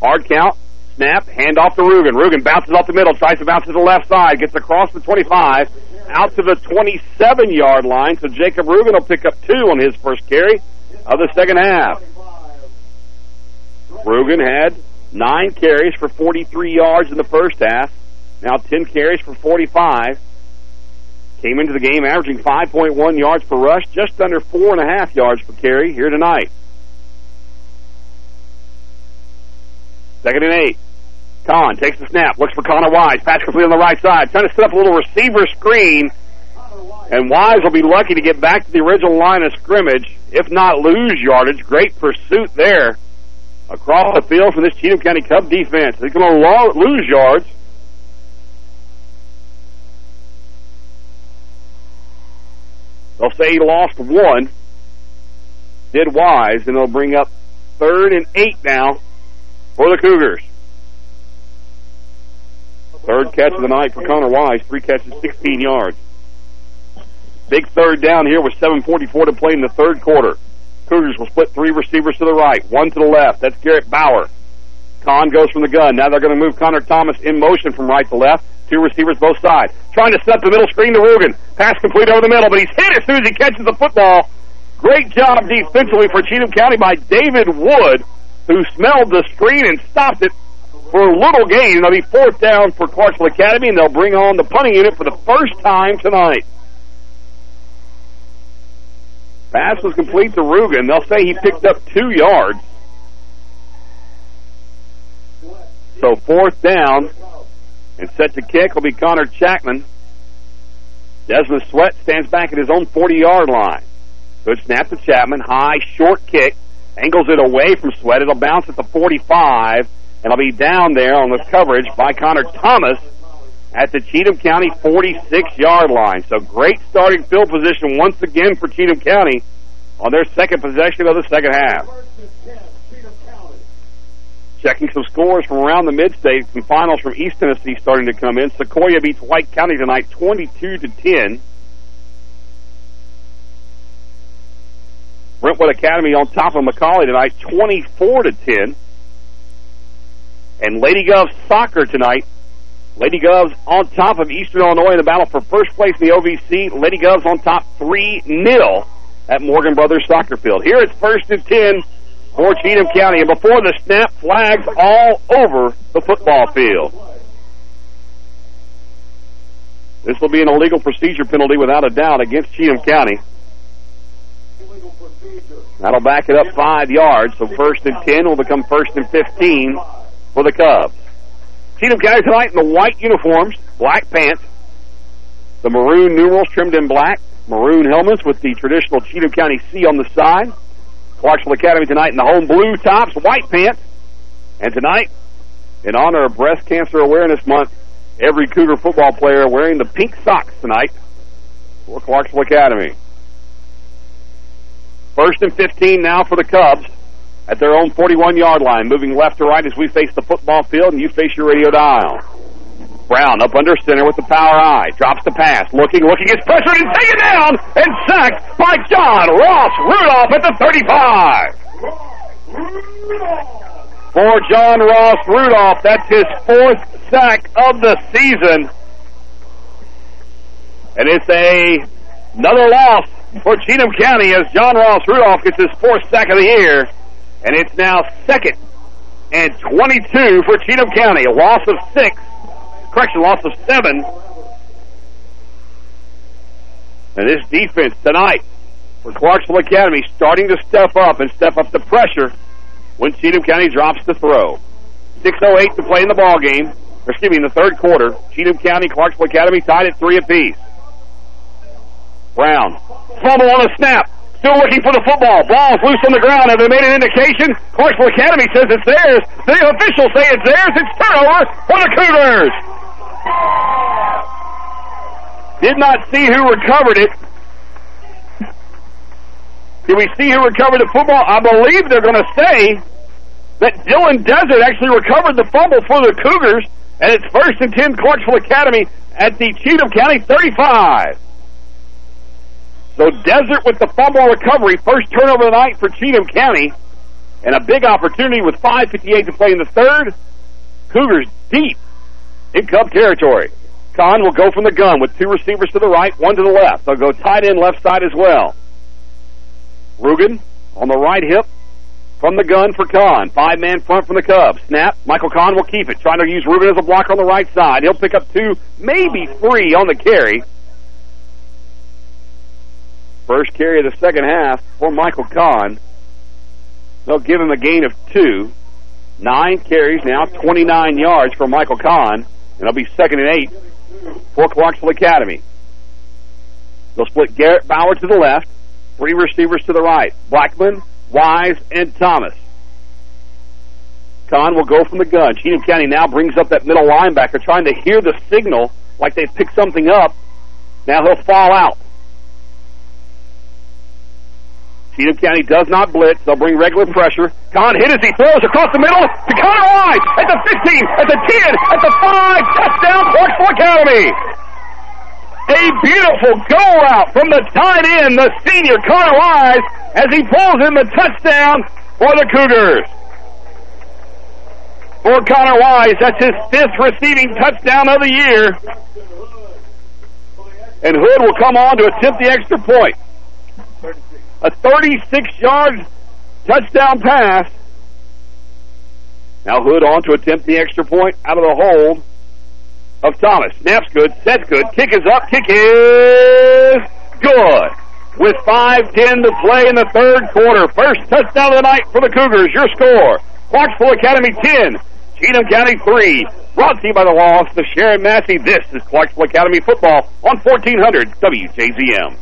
hard count, Snap, hand off to Rugen. Rugen bounces off the middle, tries to bounce to the left side, gets across the 25, out to the 27-yard line. So Jacob Rugen will pick up two on his first carry of the second half. Rugen had nine carries for 43 yards in the first half. Now 10 carries for 45. Came into the game averaging 5.1 yards per rush, just under four and a half yards per carry here tonight. Second and eight. Kahn takes the snap, looks for Connor Wise. Pass complete on the right side. Trying to set up a little receiver screen. And Wise will be lucky to get back to the original line of scrimmage, if not lose yardage. Great pursuit there across the field from this Cheatham County Cub defense. They're going to lose yards. They'll say he lost one. Did Wise, and they'll bring up third and eight now for the Cougars. Third catch of the night for Connor Wise. Three catches, 16 yards. Big third down here with 7.44 to play in the third quarter. Cougars will split three receivers to the right, one to the left. That's Garrett Bauer. Kahn goes from the gun. Now they're going to move Connor Thomas in motion from right to left. Two receivers both sides. Trying to set the middle screen to Rugen. Pass complete over the middle, but he's hit as soon as he catches the football. Great job defensively for Cheatham County by David Wood, who smelled the screen and stopped it for a little gain. It'll be fourth down for Clarksville Academy, and they'll bring on the punting unit for the first time tonight. Pass was complete to Rugen. They'll say he picked up two yards. So fourth down and set to kick will be Connor Chapman. Desmond Sweat stands back at his own 40-yard line. Good snap to Chapman. High, short kick. Angles it away from Sweat. It'll bounce at the 45, and it'll be down there on the coverage by Connor Thomas at the Cheatham County 46-yard line. So great starting field position once again for Cheatham County on their second possession of the second half. Checking some scores from around the mid-state, some finals from East Tennessee starting to come in. Sequoyah beats White County tonight 22 to 10. Brentwood Academy on top of McCallie tonight 24 to 10. And Lady Govs soccer tonight. Lady Govs on top of Eastern Illinois in the battle for first place in the OVC. Lady Govs on top 3-0 at Morgan Brothers Soccer Field. Here it's first and 10 for Cheatham County. And before the snap, flags all over the football field. This will be an illegal procedure penalty without a doubt against Cheatham County. That'll back it up five yards, so first and 10 will become first and 15 for the Cubs. Cheatham County tonight in the white uniforms, black pants, the maroon numerals trimmed in black, maroon helmets with the traditional Cheatham County C on the side. Clarksville Academy tonight in the home blue tops, white pants. And tonight, in honor of Breast Cancer Awareness Month, every Cougar football player wearing the pink socks tonight for Clarksville Academy. First and 15 now for the Cubs at their own 41-yard line, moving left to right as we face the football field and you face your radio dial. Brown up under center with the power eye. Drops the pass. Looking, looking, gets pressured and taken down and sacked by John Ross Rudolph at the 35. For John Ross Rudolph, that's his fourth sack of the season. And it's a another loss for Cheatham County as John Ross Rudolph gets his fourth sack of the year. And it's now second and 22 for Cheatham County. A loss of six correction, loss of seven. And this defense tonight for Clarksville Academy starting to step up and step up the pressure when Cheatham County drops the throw. 6.08 to play in the ball game. Or excuse me, in the third quarter. Cheatham County, Clarksville Academy tied at three apiece. Brown. Fumble on a snap. Still looking for the football. Ball's loose on the ground. Have they made an indication? Clarksville Academy says it's theirs. The officials say it's theirs. It's turnover for the Cougars. Did not see who recovered it. Did we see who recovered the football? I believe they're going to say that Dylan Desert actually recovered the fumble for the Cougars, and it's first and 10 Clarksville Academy at the Cheatham County 35. So Desert with the fumble recovery, first turnover of the night for Cheatham County, and a big opportunity with 5.58 to play in the third. Cougars deep in Cub territory. Kahn will go from the gun with two receivers to the right, one to the left. They'll go tight end left side as well. Rugen on the right hip from the gun for Kahn. Five-man front from the Cubs. Snap. Michael Kahn will keep it, trying to use Rugen as a blocker on the right side. He'll pick up two, maybe three on the carry. First carry of the second half for Michael Kahn. They'll give him a gain of two. Nine carries now, 29 yards for Michael Kahn. And it'll be second and eight for Clarksville Academy. They'll split Garrett Bauer to the left, three receivers to the right. Blackman, Wise, and Thomas. Kahn will go from the gun. Cheatham County now brings up that middle linebacker, trying to hear the signal like they've picked something up. Now he'll fall out. Cheatham County does not blitz. They'll bring regular pressure. Kahn hit as he throws across the middle to Connor Wise at the 15, at the 10, at the 5. Touchdown, Clarksville Academy. A beautiful go route from the tight end, the senior Connor Wise, as he pulls in the touchdown for the Cougars. For Connor Wise, that's his fifth receiving touchdown of the year. And Hood will come on to attempt the extra point. A 36-yard touchdown pass. Now Hood on to attempt the extra point out of the hold of Thomas. Snaps good, sets good, kick is up, kick is good. With 5.10 to play in the third quarter. First touchdown of the night for the Cougars. Your score, Clarksville Academy 10, Cheatham County 3. Brought to you by the law office of Sharon Massey. This is Clarksville Academy Football on 1400 WJZM.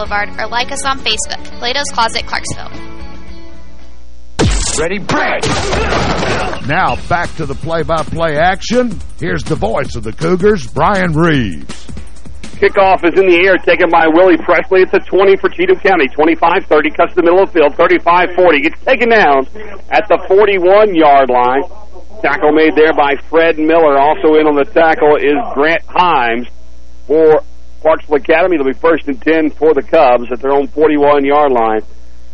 or like us on Facebook. Plato's Closet Clarksville. Ready, break! Now back to the play-by-play action. Here's the voice of the Cougars, Brian Reeves. Kickoff is in the air, taken by Willie Presley. It's a 20 for Cheatham County. 25-30, cuts to the middle of the field. 35-40, gets taken down at the 41-yard line. Tackle made there by Fred Miller. Also in on the tackle is Grant Himes for Clarksville Academy. They'll be first and 10 for the Cubs at their own 41-yard line.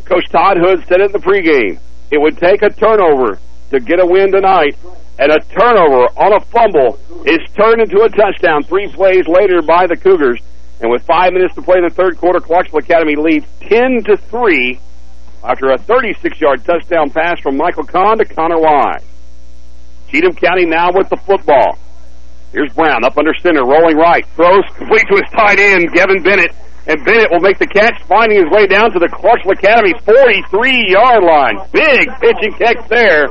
Coach Todd Hood said it in the pregame. It would take a turnover to get a win tonight, and a turnover on a fumble is turned into a touchdown three plays later by the Cougars. And with five minutes to play in the third quarter, Clarksville Academy leads 10 to 3 after a 36-yard touchdown pass from Michael Kahn to Connor Wise. Cheatham County now with the football. Here's Brown up under center, rolling right, throws complete to his tight end, Kevin Bennett, and Bennett will make the catch, finding his way down to the Clarksville Academy 43-yard line. Big pitching catch there.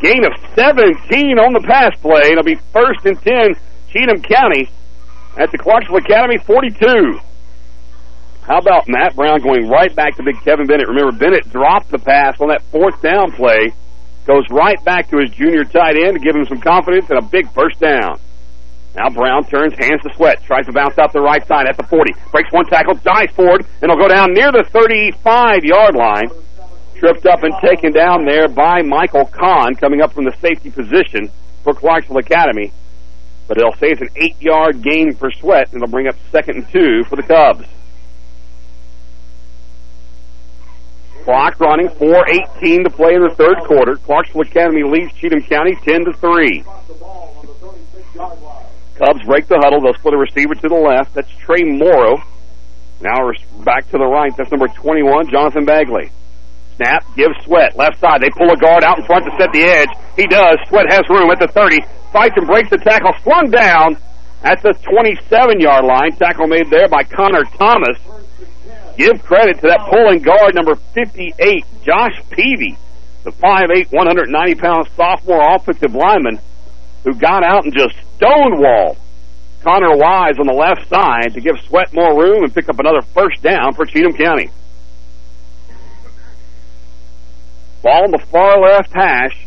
Gain of 17 on the pass play. It'll be first and 10, Cheatham County at the Clarksville Academy 42. How about Matt Brown going right back to big Kevin Bennett? Remember, Bennett dropped the pass on that fourth down play goes right back to his junior tight end to give him some confidence and a big first down. Now Brown turns, hands to Sweat, tries to bounce out the right side at the 40, breaks one tackle, dives forward, and will go down near the 35-yard line. Tripped up and taken down there by Michael Kahn, coming up from the safety position for Clarksville Academy. But it'll say it's an eight-yard gain for Sweat, and it'll bring up second and two for the Cubs. Clock running, 4.18 to play in the third quarter. Clarksville Academy leads Cheatham County 10 to 3. Cubs break the huddle. They'll split a receiver to the left. That's Trey Morrow. Now back to the right. That's number 21, Jonathan Bagley. Snap, give Sweat. Left side. They pull a guard out in front to set the edge. He does. Sweat has room at the 30. Fights and breaks the tackle. Slung down at the 27-yard line. Tackle made there by Connor Thomas. Give credit to that pulling guard, number 58, Josh Peavy, the 5'8", 190-pound sophomore offensive lineman who got out and just stonewalled Connor Wise on the left side to give Sweat more room and pick up another first down for Cheatham County. Ball on the far left hash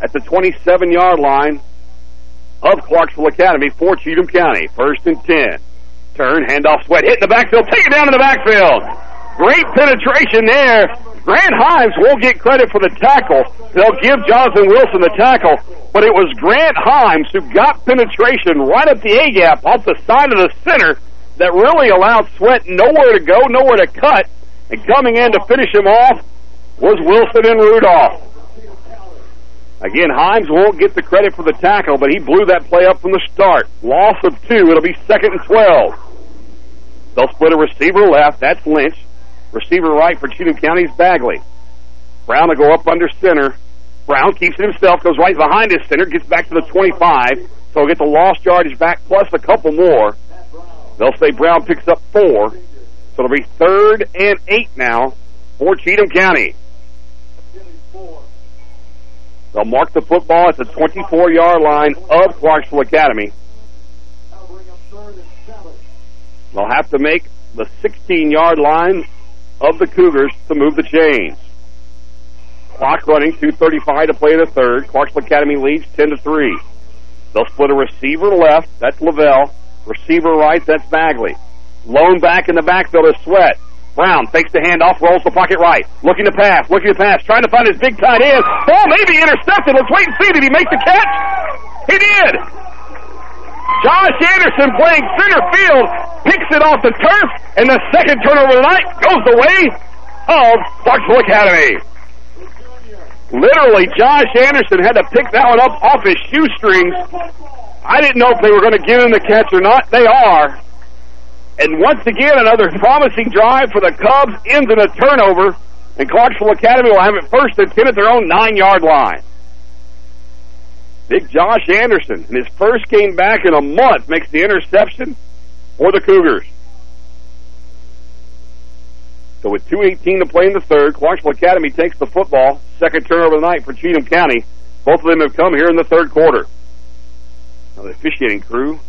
at the 27-yard line of Clarksville Academy for Cheatham County. First and 10. Turn, handoff, Sweat, hit in the backfield, take it down in the backfield. Great penetration there. Grant Himes won't get credit for the tackle. They'll give Jonathan Wilson the tackle, but it was Grant Himes who got penetration right at the A-gap off the side of the center that really allowed Sweat nowhere to go, nowhere to cut, and coming in to finish him off was Wilson and Rudolph. Again, Himes won't get the credit for the tackle, but he blew that play up from the start. Loss of two. It'll be second and 12. They'll split a receiver left. That's Lynch. Receiver right for Cheatham County's Bagley. Brown will go up under center. Brown keeps it himself, goes right behind his center, gets back to the 25. So he'll get the lost yardage back plus a couple more. They'll say Brown picks up four. So it'll be third and eight now for Cheatham County. They'll mark the football at the 24-yard line of Clarksville Academy. They'll have to make the 16-yard line of the Cougars to move the chains. Clock running, 2.35 to play the third. Clarksville Academy leads 10 to 3. They'll split a receiver left, that's Lavelle. Receiver right, that's Bagley. Lone back in the backfield is Sweat. Brown takes the handoff, rolls the pocket right. Looking to pass, looking to pass, trying to find his big tight end. Ball maybe intercepted. Let's wait and see. Did he make the catch? He did. Josh Anderson playing center field picks it off the turf, and the second turnover of goes the way of Clarksville Academy. Literally, Josh Anderson had to pick that one up off his shoestrings. I didn't know if they were going to give him the catch or not. They are. And once again, another promising drive for the Cubs ends in a turnover, and Clarksville Academy will have it first and 10 at their own nine-yard line. Big Josh Anderson, in his first game back in a month, makes the interception for the Cougars. So with 2.18 to play in the third, Clarksville Academy takes the football. Second turnover of the night for Cheatham County. Both of them have come here in the third quarter. Now the officiating crew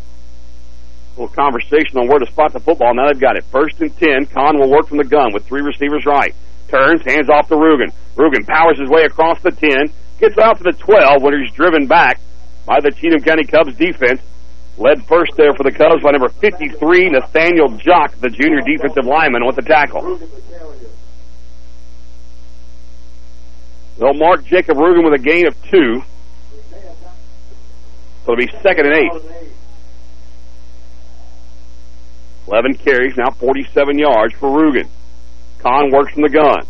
little conversation on where to spot the football. Now they've got it. First and 10. Kahn will work from the gun with three receivers right. Turns, hands off to Rugen. Rugen powers his way across the 10. Gets out to the 12 when he's driven back by the Cheatham County Cubs defense. Led first there for the Cubs by number 53, Nathaniel Jock, the junior defensive lineman, with the tackle. They'll mark Jacob Rugen with a gain of two. So it'll be second and eight. 11 carries, now 47 yards for Rugen. Kahn works from the gun.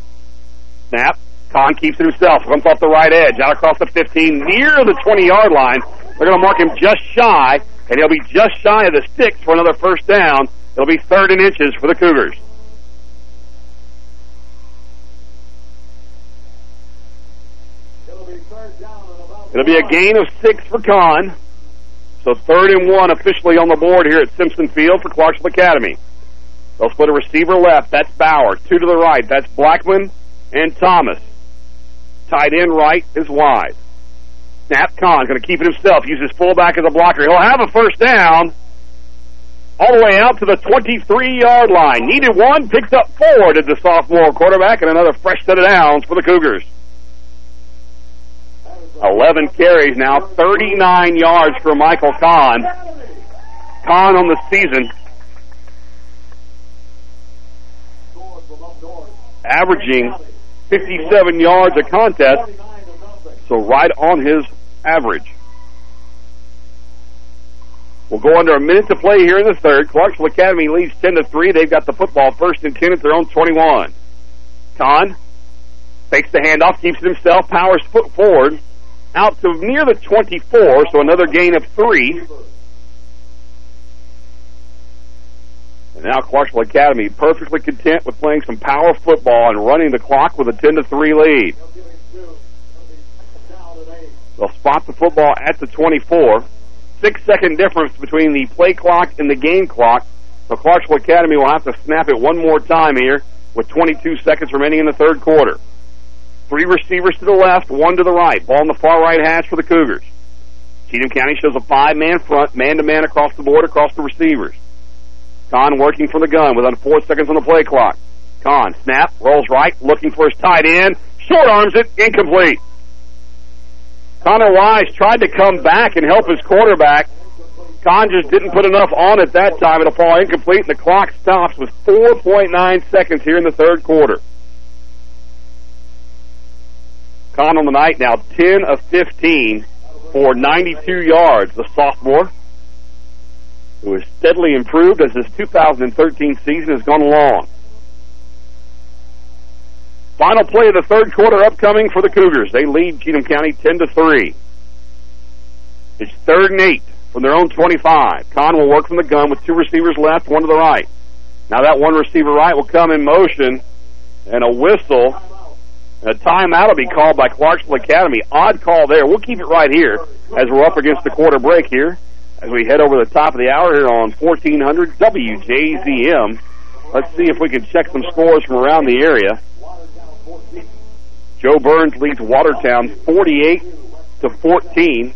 Snap. Kahn keeps it himself. Comes off the right edge, out across the 15, near the 20-yard line. They're going to mark him just shy, and he'll be just shy of the sticks for another first down. It'll be third and inches for the Cougars. It'll be a gain of six for Kahn. So third and one officially on the board here at Simpson Field for Clarksville Academy. They'll split a receiver left. That's Bauer. Two to the right. That's Blackman and Thomas. Tight end right is wide. Snap is going to keep it himself. Uses fullback as a blocker. He'll have a first down all the way out to the 23-yard line. Needed one, picked up four, did the sophomore quarterback, and another fresh set of downs for the Cougars. 11 carries now, 39 yards for Michael Kahn. Kahn on the season. Averaging 57 yards a contest, so right on his average. We'll go under a minute to play here in the third. Clarksville Academy leads 10 to 3. They've got the football first and 10 at their own 21. Kahn takes the handoff, keeps it himself, powers foot forward out to near the 24, so another gain of three. And now Clarksville Academy perfectly content with playing some power football and running the clock with a 10 to 3 lead. They'll spot the football at the 24. Six second difference between the play clock and the game clock. So Clarksville Academy will have to snap it one more time here with 22 seconds remaining in the third quarter. Three receivers to the left, one to the right. Ball in the far right hash for the Cougars. Cheatham County shows a five-man front, man-to-man -man across the board, across the receivers. Kahn working from the gun with under four seconds on the play clock. Kahn, snap, rolls right, looking for his tight end, short arms it, incomplete. Connor Wise tried to come back and help his quarterback. Kahn just didn't put enough on it that time. It'll fall incomplete, and the clock stops with 4.9 seconds here in the third quarter. Kahn on the night now 10 of 15 for 92 yards. The sophomore who has steadily improved as this 2013 season has gone along. Final play of the third quarter upcoming for the Cougars. They lead Cheatham County 10 to 3. It's third and eight from their own 25. Kahn will work from the gun with two receivers left, one to the right. Now that one receiver right will come in motion, and a whistle, a timeout will be called by Clarksville Academy. Odd call there. We'll keep it right here as we're up against the quarter break here as we head over the top of the hour here on 1400 WJZM. Let's see if we can check some scores from around the area. Jo Byrns leads Watertown 48 to 14.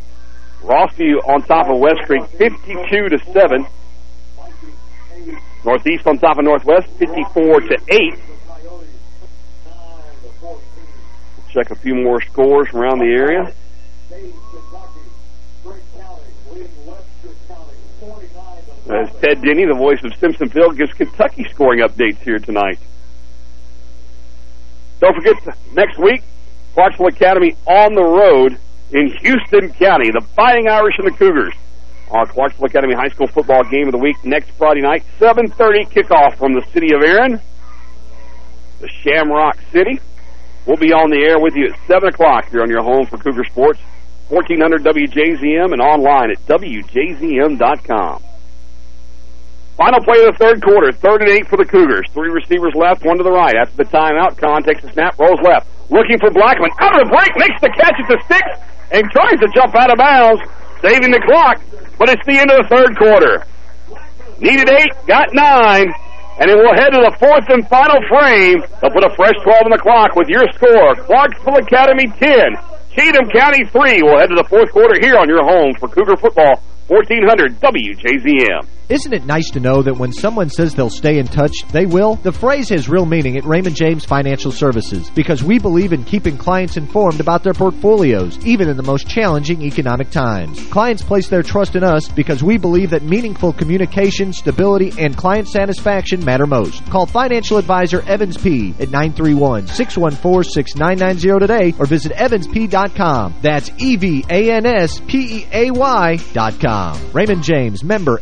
Rossview on top of West Creek 52 to 7. Northeast on top of Northwest 54 to 8. Check a few more scores around the area. As Ted Denny, the voice of Simpsonville, gives Kentucky scoring updates here tonight. Don't forget, next week, Clarksville Academy on the road in Houston County. The Fighting Irish and the Cougars. Our Clarksville Academy High School football game of the week next Friday night, 7.30 kickoff from the city of Erin, the Shamrock City. We'll be on the air with you at 7 o'clock here on your home for Cougar Sports, 1400 WJZM and online at WJZM.com. Final play of the third quarter, third and eight for the Cougars. Three receivers left, one to the right. After the timeout, Kahn takes a snap, rolls left. Looking for Blackman. Out of the break, makes the catch at the sticks, and tries to jump out of bounds, saving the clock. But it's the end of the third quarter. Needed eight, got nine, and it will head to the fourth and final frame. They'll put a fresh 12 on the clock with your score. Clarksville Academy 10, Cheatham County 3. We'll head to the fourth quarter here on your home for Cougar Football, 1400 WJZM. Isn't it nice to know that when someone says they'll stay in touch, they will? The phrase has real meaning at Raymond James Financial Services because we believe in keeping clients informed about their portfolios, even in the most challenging economic times. Clients place their trust in us because we believe that meaningful communication, stability, and client satisfaction matter most. Call financial advisor Evans Peay at 931-614-6990 today or visit evanspeay.com. That's E-V-A-N-S-P-E-A-Y dot com. Raymond James, member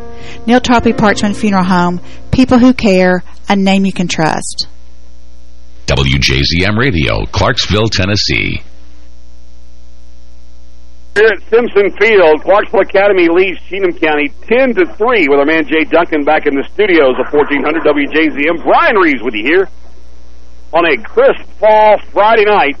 Neal Tarpley Parchman Funeral Home, people who care, a name you can trust. WJZM Radio, Clarksville, Tennessee. Here at Simpson Field, Clarksville Academy leads Cheatham County 10 to 3 with our man Jay Duncan back in the studios of 1400 WJZM. Brian Reeves with you here on a crisp fall Friday night.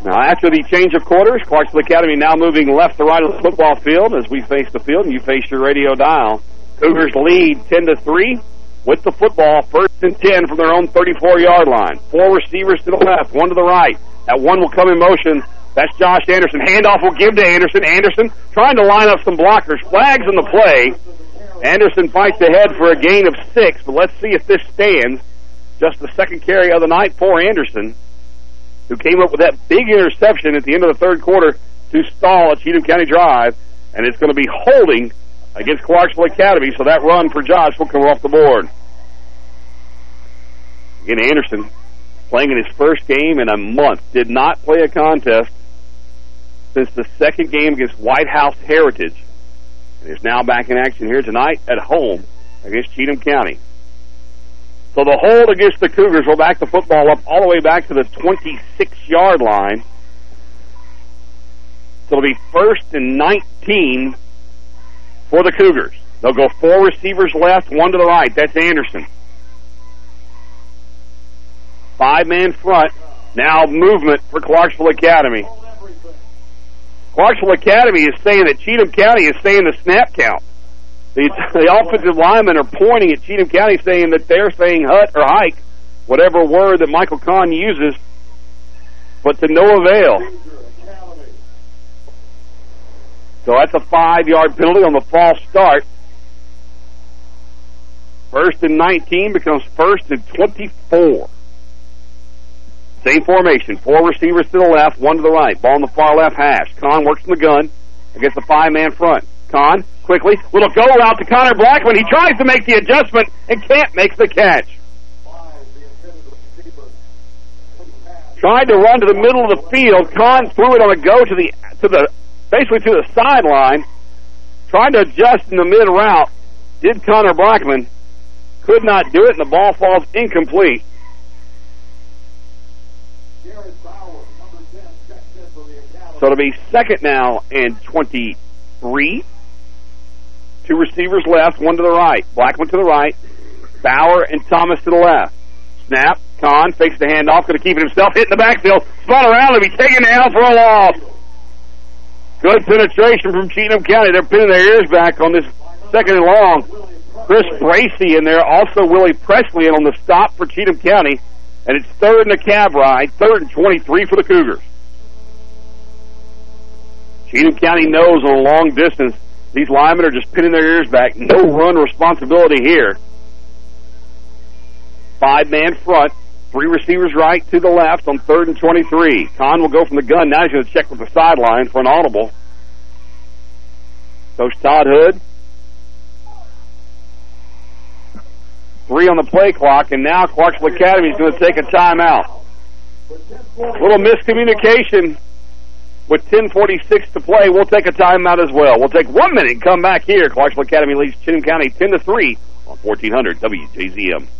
Now, after the change of quarters, Clarksville Academy now moving left to right of the football field as we face the field and you face your radio dial. Cougars lead 10 to 3 with the football, first and 10 from their own 34-yard line. Four receivers to the left, one to the right. That one will come in motion. That's Josh Anderson. Handoff will give to Anderson. Anderson trying to line up some blockers. Flags in the play. Anderson fights ahead for a gain of six, but let's see if this stands. Just the second carry of the night for Anderson, who came up with that big interception at the end of the third quarter to stall a Cheatham County drive, and it's going to be holding against Clarksville Academy, so that run for Josh will come off the board. Again, Anderson playing in his first game in a month, did not play a contest since the second game against White House Heritage, and is now back in action here tonight at home against Cheatham County. So the hold against the Cougars will back the football up all the way back to the 26-yard line. So it'll be first and 19 for the Cougars. They'll go four receivers left, one to the right. That's Anderson. Five-man front. Now movement for Clarksville Academy. Clarksville Academy is saying that Cheatham County is saying the snap count. The, [LAUGHS] the offensive linemen are pointing at Cheatham County saying that they're saying hut or hike, whatever word that Michael Kahn uses, but to no avail. So that's a five-yard penalty on the false start. First and 19 becomes first and 24. Same formation. Four receivers to the left, one to the right. Ball in the far left hash. Kahn works from the gun against the five-man front. Kahn, quickly, little go route to Connor Blackman. He tries to make the adjustment and can't make the catch. Tried to run to the middle of the field. Kahn threw it on a go to the to the basically to the sideline. Tried to adjust in the mid route. Did Connor Blackman. Could not do it, and the ball falls incomplete. So it'll be second now and 23. Two receivers left, one to the right. Blackman to the right. Bauer and Thomas to the left. Snap. Kahn fakes the handoff, going to keep it himself. Hit in the backfield. Spun around be taken down for a loss. Good penetration from Cheatham County. They're pinning their ears back on this second and long. Chris Bracy in there. Also Willie Presley in on the stop for Cheatham County. And it's third in the cab ride. Third and 23 for the Cougars. Cheatham County knows on a long distance these linemen are just pinning their ears back. No run responsibility here. Five-man front. Three receivers right to the left on third and 23. Kahn will go from the gun. Now he's going to check with the sideline for an audible. Coach Todd Hood. Three on the play clock, and now Clarksville Academy is going to take a timeout. A little miscommunication with 10.46 to play. We'll take a timeout as well. We'll take one minute and come back here. Clarksville Academy leads Cheatham County 10 to 3 on 1400 WJZM.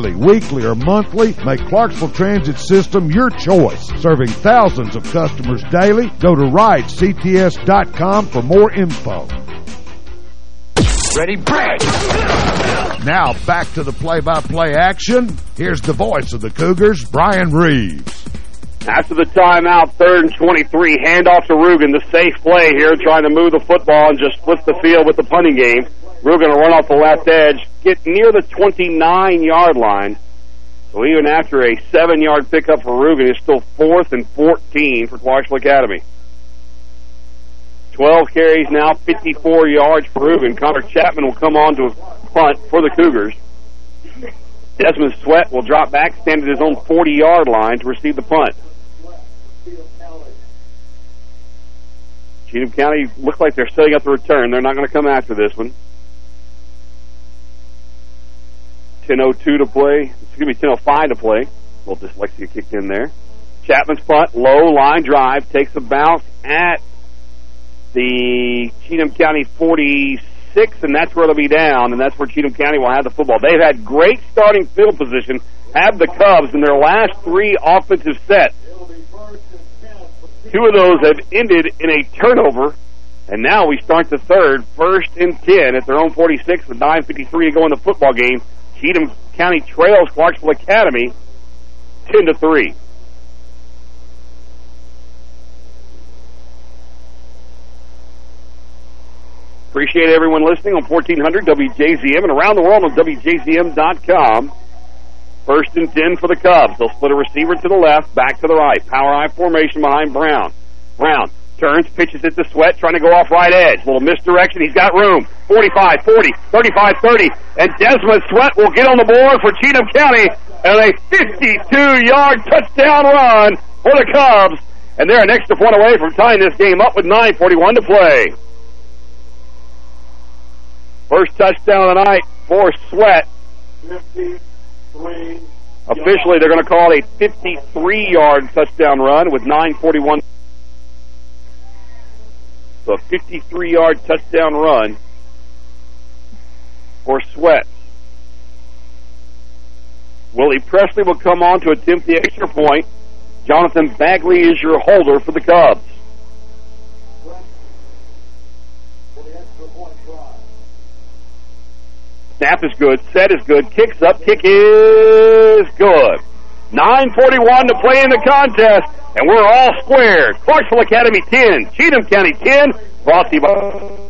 weekly, or monthly, make Clarksville Transit System your choice. Serving thousands of customers daily, go to ridects.com for more info. Ready, break! Now back to the play-by-play action. Here's the voice of the Cougars, Brian Reeves. After the timeout, third and 23, handoff to Rugen, the safe play here, trying to move the football and just split the field with the punting game. Rugen will run off the left edge, get near the 29-yard line. So even after a seven-yard pickup for Rugen, it's still fourth and 14 for Clarksville Academy. 12 carries now, 54 yards for Rugen. Connor Chapman will come on to punt for the Cougars. Desmond Sweat will drop back, stand at his own 40-yard line to receive the punt. Cheatham County looks like they're setting up the return. They're not going to come after this one. 10.02 to play. It's going to be 10.05 to play. A little dyslexia kicked in there. Chapman's punt, low line drive, takes a bounce at the Cheatham County 46, and that's where they'll be down, and that's where Cheatham County will have the football. They've had great starting field position, have the Cubs in their last three offensive sets. Two of those have ended in a turnover, and now we start the third, first and 10 at their own 46 with 9.53 to go in the football game. Cheatham County trails Clarksville Academy 10 to 3. Appreciate everyone listening on 1400 WJZM and around the world on WJZM.com. First and 10 for the Cubs. They'll split a receiver to the left, back to the right. Power I formation behind Brown. Brown turns, pitches it to Sweat, trying to go off right edge. Little misdirection. He's got room. 45, 40, 35, 30. And Desmond Sweat will get on the board for Cheatham County and a 52-yard touchdown run for the Cubs. And they're an extra point away from tying this game up with 9.41 to play. First touchdown of the night for Sweat. Officially, they're going to call it a 53-yard touchdown run with 9.41. A 53-yard touchdown run for Sweat. Willie Presley will come on to attempt the extra point. Jonathan Bagley is your holder for the Cubs. Snap is good. Set is good. Kicks up. Kick is good. 9.41 to play in the contest, and we're all squared. Clarksville Academy 10, Cheatham County 10, brought to you by...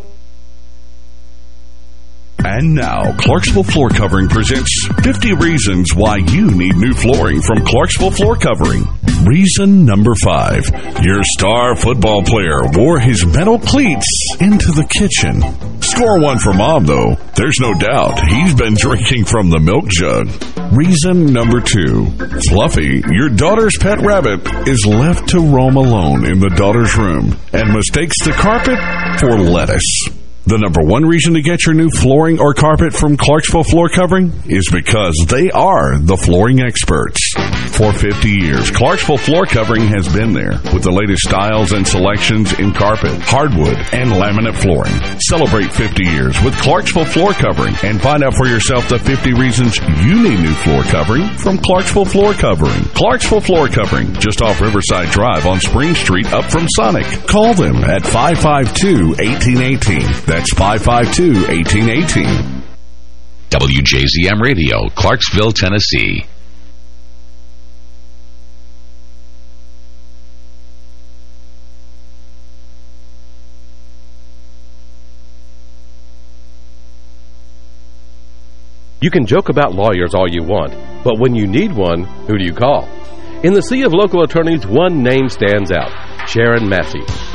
And now, Clarksville Floor Covering presents 50 Reasons Why You Need New Flooring from Clarksville Floor Covering. Reason number five. Your star football player wore his metal cleats into the kitchen. Score one for mom, though. There's no doubt he's been drinking from the milk jug. Reason number two. Fluffy, your daughter's pet rabbit, is left to roam alone in the daughter's room and mistakes the carpet for lettuce. The number one reason to get your new flooring or carpet from Clarksville Floor Covering is because they are the flooring experts. For 50 years, Clarksville Floor Covering has been there with the latest styles and selections in carpet, hardwood, and laminate flooring. Celebrate 50 years with Clarksville Floor Covering and find out for yourself the 50 reasons you need new floor covering from Clarksville Floor Covering. Clarksville Floor Covering, just off Riverside Drive on Spring Street up from Sonic. Call them at 552-1818. That's 552-1818. WJZM Radio, Clarksville, Tennessee. You can joke about lawyers all you want, but when you need one, who do you call? In the sea of local attorneys, one name stands out, Sharon Massey.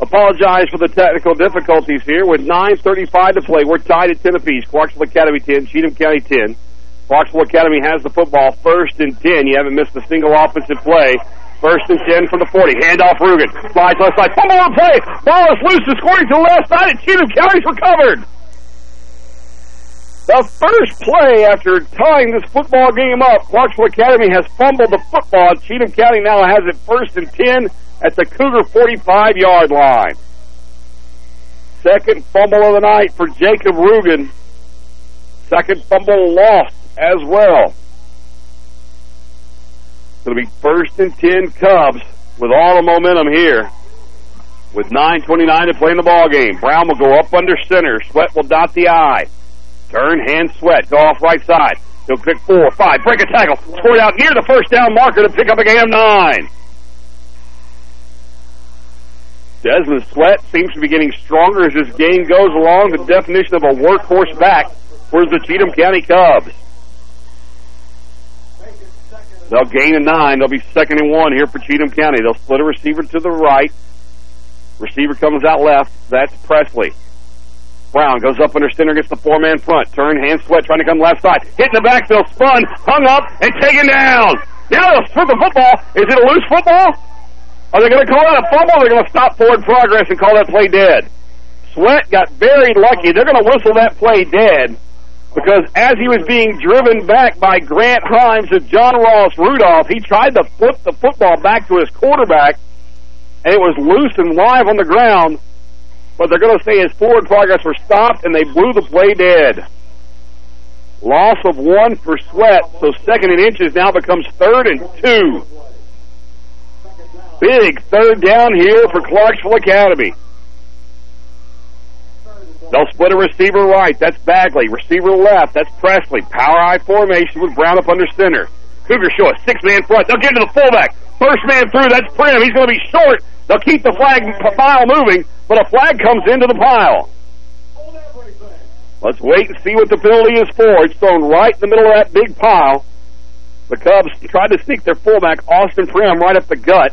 Apologize for the technical difficulties here. With 9.35 to play, we're tied at 10 apiece. Clarksville Academy 10, Cheatham County 10. Clarksville Academy has the football first and 10. You haven't missed a single offensive play. First and 10 from the 40. Handoff Rugen. Slides left side. Fumble on play. Ball is loose and scoring to the left side, and Cheatham County's recovered. The first play after tying this football game up, Clarksville Academy has fumbled the football. Cheatham County now has it first and 10 at the Cougar 45-yard line. Second fumble of the night for Jacob Rugen. Second fumble lost as well. It'll be first and 10 Cubs with all the momentum here. With 9.29 to play in the ball game. Brown will go up under center. Sweat will dot the I. Turn, hand, sweat. Go off right side. He'll pick four, five. Break a tackle. Scored out near the first down marker to pick up a game nine. Desmond Sweat seems to be getting stronger as this game goes along. The definition of a workhorse back for the Cheatham County Cubs. They'll gain a nine. They'll be second and one here for Cheatham County. They'll split a receiver to the right. Receiver comes out left. That's Presley. Brown goes up under center against the four-man front. Turn, hand, sweat, trying to come left side. Hit in the backfield, spun, hung up, and taken down. Now they'll the football. Is it a loose football? Are they going to call that a fumble? Or are they going to stop forward progress and call that play dead? Sweat got very lucky. They're going to whistle that play dead because as he was being driven back by Grant Himes and John Ross Rudolph, he tried to flip the football back to his quarterback, and it was loose and live on the ground but they're going to say his forward progress was stopped, and they blew the play dead. Loss of one for Sweat, so second and inches now becomes third and two. Big third down here for Clarksville Academy. They'll split a receiver right. That's Bagley. Receiver left. That's Presley. Power I formation with Brown up under center. Cougar show a six-man front. They'll get to the fullback. First man through. That's Prim. He's going to be short. They'll keep the flag pile moving, but a flag comes into the pile. Let's wait and see what the penalty is for. It's thrown right in the middle of that big pile. The Cubs tried to sneak their fullback, Austin Prim, right up the gut.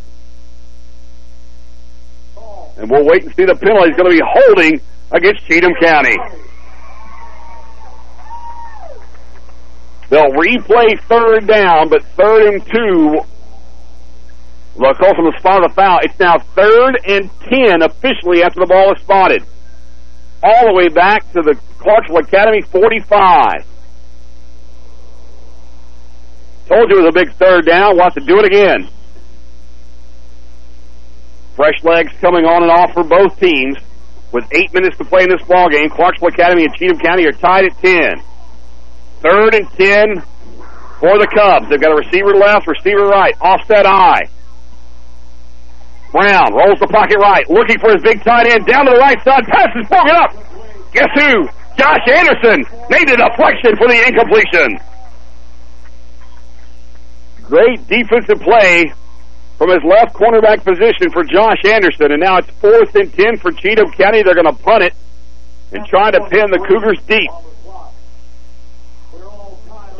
And we'll wait and see the penalty. He's going to be holding against Cheatham County. They'll replay third down, but third and two. They'll call from the spot of the foul. It's now third and ten officially after the ball is spotted. All the way back to the Clarksville Academy 45. Told you it was a big third down. Wants to do it again. Fresh legs coming on and off for both teams. With eight minutes to play in this ball game, Clarksville Academy and Cheatham County are tied at 10. Third and 10 for the Cubs. They've got a receiver left, receiver right, offset I. Brown rolls the pocket right, looking for his big tight end, down to the right side, passes, broken up. Guess who? Josh Anderson made a deflection for the incompletion. Great defensive play from his left cornerback position for Josh Anderson, and now it's fourth and ten for Cheatham County. They're going to punt it and try to pin the Cougars deep.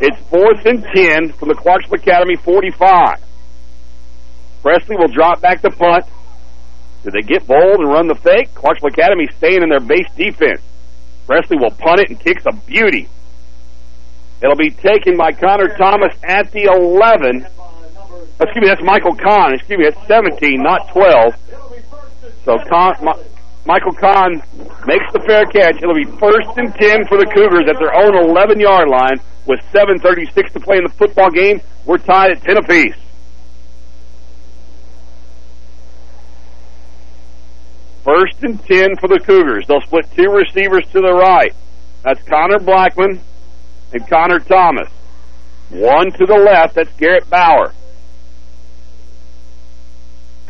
It's fourth and ten from the Clarksville Academy 45. Presley will drop back the punt. Do they get bold and run the fake? Clarksville Academy staying in their base defense. Presley will punt it and kicks a beauty. It'll be taken by Connor Thomas at the 11. Excuse me, that's Michael Kahn. Excuse me, that's 17, not 12. So Kahn, Michael Kahn makes the fair catch. It'll be first and 10 for the Cougars at their own 11-yard line with 7.36 to play in the football game. We're tied at 10 apiece. First and 10 for the Cougars. They'll split two receivers to the right. That's Connor Blackman and Connor Thomas. One to the left, that's Garrett Bauer.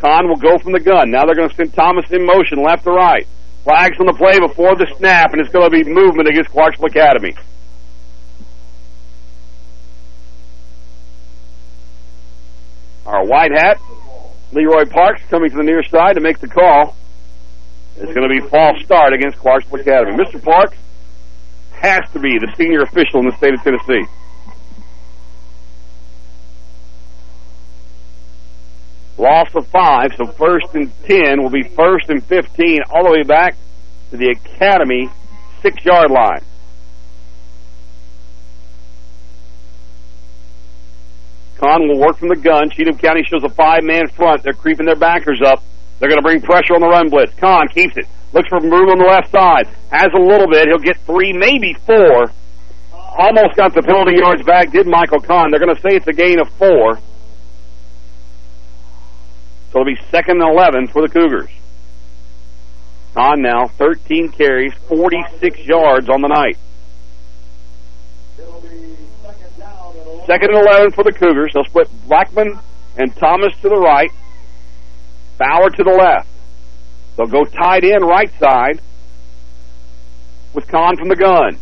Kahn will go from the gun. Now they're going to send Thomas in motion left to right. Flags on the play before the snap, and it's going to be movement against Clarksville Academy. Our white hat, Leroy Parks, coming to the near side to make the call. It's going to be false start against Clarksville Academy. Mr. Parks has to be the senior official in the state of Tennessee. Loss of five, so first and ten will be first and 15 all the way back to the Academy six-yard line. Kahn will work from the gun. Cheatham County shows a five-man front. They're creeping their backers up. They're going to bring pressure on the run blitz. Kahn keeps it. Looks for room on the left side. Has a little bit. He'll get three, maybe four. Almost got the penalty yards back, did Michael Kahn. They're going to say it's a gain of four. So it'll be second and 11 for the Cougars. Kahn now, 13 carries, 46 yards on the night. Second and 11 for the Cougars. They'll split Blackman and Thomas to the right, Bauer to the left. They'll go tight end right side with Kahn from the gun.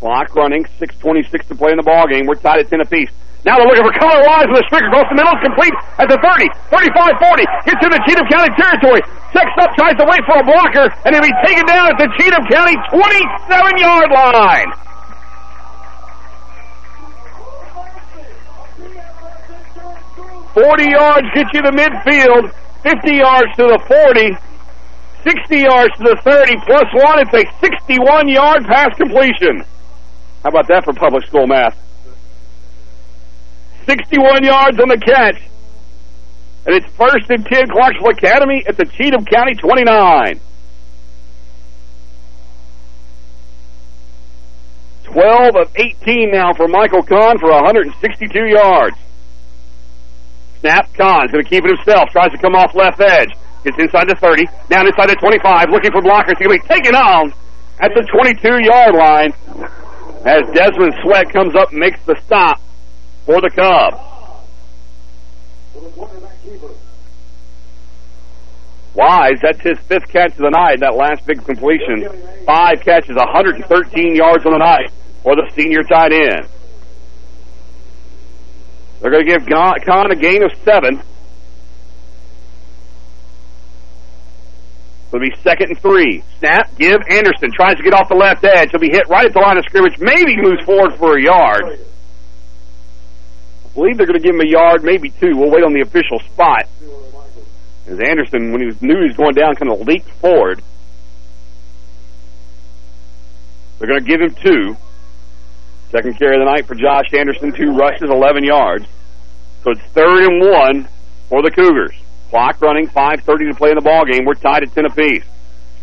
Clock running, 6.26 to play in the ball game. We're tied at 10 apiece. Now they're looking for Connor Wise with a streak across the middle. It's complete at the 30, 35, 40. Gets into Cheatham County territory. Sexed up, tries to wait for a blocker, and he'll be taken down at the Cheatham County 27-yard line. Forty yards get you the midfield. 50 yards to the 40. 60 yards to the 30 plus one. It's a 61-yard pass completion. How about that for public school math? 61 yards on the catch. And it's first and 10 Clarksville Academy at the Cheatham County 29. 12 of 18 now for Michael Kahn for 162 yards. Snap, Kahn's going to keep it himself. Tries to come off left edge. Gets inside the 30. Down inside the 25. Looking for blockers. He's going to be taken on at the 22-yard line as Desmond Sweat comes up and makes the stop for the Cubs. Wise, that's his fifth catch of the night, that last big completion. Five catches, 113 yards on the night for the senior tight end. They're going to give Kahn a gain of seven. It'll be second and three. Snap, give, Anderson tries to get off the left edge. He'll be hit right at the line of scrimmage. Maybe moves forward for a yard. Believe they're going to give him a yard, maybe two. We'll wait on the official spot. As Anderson, when he was, knew he was going down, kind of leaped forward. They're going to give him two. Second carry of the night for Josh Anderson, two rushes, 11 yards. So it's third and one for the Cougars. Clock running, 5.30 to play in the ball game. We're tied at 10 apiece.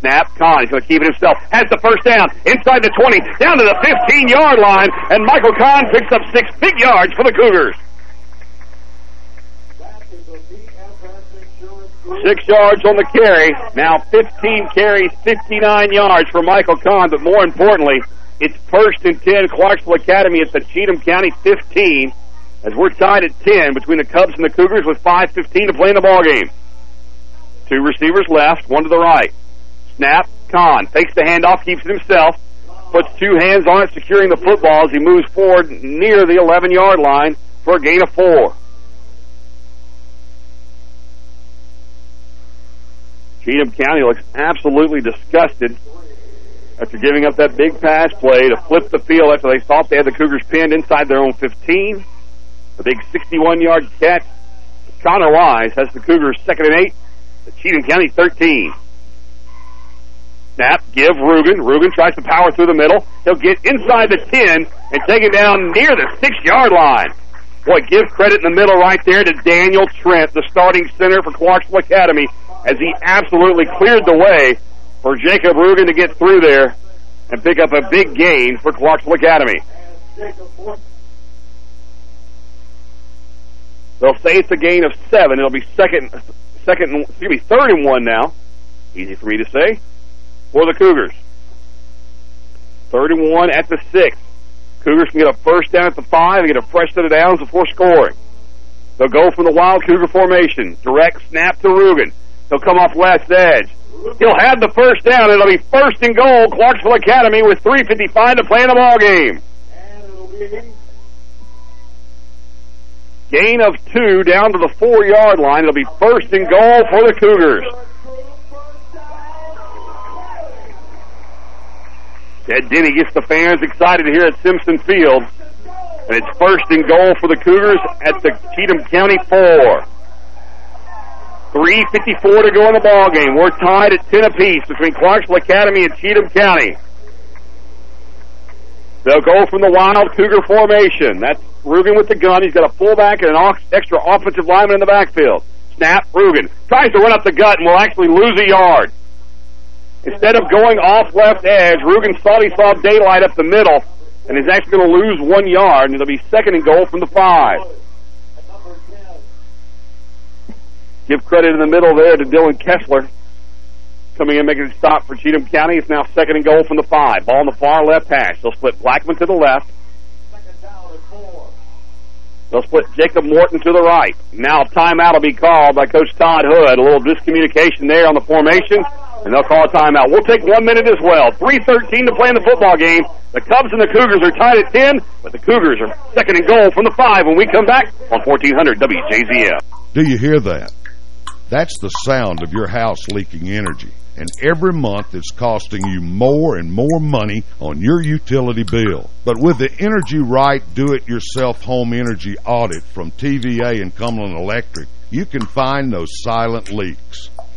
Snap, he's going to keep it himself. Has the first down, inside the 20, down to the 15-yard line, and Michael Kahn picks up six big yards for the Cougars. Six yards on the carry. Now 15 carries, 59 yards for Michael Kahn, but more importantly, it's first and 10, Clarksville Academy at the Cheatham County 15, as we're tied at 10 between the Cubs and the Cougars with 5.15 to play in the ball game. Two receivers left, one to the right. Snap, Kahn takes the handoff, keeps it himself, puts two hands on it, securing the football as he moves forward near the 11-yard line for a gain of four. Cheatham County looks absolutely disgusted after giving up that big pass play to flip the field after they thought they had the Cougars pinned inside their own 15. A big 61-yard catch. Connor Wise has the Cougars second and eight. The Cheatham County 13. Snap, give Rugen. Rugen tries to power through the middle. He'll get inside the 10 and take it down near the six-yard line. Boy, give credit in the middle right there to Daniel Trent, the starting center for Clarksville Academy, as he absolutely cleared the way for Jacob Rugen to get through there and pick up a big gain for Clarksville Academy. They'll say it's a gain of seven. It'll be second, second, excuse me, third and one now. Easy for me to say for the Cougars. Third and one at the six. Cougars can get a first down at the five and get a fresh set of downs before scoring. They'll go from the wild Cougar formation. Direct snap to Rugen. He'll come off left edge. He'll have the first down. It'll be first and goal, Clarksville Academy with 3.55 to play in the ball game. Gain of two down to the four-yard line. It'll be first and goal for the Cougars. Ted Denny gets the fans excited here at Simpson Field. And it's first and goal for the Cougars at the Cheatham County 4. 3.54 to go in the ball game. We're tied at 10 apiece between Clarksville Academy and Cheatham County. They'll go from the wild Cougar formation. That's Rugen with the gun. He's got a fullback and an extra offensive lineman in the backfield. Snap, Rugen. Tries to run up the gut and will actually lose a yard. Instead of going off left edge, Rugen thought he saw daylight up the middle and is actually going to lose one yard, and it'll be second and goal from the five. Give credit in the middle there to Dylan Kessler. Coming in making a stop for Cheatham County. It's now second and goal from the five. Ball on the far left hash. They'll split Blackman to the left. They'll split Jacob Morton to the right. Now timeout will be called by Coach Todd Hood. A little discommunication there on the formation, and they'll call a timeout. We'll take one minute as well. 3.13 to play in the football game. The Cubs and the Cougars are tied at 10, but the Cougars are second and goal from the five when we come back on 1400 WJZM. Do you hear that? That's the sound of your house leaking energy. And every month it's costing you more and more money on your utility bill. But with the Energy Right Do-It-Yourself Home Energy Audit from TVA and Cumberland Electric, you can find those silent leaks.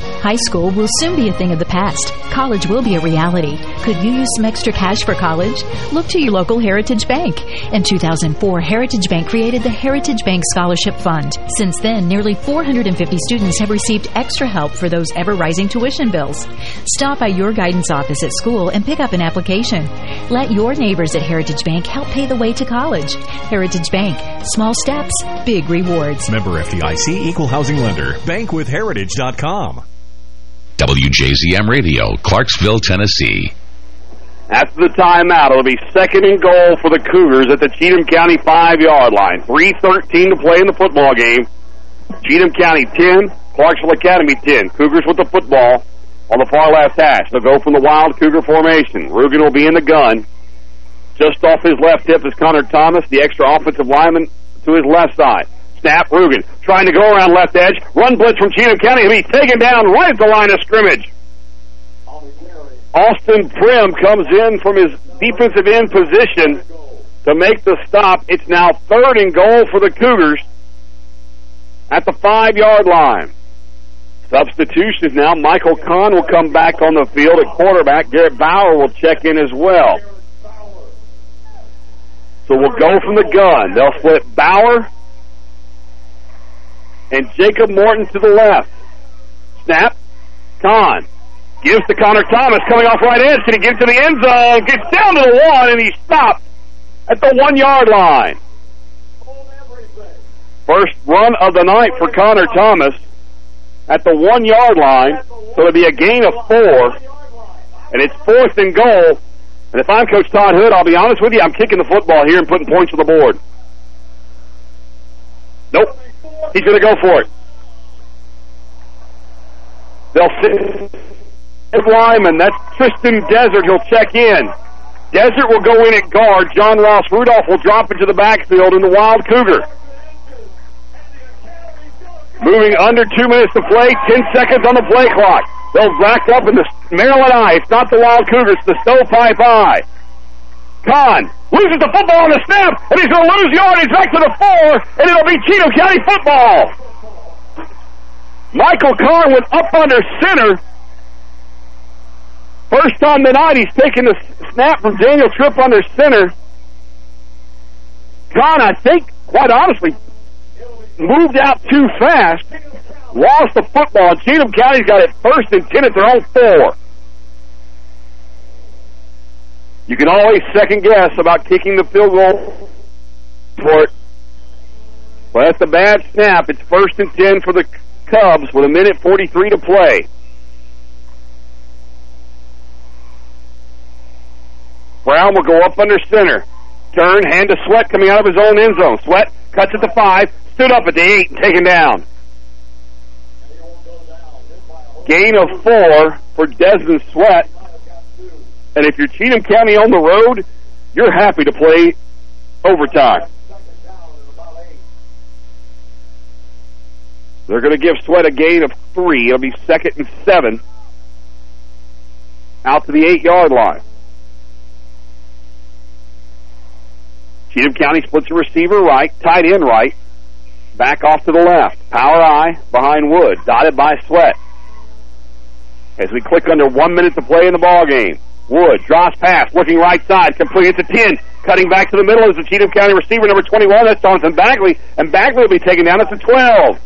High school will soon be a thing of the past. College will be a reality. Could you use some extra cash for college? Look to your local Heritage Bank. In 2004, Heritage Bank created the Heritage Bank Scholarship Fund. Since then, nearly 450 students have received extra help for those ever-rising tuition bills. Stop by your guidance office at school and pick up an application. Let your neighbors at Heritage Bank help pay the way to college. Heritage Bank. Small steps, big rewards. Member FDIC Equal Housing Lender. Bankwithheritage.com. WJZM Radio, Clarksville, Tennessee. After the timeout, it'll be second and goal for the Cougars at the Cheatham County five-yard line. 3.13 to play in the football game. Cheatham County 10, Clarksville Academy 10. Cougars with the football on the far left hash. They'll go from the wild Cougar formation. Rugen will be in the gun. Just off his left hip is Connor Thomas, the extra offensive lineman to his left side. Snap, Rugen trying to go around left edge. Run blitz from Cheatham County. He'll be taken down right at the line of scrimmage. Austin Prim comes in from his defensive end position to make the stop. It's now third and goal for the Cougars at the five-yard line. Substitutions now. Michael Kahn will come back on the field at quarterback. Garrett Bauer will check in as well. So we'll go from the gun. They'll split Bauer and Jacob Morton to the left. Snap. Kahn gives to Connor Thomas coming off right edge. Can he get to the end zone? Gets down to the one and he's stopped at the one-yard line. First run of the night for Connor Thomas at the one-yard line. So it'll be a gain of four. And it's fourth and goal. And if I'm Coach Todd Hood, I'll be honest with you, I'm kicking the football here and putting points on the board. Nope. He's going to go for it. They'll sit lineman. That's Tristan Desert. He'll check in. Desert will go in at guard. John Ross Rudolph will drop into the backfield in the Wild Cougar. Moving under two minutes to play, 10 seconds on the play clock. They'll back up in the Maryland I. It's not the Wild Cougars, the Stovepipe I. Kahn loses the football on the snap, and he's going to lose yardage back to the four, and it'll be Cheatham County football. Michael Kahn went up under center. First time tonight he's taking the snap from Daniel Tripp under center. Kahn, I think, quite honestly, moved out too fast, lost the football, and Cheatham County's got it first and ten at their own four. You can always second guess about kicking the field goal for it. Well, that's a bad snap. It's first and ten for the Cubs with a minute 43 to play. Brown will go up under center. Turn, hand to Sweat coming out of his own end zone. Sweat cuts at the five, stood up at the eight, and taken down. Gain of four for Desmond Sweat. And if you're Cheatham County on the road, you're happy to play overtime. They're going to give Sweat a gain of three. It'll be second and seven. Out to the eight-yard line. Cheatham County splits the receiver right, tight end right, back off to the left. Power I behind Wood, dotted by Sweat. As we click under one minute to play in the ball game. Wood draws pass, working right side, complete. It's a 10. Cutting back to the middle is the Cheatham County receiver, number 21. That's Jonathan Bagley. And Bagley will be taken down at the 12.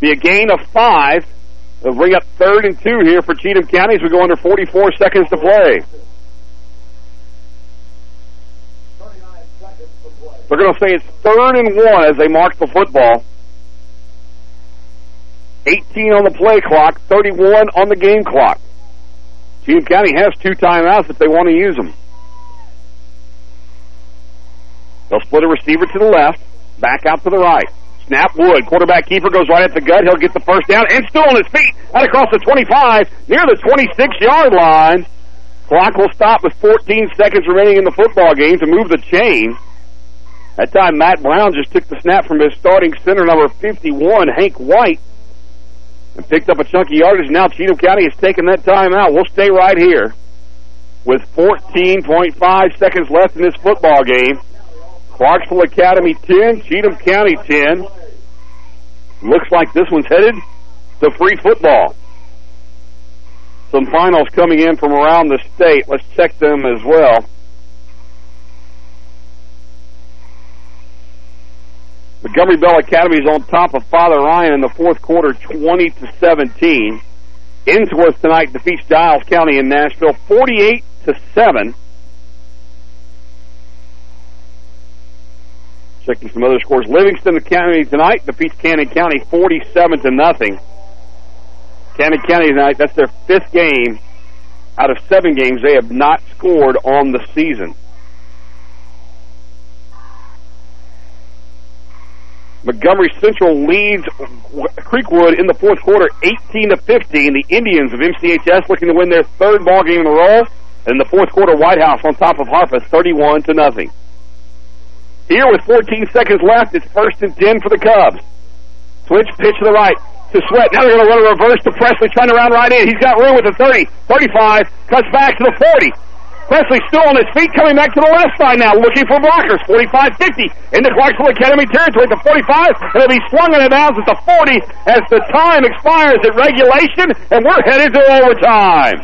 Be a gain of five. They'll bring up third and two here for Cheatham County as we go under 44 seconds to play. They're going to say it's third and one as they mark the football. 18 on the play clock, 31 on the game clock. Cheatham County has two timeouts if they want to use them. They'll split a receiver to the left, back out to the right. Snap Wood, quarterback keeper goes right at the gut. He'll get the first down and still on his feet out across the 25 near the 26-yard line. Clock will stop with 14 seconds remaining in the football game to move the chain. That time, Matt Brown just took the snap from his starting center, number 51, Hank White, and picked up a chunky yardage. Now Cheatham County has taken that time out. We'll stay right here with 14.5 seconds left in this football game. Clarksville Academy 10, Cheatham County 10. Looks like this one's headed to free football. Some finals coming in from around the state. Let's check them as well. Montgomery Bell Academy is on top of Father Ryan in the fourth quarter, 20 to 17. Ensworth tonight defeats Giles County in Nashville, 48 to 7. Checking some other scores. Livingston County tonight defeats Cannon County 47 to nothing. Cannon County tonight, that's their fifth game out of seven games they have not scored on the season. Montgomery Central leads Creekwood in the fourth quarter 18 to 15. The Indians of MCHS looking to win their third ball game in a row. And in the fourth quarter, White House on top of Harpeth 31 to nothing. Here with 14 seconds left, it's first and 10 for the Cubs. Switch pitch to the right to Sweat. Now they're going to run a reverse to Presley, trying to round right in. He's got room with the 30, 35, cuts back to the 40. Presley still on his feet, coming back to the left side now, looking for blockers. 45-50 into Clarksville Academy territory at the 45, and it'll be swung the bounds at the 40 as the time expires at regulation, and we're headed to overtime.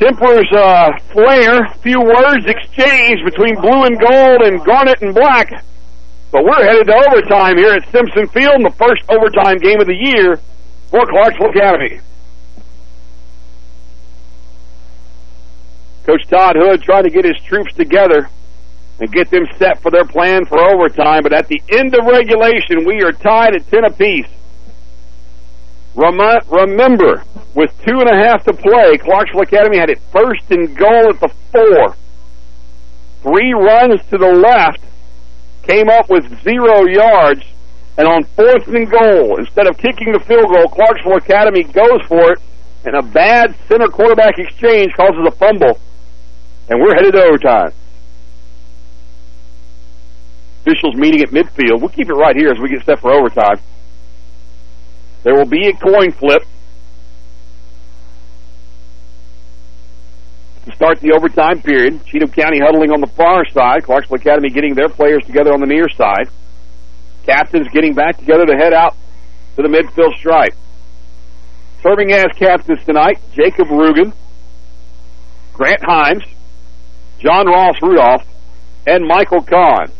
Temper's uh, flare, few words exchanged between blue and gold and garnet and black. But we're headed to overtime here at Simpson Field in the first overtime game of the year for Clarksville Academy. Coach Todd Hood trying to get his troops together and get them set for their plan for overtime. But at the end of regulation, we are tied at 10 apiece. Remember, with two and a half to play, Clarksville Academy had it first and goal at the four. Three runs to the left, came up with zero yards, and on fourth and goal, instead of kicking the field goal, Clarksville Academy goes for it, and a bad center quarterback exchange causes a fumble and we're headed to overtime. Officials meeting at midfield. We'll keep it right here as we get set for overtime. There will be a coin flip to start the overtime period. Cheatham County huddling on the far side. Clarksville Academy getting their players together on the near side. Captains getting back together to head out to the midfield stripe. Serving as captains tonight, Jacob Rugen, Grant Himes, John Ross Rudolph, and Michael Kahn.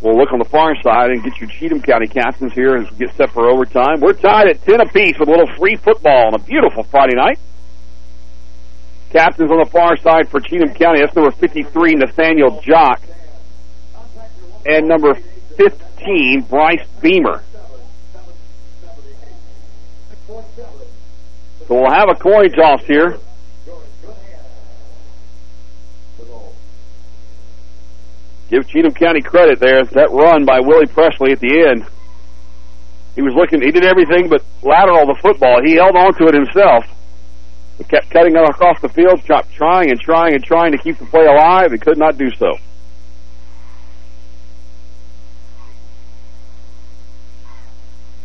We'll look on the far side and get your Cheatham County captains here as we get set for overtime. We're tied at 10 apiece with a little free football on a beautiful Friday night. Captains on the far side for Cheatham County. That's number 53, Nathaniel Jock. And number 15, Bryce Beamer. So we'll have a coin toss here. Give Cheatham County credit there. That run by Willie Presley at the end. He was looking, he did everything but lateral the football. He held on to it himself. He kept cutting across the field, trying and trying and trying to keep the play alive. He could not do so.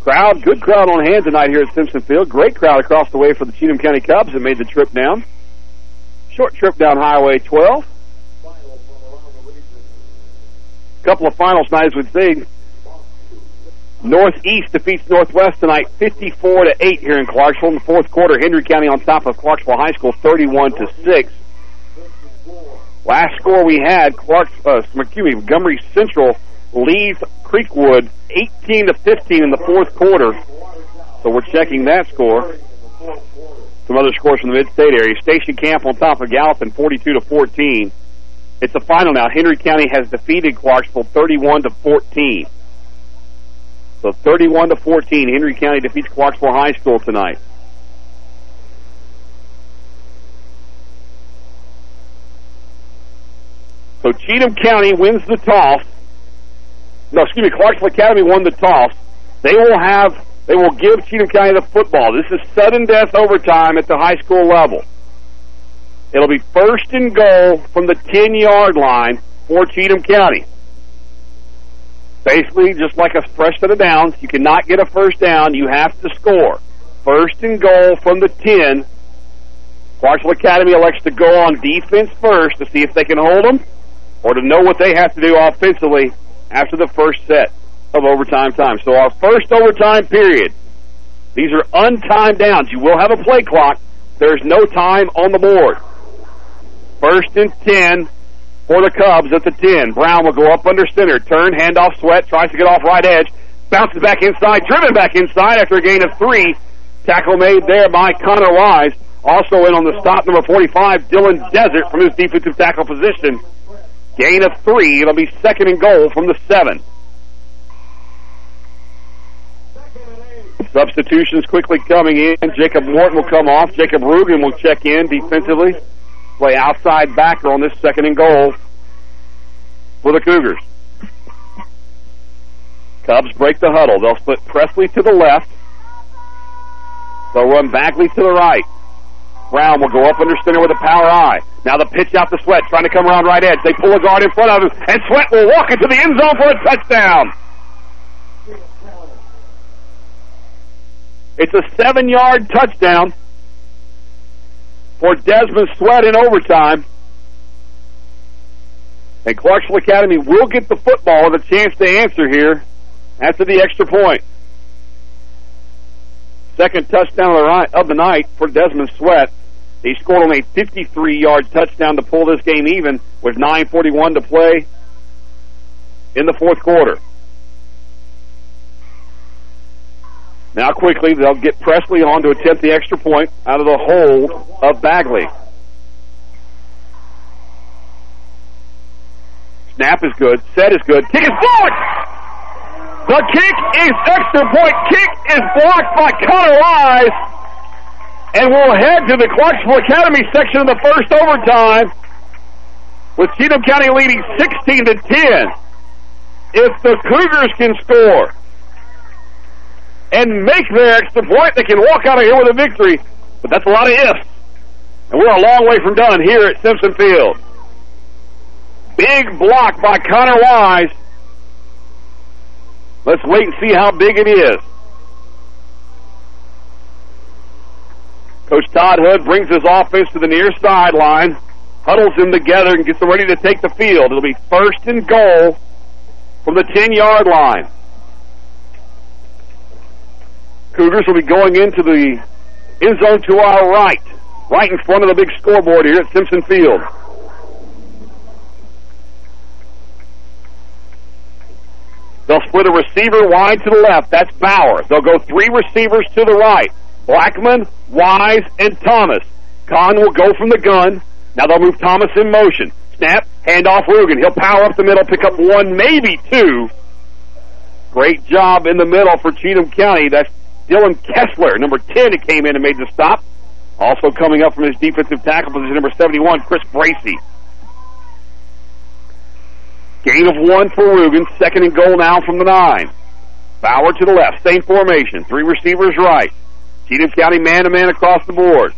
Crowd, good crowd on hand tonight here at Simpson Field. Great crowd across the way for the Cheatham County Cubs that made the trip down. Short trip down Highway 12 couple of finals nights would say Northeast defeats Northwest tonight 54 to 8 here in Clarksville. In the fourth quarter, Henry County on top of Clarksville High School 31 to 6. Last score we had, Clark, uh, Montgomery Central leads Creekwood 18 to 15 in the fourth quarter. So we're checking that score. Some other scores from the mid-state area. Station Camp on top of Gallatin 42 to 14. It's the final now. Henry County has defeated Clarksville 31 to 14. So 31 to 14, Henry County defeats Clarksville High School tonight. So Cheatham County wins the toss. No, excuse me, Clarksville Academy won the toss. They will have, they will give Cheatham County the football. This is sudden death overtime at the high school level. It'll be first and goal from the 10-yard line for Cheatham County. Basically, just like a fresh set of downs, you cannot get a first down. You have to score. First and goal from the 10. Clarksville Academy elects to go on defense first to see if they can hold them or to know what they have to do offensively after the first set of overtime time. So our first overtime period, these are untimed downs. You will have a play clock. There's no time on the board. First and 10 for the Cubs at the 10. Brown will go up under center. Turn, handoff, sweat, tries to get off right edge. Bounces back inside, driven back inside after a gain of three. Tackle made there by Connor Wise. Also in on the stop, number 45, Dylan Desert from his defensive tackle position. Gain of three. It'll be second and goal from the seven. Substitutions quickly coming in. Jacob Morton will come off. Jacob Rugen will check in defensively play outside backer on this second and goal. for the Cougars. Cubs break the huddle. They'll split Presley to the left. They'll run Bagley to the right. Brown will go up under center with a power I. Now the pitch out to Sweat, trying to come around right edge. They pull a guard in front of him, and Sweat will walk into the end zone for a touchdown. It's a seven-yard touchdown for Desmond Sweat in overtime. And Clarksville Academy will get the football with a chance to answer here after the extra point. Second touchdown of the night for Desmond Sweat. He scored on a 53-yard touchdown to pull this game even with 9.41 to play in the fourth quarter. Now quickly, they'll get Presley on to attempt the extra point out of the hold of Bagley. Snap is good. Set is good. Kick is blocked! The kick is extra point. Kick is blocked by Connor Wise. And we'll head to the Clarksville Academy section of the first overtime with Cheatham County leading 16 to 10. If the Cougars can score and make their extra point, they can walk out of here with a victory. But that's a lot of ifs. And we're a long way from done here at Simpson Field. Big block by Connor Wise. Let's wait and see how big it is. Coach Todd Hood brings his offense to the near sideline, huddles them together, and gets them ready to take the field. It'll be first and goal from the 10-yard line. Cougars will be going into the end zone to our right, right in front of the big scoreboard here at Simpson Field. They'll split a receiver wide to the left. That's Bauer. They'll go three receivers to the right. Blackman, Wise, and Thomas. Kahn will go from the gun. Now they'll move Thomas in motion. Snap, hand off Rugen. He'll power up the middle, pick up one, maybe two. Great job in the middle for Cheatham County. That's Dylan Kessler, number 10, who came in and made the stop. Also coming up from his defensive tackle position, number 71, Chris Bracey. Gain of one for Rugen. Second and goal now from the nine. Bauer to the left. Same formation. Three receivers right. Cheatham County man-to-man -man across the board.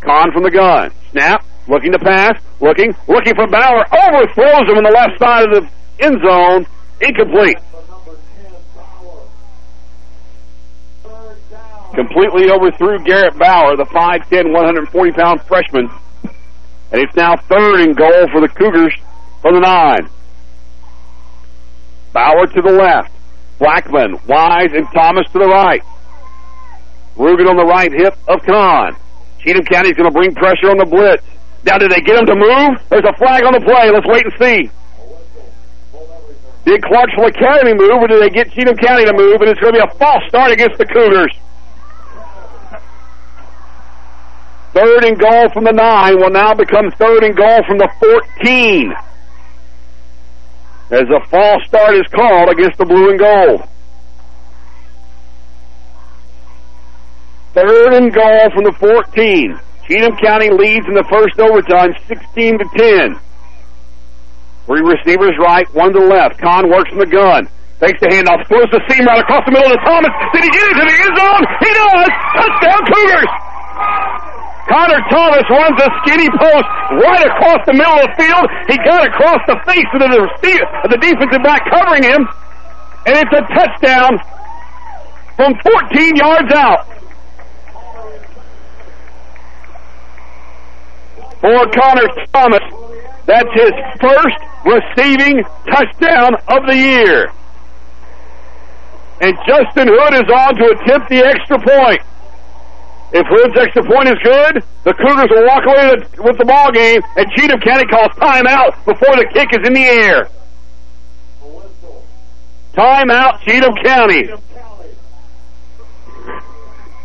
Kahn from the gun. Snap. Looking to pass. Looking. Looking for Bauer. Overthrows him on the left side of the end zone. Incomplete. Completely overthrew Garrett Bauer, the 5'10", 140-pound freshman. And it's now third and goal for the Cougars from the nine. Bauer to the left. Blackman, Wise, and Thomas to the right. Rugen on the right hip of Kahn. Cheatham County's going to bring pressure on the blitz. Now, did they get him to move? There's a flag on the play. Let's wait and see. Did Clarksville Academy move, or did they get Cheatham County to move? And it's going to be a false start against the Cougars. Third and goal from the 9 will now become third and goal from the 14 as a false start is called against the blue and gold. Third and goal from the 14. Cheatham County leads in the first overtime 16 to 10. Three receivers right, one to the left. Kahn works from the gun. Takes the handoff, throws the seam right across the middle of Thomas. Did he get into the end zone? He does! Touchdown Cougars! Connor Thomas runs a skinny post right across the middle of the field. He got across the face of the, of the defensive back covering him, and it's a touchdown from 14 yards out. For Connor Thomas, that's his first receiving touchdown of the year. And Justin Hood is on to attempt the extra point. If Hood's extra point is good, the Cougars will walk away with, with the ball game, and Cheatham County calls timeout before the kick is in the air. Timeout, Cheatham County.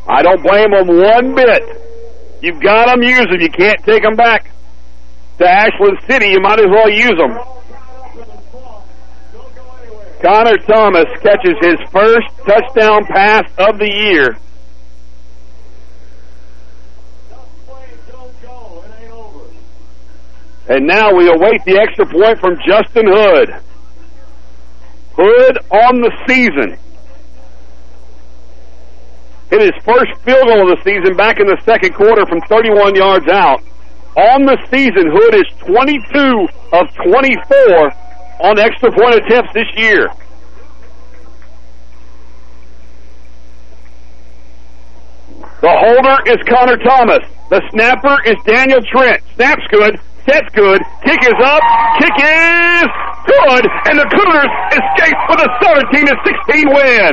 I don't blame them one bit. You've got them, use them. You can't take them back to Ashland City. You might as well use them. Connor Thomas catches his first touchdown pass of the year. And now we await the extra point from Justin Hood. Hood on the season. Hit his first field goal of the season back in the second quarter from 31 yards out. On the season, Hood is 22 of 24 on extra point attempts this year. The holder is Connor Thomas. The snapper is Daniel Trent. Snaps good. Set's good. Kick is up. Kick is good. And the Cougars escape with a 17 to 16 win.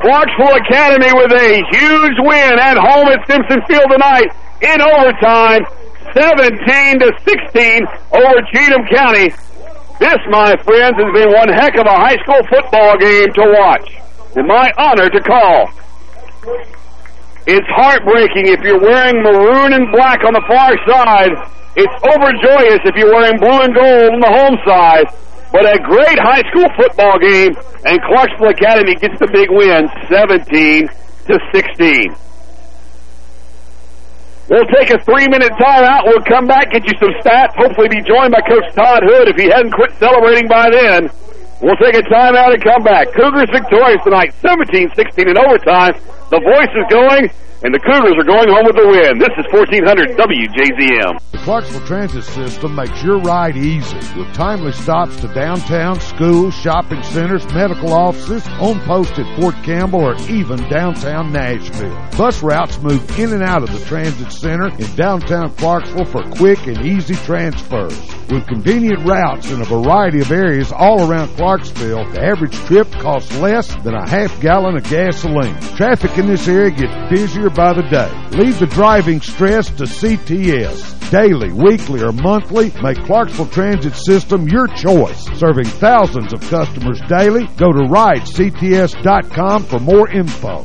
Clarksville Academy with a huge win at home at Simpson Field tonight in overtime. 17 to 16 over Cheatham County. This, my friends, has been one heck of a high school football game to watch. In my honor to call. It's heartbreaking if you're wearing maroon and black on the far side. It's overjoyous if you're wearing blue and gold on the home side. But a great high school football game, and Clarksville Academy gets the big win, 17 to 16. We'll take a three-minute timeout. We'll come back, get you some stats, hopefully be joined by Coach Todd Hood if he hadn't quit celebrating by then. We'll take a timeout and come back. Cougars victorious tonight, 17-16 in overtime. The voice is going, and the Cougars are going home with the win. This is 1400 WJZM. The Clarksville Transit System makes your ride easy with timely stops to downtown, schools, shopping centers, medical offices, on post at Fort Campbell, or even downtown Nashville. Bus routes move in and out of the transit center in downtown Clarksville for quick and easy transfers. With convenient routes in a variety of areas all around Clarksville, the average trip costs less than a half gallon of gasoline. Traffic in this area gets busier by the day. Leave the driving stress to CTS. Daily, weekly, or monthly, make Clarksville Transit System your choice. Serving thousands of customers daily, go to ridects.com for more info.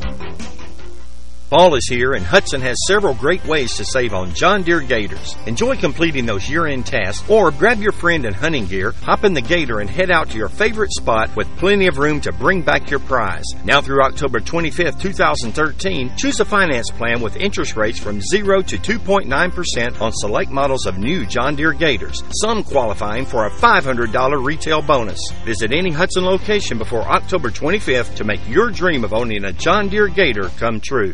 Fall is here, and Hudson has several great ways to save on John Deere gators. Enjoy completing those year-end tasks, or grab your friend and hunting gear, hop in the gator, and head out to your favorite spot with plenty of room to bring back your prize. Now through October 25th, 2013, choose a finance plan with interest rates from 0 to 2.9% on select models of new John Deere gators, some qualifying for a $500 retail bonus. Visit any Hudson location before October 25th to make your dream of owning a John Deere gator come true.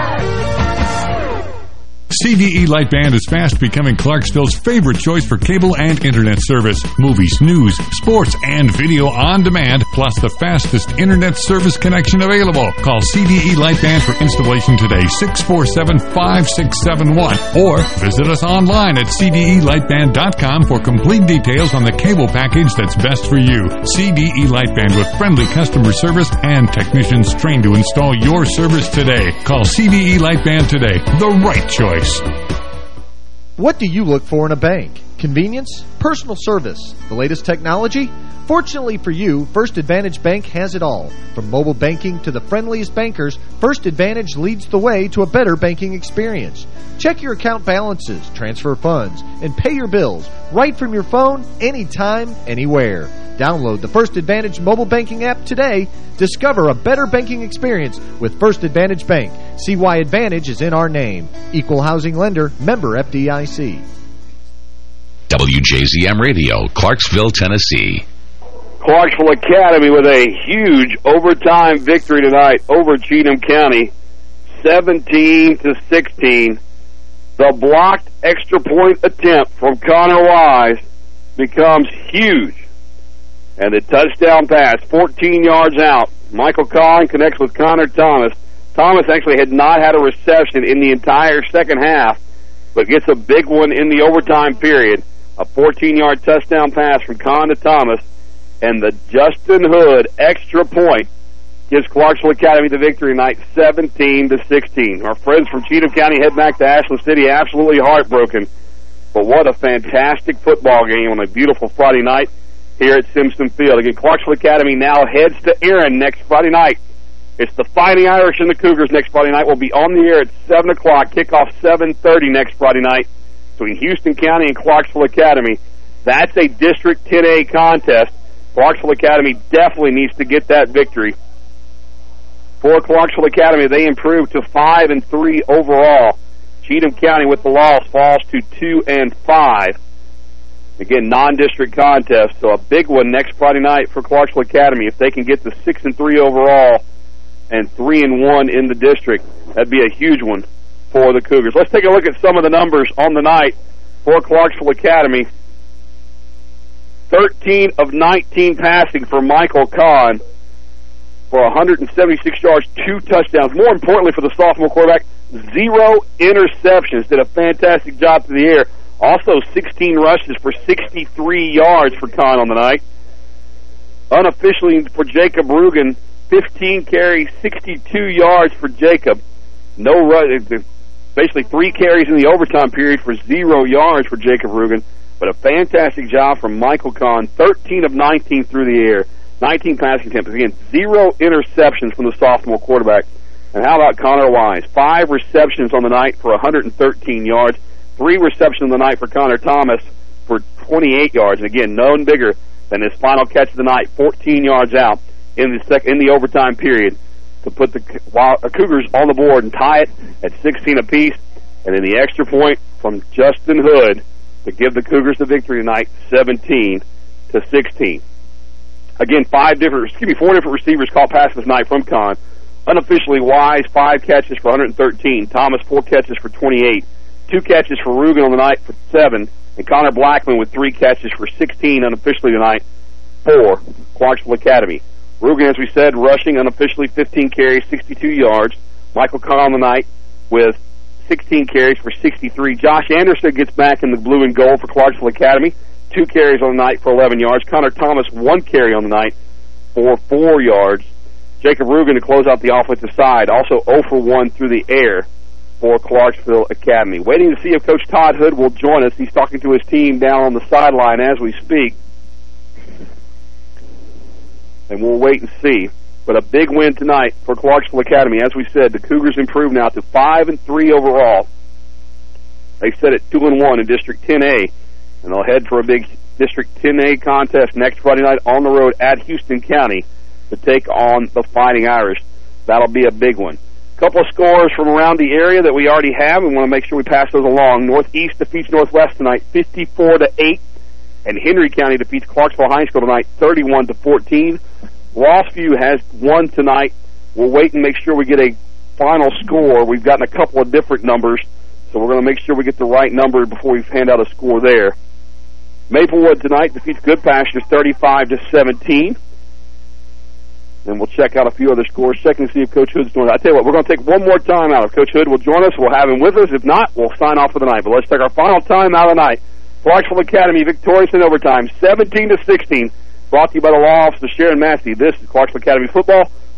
CDE Lightband is fast becoming Clarksville's favorite choice for cable and internet service. Movies, news, sports, and video on demand, plus the fastest internet service connection available. Call CDE Lightband for installation today, 647-5671, or visit us online at cdelightband.com for complete details on the cable package that's best for you. CDE Lightband with friendly customer service and technicians trained to install your service today. Call CDE Lightband today, the right choice. What do you look for in a bank? Convenience? Personal service? The latest technology? Fortunately for you, First Advantage Bank has it all. From mobile banking to the friendliest bankers, First Advantage leads the way to a better banking experience. Check your account balances, transfer funds, and pay your bills right from your phone, anytime, anywhere. Download the First Advantage mobile banking app today. Discover a better banking experience with First Advantage Bank. See why Advantage is in our name. Equal Housing Lender, member FDIC. WJZM Radio, Clarksville, Tennessee. Clarksville Academy with a huge overtime victory tonight over Cheatham County, 17 to 16. The blocked extra point attempt from Connor Wise becomes huge. And the touchdown pass, 14 yards out. Michael Kahn connects with Connor Thomas. Thomas actually had not had a reception in the entire second half, but gets a big one in the overtime period. A 14-yard touchdown pass from Kahn to Thomas, and the Justin Hood extra point gives Clarksville Academy the victory tonight, 17 to 16. Our friends from Cheatham County head back to Ashland City, absolutely heartbroken. But what a fantastic football game on a beautiful Friday night here at Simpson Field. Again, Clarksville Academy now heads to Erin next Friday night. It's the Fighting Irish and the Cougars next Friday night. We'll be on the air at 7 o'clock, kickoff 7.30 next Friday night between Houston County and Clarksville Academy. That's a District 10A contest. Clarksville Academy definitely needs to get that victory. For Clarksville Academy, they improved to 5 and 3 overall. Cheatham County with the loss falls to 2 and 5. Again, non-district contest, so a big one next Friday night for Clarksville Academy. If they can get to 6 and 3 overall and 3 and 1 in the district, that'd be a huge one for the Cougars. Let's take a look at some of the numbers on the night for Clarksville Academy. 13 of 19 passing for Michael Kahn for 176 yards, two touchdowns. More importantly for the sophomore quarterback, zero interceptions. Did a fantastic job through the air. Also 16 rushes for 63 yards for Kahn on the night. Unofficially for Jacob Rugen, 15 carries, 62 yards for Jacob. No rush, uh, basically three carries in the overtime period for zero yards for Jacob Rugen. But a fantastic job from Michael Kahn, 13 of 19 through the air, 19 passing attempts. Again, zero interceptions from the sophomore quarterback. And how about Connor Wise? Five receptions on the night for 113 yards. Three receptions on the night for Connor Thomas for 28 yards. And again, none bigger than his final catch of the night, 14 yards out in the sec in the overtime period to put the uh, Cougars on the board and tie it at 16 apiece. And then the extra point from Justin Hood to give the Cougars the victory tonight, 17 to 16. Again, five different, excuse me, four different receivers caught passes tonight from Kahn. Unofficially, Wise, five catches for 113. Thomas, four catches for 28. Two catches for Rugen on the night for seven. And Connor Blackman with three catches for 16 unofficially tonight for Clarksville Academy. Rugen, as we said, rushing unofficially 15 carries, 62 yards. Michael Kahn on the night with 16 carries for 63. Josh Anderson gets back in the blue and gold for Clarksville Academy. Two carries on the night for 11 yards. Connor Thomas, one carry on the night for four yards. Jacob Rugen to close out the offensive side, also 0 for 1 through the air for Clarksville Academy. Waiting to see if Coach Todd Hood will join us. He's talking to his team down on the sideline as we speak. And we'll wait and see. But a big win tonight for Clarksville Academy. As we said, the Cougars improved now to 5 and 3 overall. They set it 2 and 1 in District 10A. And they'll head for a big District 10A contest next Friday night on the road at Houston County to take on the Fighting Irish. That'll be a big one. Couple of scores from around the area that we already have. We want to make sure we pass those along. Northeast defeats Northwest tonight, 54 to 8, and Henry County defeats Clarksville High School tonight, 31 to 14. Rossview has won tonight. We'll wait and make sure we get a final score. We've gotten a couple of different numbers, so we're going to make sure we get the right number before we hand out a score there. Maplewood tonight defeats Goodpastures 35 to 17. And we'll check out a few other scores, checking to see if Coach Hood's doing it. I tell you what, we're going to take one more time out. If Coach Hood will join us, we'll have him with us. If not, we'll sign off for the night. But let's take our final time out of the night. Clarksville Academy victorious in overtime, 17 to 16. Brought to you by the law office of Sharon Massey. This is Clarksville Academy Football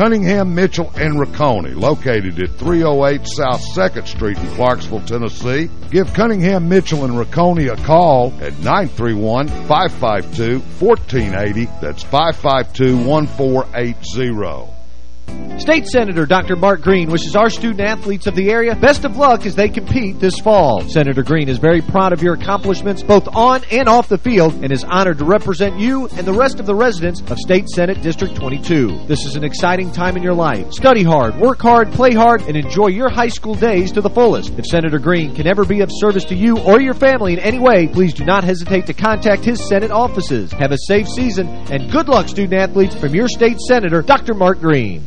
Cunningham, Mitchell, and Rocconi, located at 308 South 2nd Street in Clarksville, Tennessee. Give Cunningham, Mitchell, and Rocconi a call at 931-552-1480. That's 552-1480. State Senator Dr. Mark Green wishes our student-athletes of the area best of luck as they compete this fall. Senator Green is very proud of your accomplishments both on and off the field and is honored to represent you and the rest of the residents of State Senate District 22. This is an exciting time in your life. Study hard, work hard, play hard, and enjoy your high school days to the fullest. If Senator Green can ever be of service to you or your family in any way, please do not hesitate to contact his Senate offices. Have a safe season, and good luck, student-athletes, from your state senator, Dr. Mark Green.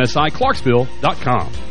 MSIClarksville.com.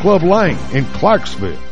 Club Lane in Clarksville.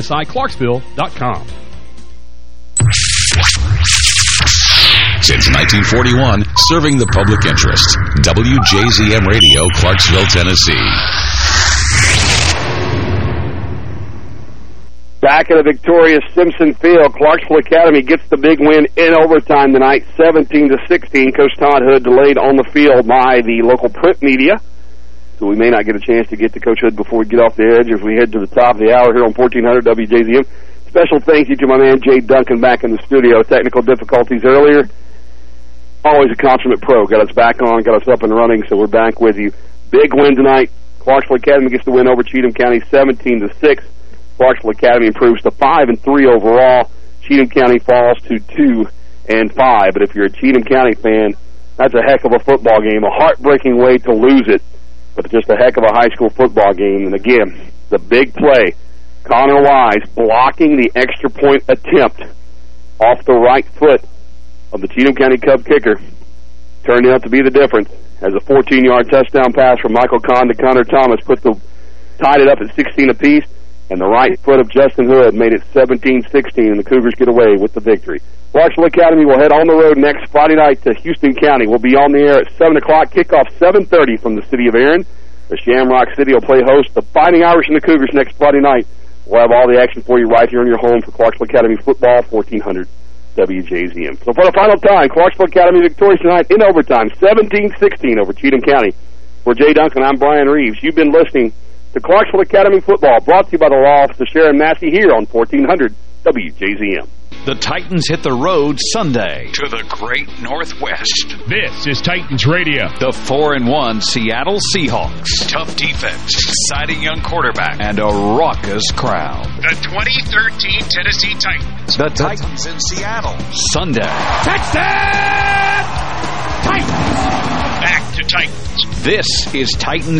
MSIClarksville.com. Since 1941, serving the public interest. WJZM Radio, Clarksville, Tennessee. Back at a victorious Simpson Field, Clarksville Academy gets the big win in overtime tonight, 17 to 16. Coach Todd Hood delayed on the field by the local print media. So we may not get a chance to get to Coach Hood before we get off the edge if we head to the top of the hour here on 1400 WJZM. Special thank you to my man Jay Duncan back in the studio. Technical difficulties earlier. Always a consummate pro. Got us back on, got us up and running, so we're back with you. Big win tonight. Clarksville Academy gets the win over Cheatham County 17 to 6. Clarksville Academy improves to 5 and 3 overall. Cheatham County falls to 2 and 5. But if you're a Cheatham County fan, that's a heck of a football game. A heartbreaking way to lose it, but just a heck of a high school football game. And again, the big play, Connor Wise blocking the extra point attempt off the right foot of the Cheatham County Cub kicker turned out to be the difference. As a 14-yard touchdown pass from Michael Kahn to Connor Thomas put the tied it up at 16 apiece. And the right foot of Justin Hood made it 17-16, and the Cougars get away with the victory. Clarksville Academy will head on the road next Friday night to Houston County. We'll be on the air at 7 o'clock, kickoff 7.30 from the city of Erin. The Shamrock City will play host the Fighting Irish and the Cougars next Friday night. We'll have all the action for you right here in your home for Clarksville Academy Football, 1400 WJZM. So for the final time, Clarksville Academy victorious tonight in overtime, 17-16 over Cheatham County. For Jay Duncan, I'm Brian Reeves. You've been listening to Clarksville Academy Football, brought to you by the law office of Sharon Massey here on 1400 WJZM. The Titans hit the road Sunday to the Great Northwest. This is Titans Radio. The 4 and 1 Seattle Seahawks. Tough defense, exciting young quarterback, and a raucous crowd. The 2013 Tennessee Titans. The Titans in Seattle. Sunday. Touchdown! Titans! Back to Titans. This is Titans